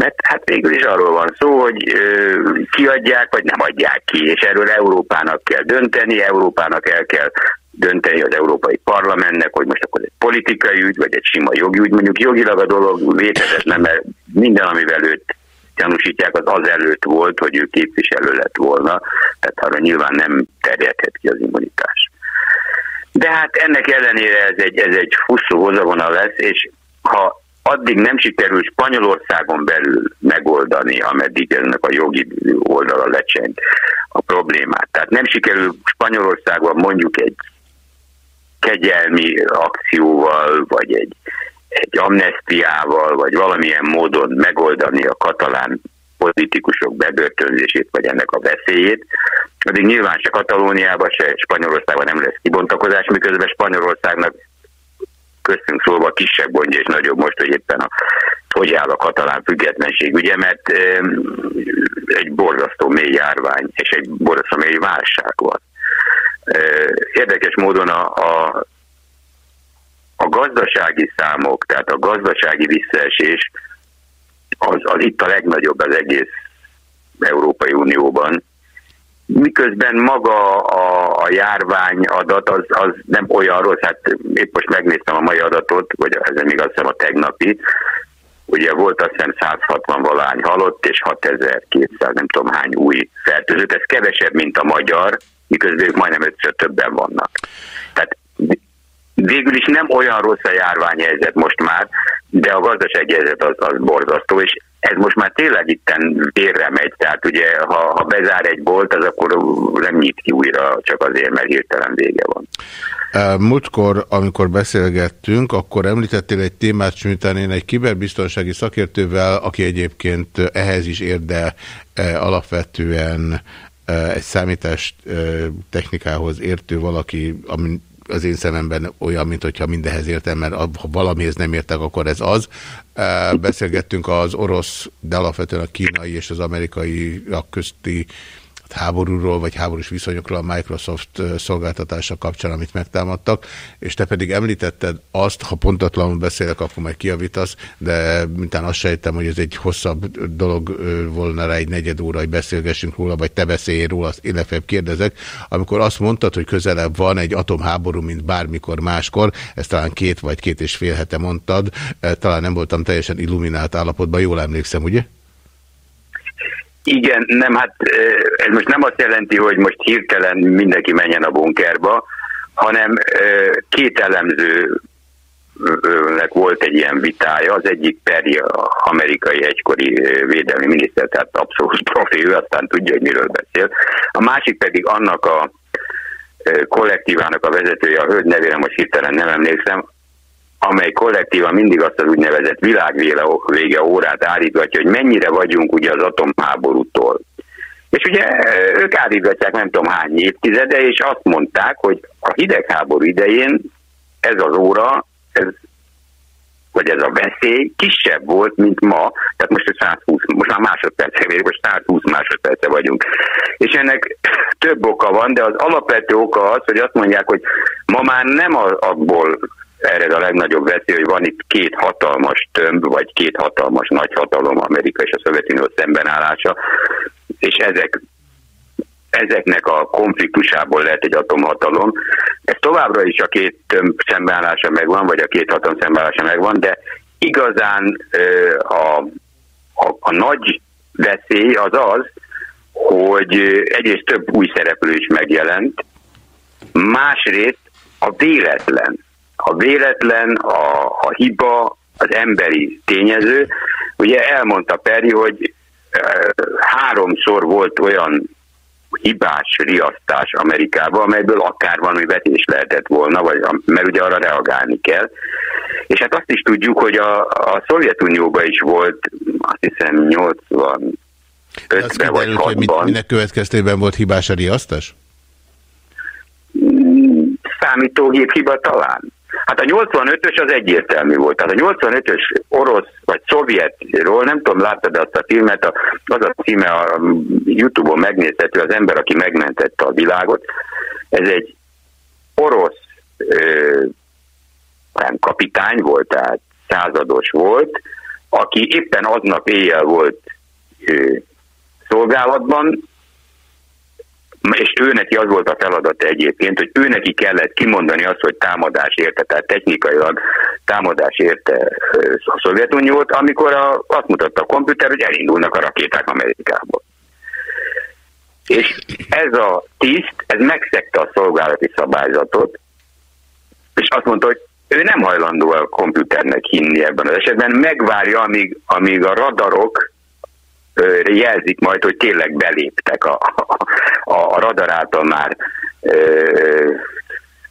Mert hát végül is arról van szó, hogy ö, kiadják, vagy nem adják ki, és erről Európának kell dönteni, Európának el kell dönteni az Európai Parlamentnek, hogy most akkor egy politikai ügy, vagy egy sima jogi ügy. Mondjuk jogilag a dolog létezhetne, mert minden, amivel őt gyanúsítják, az az előtt volt, hogy ő képviselő lett volna, tehát arra nyilván nem terjedhet ki az immunitás. De hát ennek ellenére ez egy, ez egy fusszó hozavonal lesz, és ha addig nem sikerül Spanyolországon belül megoldani, ameddig ennek a jogi oldala lecseng a problémát. Tehát nem sikerül Spanyolországban mondjuk egy kegyelmi akcióval, vagy egy egy amnestiával, vagy valamilyen módon megoldani a katalán politikusok bebörtönzését, vagy ennek a veszélyét, addig nyilván se Katalóniában, se Spanyolországban nem lesz kibontakozás, miközben Spanyolországnak köztünk szólva kisebb gondja és nagyobb most, hogy éppen a, hogy áll a katalán függetlenség, ugye, mert e, egy borzasztó mély járvány és egy borzasztó mély válság van. E, érdekes módon a, a a gazdasági számok, tehát a gazdasági visszaesés az, az itt a legnagyobb az egész Európai Unióban, miközben maga a, a járvány adat az, az nem olyan rossz, hát épp most megnéztem a mai adatot, vagy ez még azt hiszem a tegnapi, ugye volt azt hiszem 160 valány halott, és 6200 nem tudom hány új fertőzött, ez kevesebb, mint a magyar, miközben ők majdnem ötször többen vannak. Tehát végül is nem olyan rossz a járványhelyzet most már, de a gazdasági helyzet az, az borzasztó, és ez most már tényleg itten vérre megy, tehát ugye ha, ha bezár egy bolt, az akkor nem nyit ki újra, csak azért, mert hirtelen vége van. Múltkor, amikor beszélgettünk, akkor említettél egy témát, miután én egy kiberbiztonsági szakértővel, aki egyébként ehhez is ér, de alapvetően egy számítás technikához értő valaki, ami az én szememben olyan, mint hogyha mindenhez értem, mert ha valamihez nem értek, akkor ez az. Beszélgettünk az orosz, de alapvetően a kínai és az amerikai közti háborúról, vagy háborús viszonyokról a Microsoft szolgáltatása kapcsán, amit megtámadtak, és te pedig említetted azt, ha pontatlanul beszélek, akkor majd kiavítasz, de mintán azt sejtem, hogy ez egy hosszabb dolog volna rá egy negyed óra, hogy beszélgessünk róla, vagy te beszélj róla, azt én legfeljebb kérdezek. Amikor azt mondtad, hogy közelebb van egy atomháború, mint bármikor máskor, ezt talán két vagy két és fél hete mondtad, talán nem voltam teljesen illuminált állapotban, jól emlékszem, ugye? Igen, nem, hát ez most nem azt jelenti, hogy most hirtelen mindenki menjen a bunkerba, hanem két elemző volt egy ilyen vitája, az egyik Perry, amerikai egykori védelmi miniszter, tehát abszolút profi, ő aztán tudja, hogy miről beszél. A másik pedig annak a kollektívának a vezetője, a hölgy nevére most hirtelen nem emlékszem, amely kollektíva mindig azt az úgynevezett világvége órát állítgatja, hogy mennyire vagyunk ugye az atomháborútól. És ugye ők állítgatják nem tudom hány évtizede, és azt mondták, hogy a hidegháború idején ez az óra, ez, vagy ez a veszély kisebb volt, mint ma, tehát most 120, most már másodperce vagyunk, most 120 másodperce vagyunk. És ennek több oka van, de az alapvető oka az, hogy azt mondják, hogy ma már nem abból ered a legnagyobb veszély, hogy van itt két hatalmas tömb, vagy két hatalmas nagyhatalom, Amerika és a Szovjetunió szembenállása, és ezek ezeknek a konfliktusából lehet egy atomhatalom. Ez továbbra is a két tömb szembenállása megvan, vagy a két hatalom szembenállása megvan, de igazán a, a, a nagy veszély az az, hogy egyrészt több új szereplő is megjelent, másrészt a véletlen, a véletlen, a, a hiba, az emberi tényező. Ugye elmondta Peri, hogy e, háromszor volt olyan hibás riasztás Amerikában, amelyből akár valami vetés lehetett volna, vagy, mert ugye arra reagálni kell. És hát azt is tudjuk, hogy a, a Szovjetunióban is volt, azt hiszem 80 azt kiderült, hogy mit, minek következtében volt hibás a riasztás? Számítógép hiba talán. Hát a 85-ös az egyértelmű volt. Tehát a 85-ös orosz vagy szovjetról, nem tudom, láttad azt a filmet, az a címe a Youtube-on megnézhető, az ember, aki megmentette a világot. Ez egy orosz ö, nem kapitány volt, tehát százados volt, aki éppen aznap éjjel volt ö, szolgálatban, és ő neki az volt a feladata egyébként, hogy ő neki kellett kimondani azt, hogy támadás érte, tehát technikailag támadás érte a Szovjetuniót, amikor a, azt mutatta a komputer, hogy elindulnak a rakéták Amerikából. És ez a tiszt, ez megszegte a szolgálati szabályzatot, és azt mondta, hogy ő nem hajlandó a komputernek hinni ebben az esetben, megvárja, amíg, amíg a radarok jelzik majd, hogy tényleg beléptek a, a, a radar által már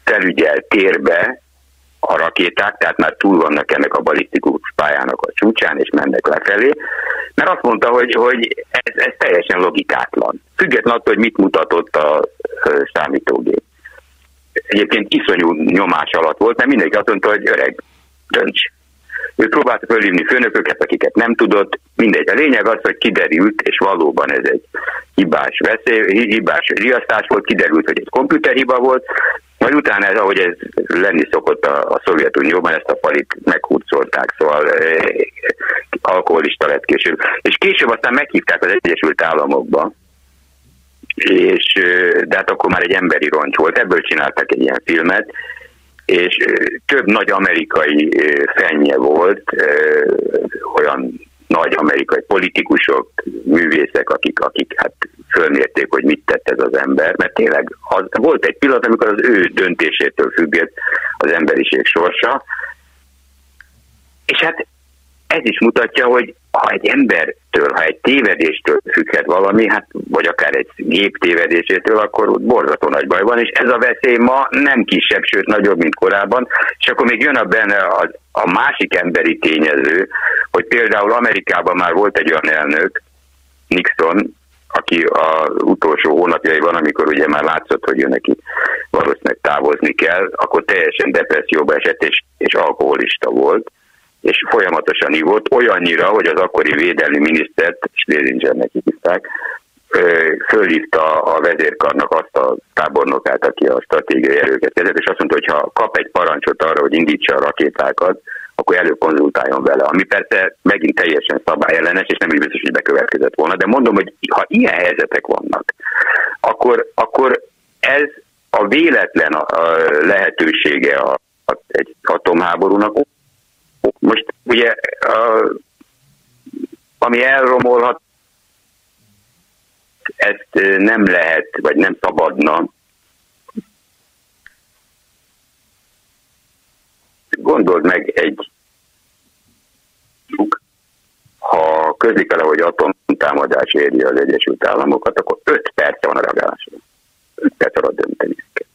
felügyelt térbe a rakéták, tehát már túl vannak ennek a balisztikus pályának a csúcsán, és mennek lefelé, mert azt mondta, hogy, hogy ez, ez teljesen logikátlan. Független attól, hogy mit mutatott a számítógép. Egyébként iszonyú nyomás alatt volt, mert mindenki azt mondta, hogy öreg, dönts. Ő próbálta fölhívni főnököket, akiket nem tudott, mindegy. A lényeg az, hogy kiderült, és valóban ez egy hibás veszély, hibás riasztás volt, kiderült, hogy egy komputerhiba volt, majd utána ez, ahogy ez lenni szokott a, a Szovjetunióban, ezt a palit meghurcolták, szóval eh, alkoholista lett később. És később aztán meghívták az Egyesült Államokba, és, de hát akkor már egy emberi roncs volt, ebből csináltak egy ilyen filmet, és több nagy amerikai fennye volt, olyan nagy amerikai politikusok, művészek, akik, akik hát fölmérték, hogy mit tett ez az ember, mert tényleg az, volt egy pillanat, amikor az ő döntésétől függött az emberiség sorsa, és hát ez is mutatja, hogy ha egy embertől, ha egy tévedéstől függhet valami, hát vagy akár egy gép tévedésétől, akkor borzató nagy baj van, és ez a veszély ma nem kisebb, sőt nagyobb, mint korábban, és akkor még jön a benne a, a másik emberi tényező, hogy például Amerikában már volt egy olyan elnök, Nixon, aki az utolsó hónapjaiban, amikor ugye már látszott, hogy ő neki valószínűleg távozni kell, akkor teljesen depresszióba esett, és, és alkoholista volt és folyamatosan ívott, olyannyira, hogy az akkori védelmi minisztert, Schlesingерnek hívták, fölhívta a vezérkarnak azt a tábornokát, aki a stratégiai erőket kezet, és azt mondta, hogy ha kap egy parancsot arra, hogy indítsa a rakétákat, akkor előkonzultáljon vele, ami persze megint teljesen szabályellenes, és nem is biztos, hogy bekövetkezett volna, de mondom, hogy ha ilyen helyzetek vannak, akkor, akkor ez a véletlen a, a lehetősége a, a, egy atomháborúnak most ugye, a, ami elromolhat, ezt nem lehet, vagy nem szabadna. Gondold meg egy ha közlik vele, hogy atomtámadás éri az Egyesült Államokat, akkor 5 perc van a reagálásra. 5 perc alatt dönteni kell.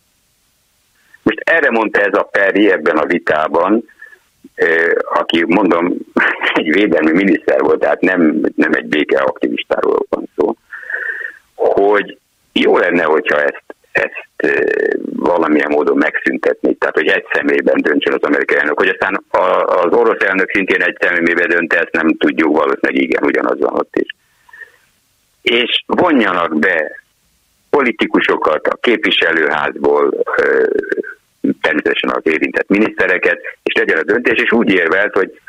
Most erre mondta ez a Peri ebben a vitában, aki mondom, egy védelmi miniszter volt, tehát nem, nem egy béke aktivistáról van szó, hogy jó lenne, hogyha ezt, ezt valamilyen módon megszüntetni, tehát hogy egy személyben döntsön az amerikai elnök, hogy aztán az orosz elnök szintén egy személyben dönt, ezt nem tudjuk, valószínűleg igen, ugyanaz van ott is. És vonjanak be politikusokat a képviselőházból, természetesen az érintett minisztereket, és legyen a döntés, és úgy érvelt, hogy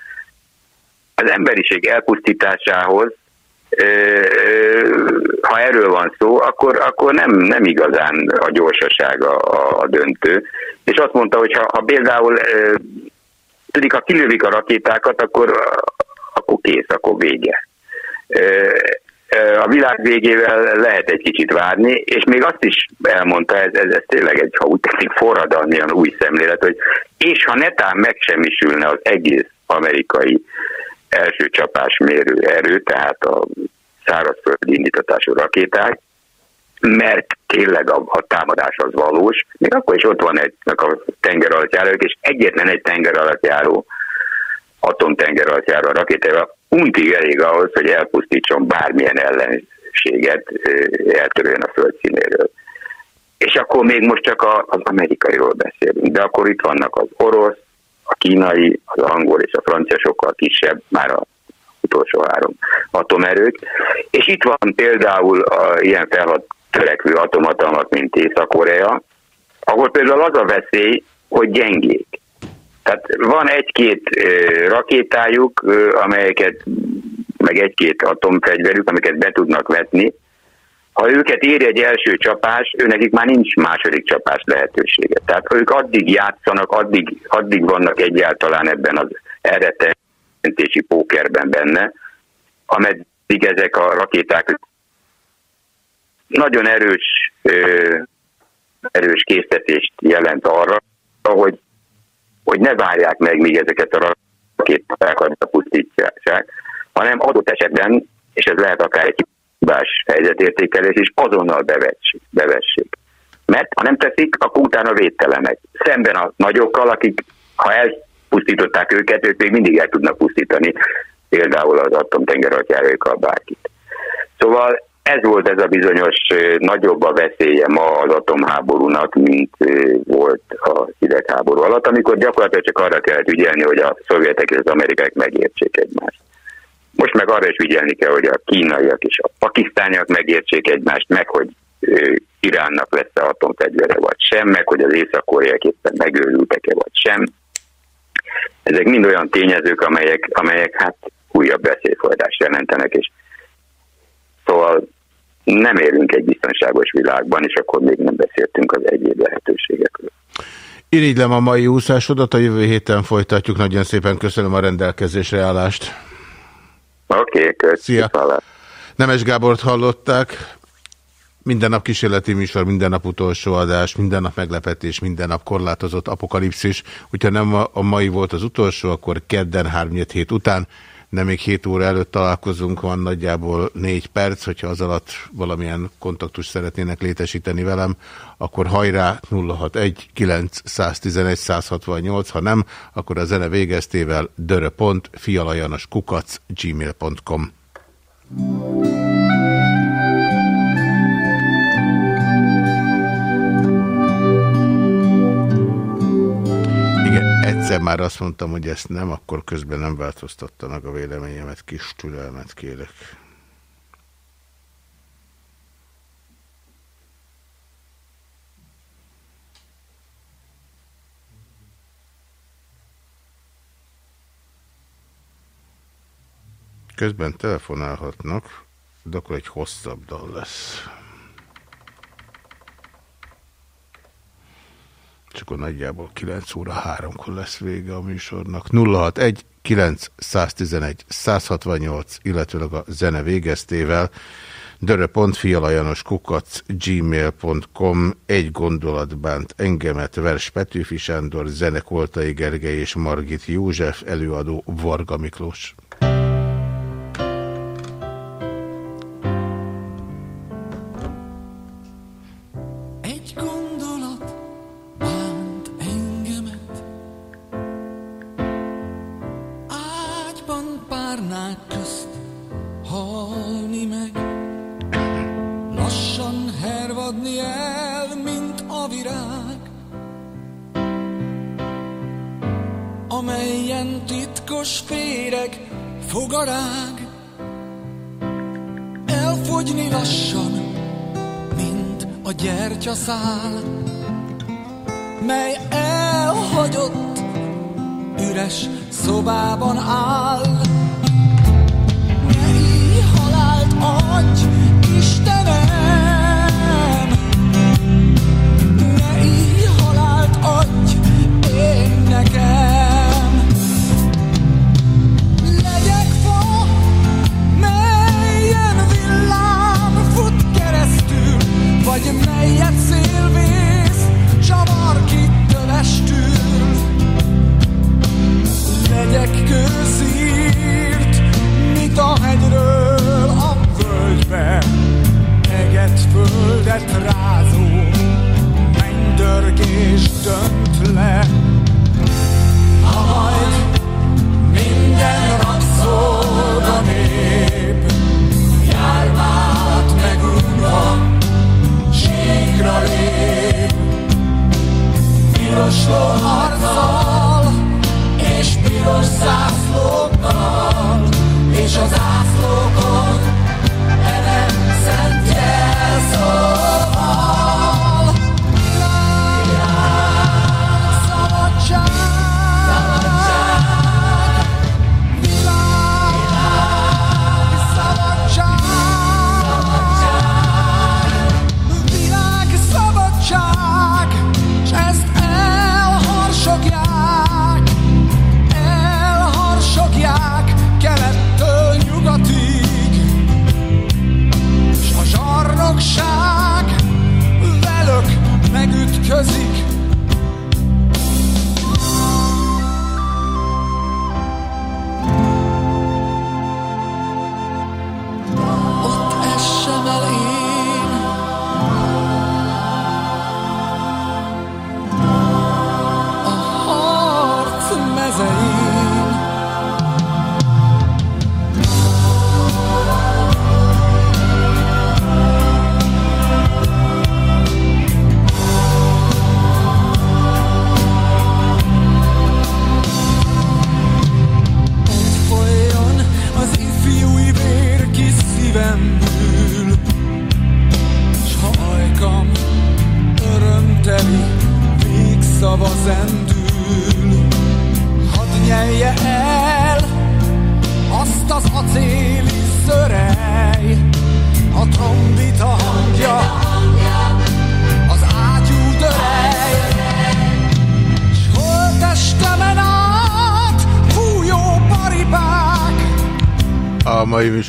az emberiség elpusztításához, ha erről van szó, akkor, akkor nem, nem igazán a gyorsaság a, a döntő. És azt mondta, hogy ha, ha például tudik, ha kilövik a rakétákat, akkor, akkor kész, akkor vége. A világ végével lehet egy kicsit várni, és még azt is elmondta, ez, ez, ez tényleg egy, ha úgy tetszik, forradalmian új szemlélet, hogy és ha netán megsemmisülne az egész amerikai első csapás mérő erő, tehát a szárazföldi indítatású rakéták, mert tényleg a, a támadás az valós, még akkor is ott van egy a tenger alatt és egyetlen egy tenger alatt járó atomtenger alatt járó rakétával untig elég ahhoz, hogy elpusztítson bármilyen ellenséget, eltörjön a földszínéről. És akkor még most csak az amerikairól beszélünk, de akkor itt vannak az orosz, a kínai, az angol és a francia sokkal kisebb, már a utolsó három atomerők. És itt van például a ilyen felhat törekvő atomatalmak, mint Észak-Korea, ahol például az a veszély, hogy gyengék. Tehát van egy-két rakétájuk, amelyeket, meg egy-két atomfegyverük, amiket be tudnak vetni. Ha őket éri egy első csapás, őnekik már nincs második csapás lehetősége. Tehát ők addig játszanak, addig, addig vannak egyáltalán ebben az elrettentési pókerben benne, ameddig ezek a rakéták nagyon erős, erős késztetést jelent arra, hogy hogy ne várják meg, míg ezeket a rakétákat pusztítják, hanem adott esetben, és ez lehet akár egy hibás helyzetértékelés is, azonnal bevessék. bevessék. Mert ha nem teszik, akkor utána védtelenek. Szemben a nagyokkal, akik ha elpusztították őket, ők még mindig el tudnak pusztítani, például az atomtengeralattjáróikkal bárkit. Szóval ez volt ez a bizonyos nagyobb a veszélye ma az atomháborúnak, mint volt a hidegháború alatt, amikor gyakorlatilag csak arra kellett ügyelni, hogy a szovjetek és az amerikák megértsék egymást. Most meg arra is ügyelni kell, hogy a kínaiak és a pakisztániak megértsék egymást, meg hogy Iránnak lesz-e atomfegyvere vagy sem, meg hogy az észak-koreák éppen megőrültek-e vagy sem. Ezek mind olyan tényezők, amelyek, amelyek hát újabb veszélyfordást jelentenek, és Szóval nem élünk egy biztonságos világban, és akkor még nem beszéltünk az egyéb lehetőségekről. Irigylem a mai úszásodat, a jövő héten folytatjuk. Nagyon szépen köszönöm a rendelkezésre állást. Oké, okay, köszönöm. Szia. Nemes Gábort hallották. Minden nap kísérleti műsor, minden nap utolsó adás, minden nap meglepetés, minden nap korlátozott apokalipszis. Hogyha nem a mai volt az utolsó, akkor kedden 3 hét után nem még 7 óra előtt találkozunk, van nagyjából 4 perc, hogyha az alatt valamilyen kontaktus szeretnének létesíteni velem, akkor hajrá 061 911 168, ha nem, akkor a zene végeztével dörö.fialajanoskukac gmail.com egyszer már azt mondtam, hogy ezt nem, akkor közben nem változtatta meg a véleményemet, kis türelmet kérek. Közben telefonálhatnak, de akkor egy hosszabb dal lesz. És akkor nagyjából 9 óra 3-kor lesz vége a műsornak. 061 911 168, illetőleg a zene végeztével dörö.fialajanos kukac gmail.com egy gondolat bánt engemet Vers Petőfi Sándor, zene Koltai Gergely és Margit József, előadó Varga Miklós.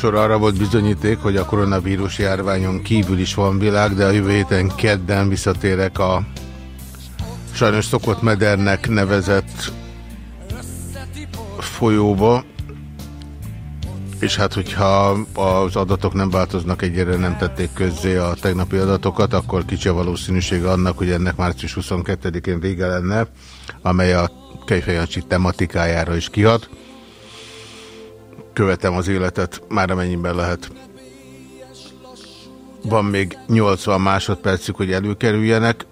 Műsor arra volt bizonyíték, hogy a koronavírus járványon kívül is van világ, de a jövő héten kedden visszatérek a sajnos szokott medernek nevezett folyóba, és hát, hogyha az adatok nem változnak, egyre nem tették közzé a tegnapi adatokat, akkor kicsi a valószínűsége annak, hogy ennek március 22-én vége lenne, amely a Kejfejancsi tematikájára is kihat. Követem az életet, már amennyiben lehet. Van még 80 másodpercük, hogy előkerüljenek,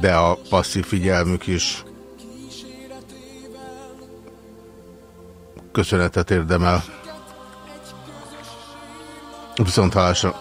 de a passzív figyelmük is köszönetet érdemel. Viszont hallásra.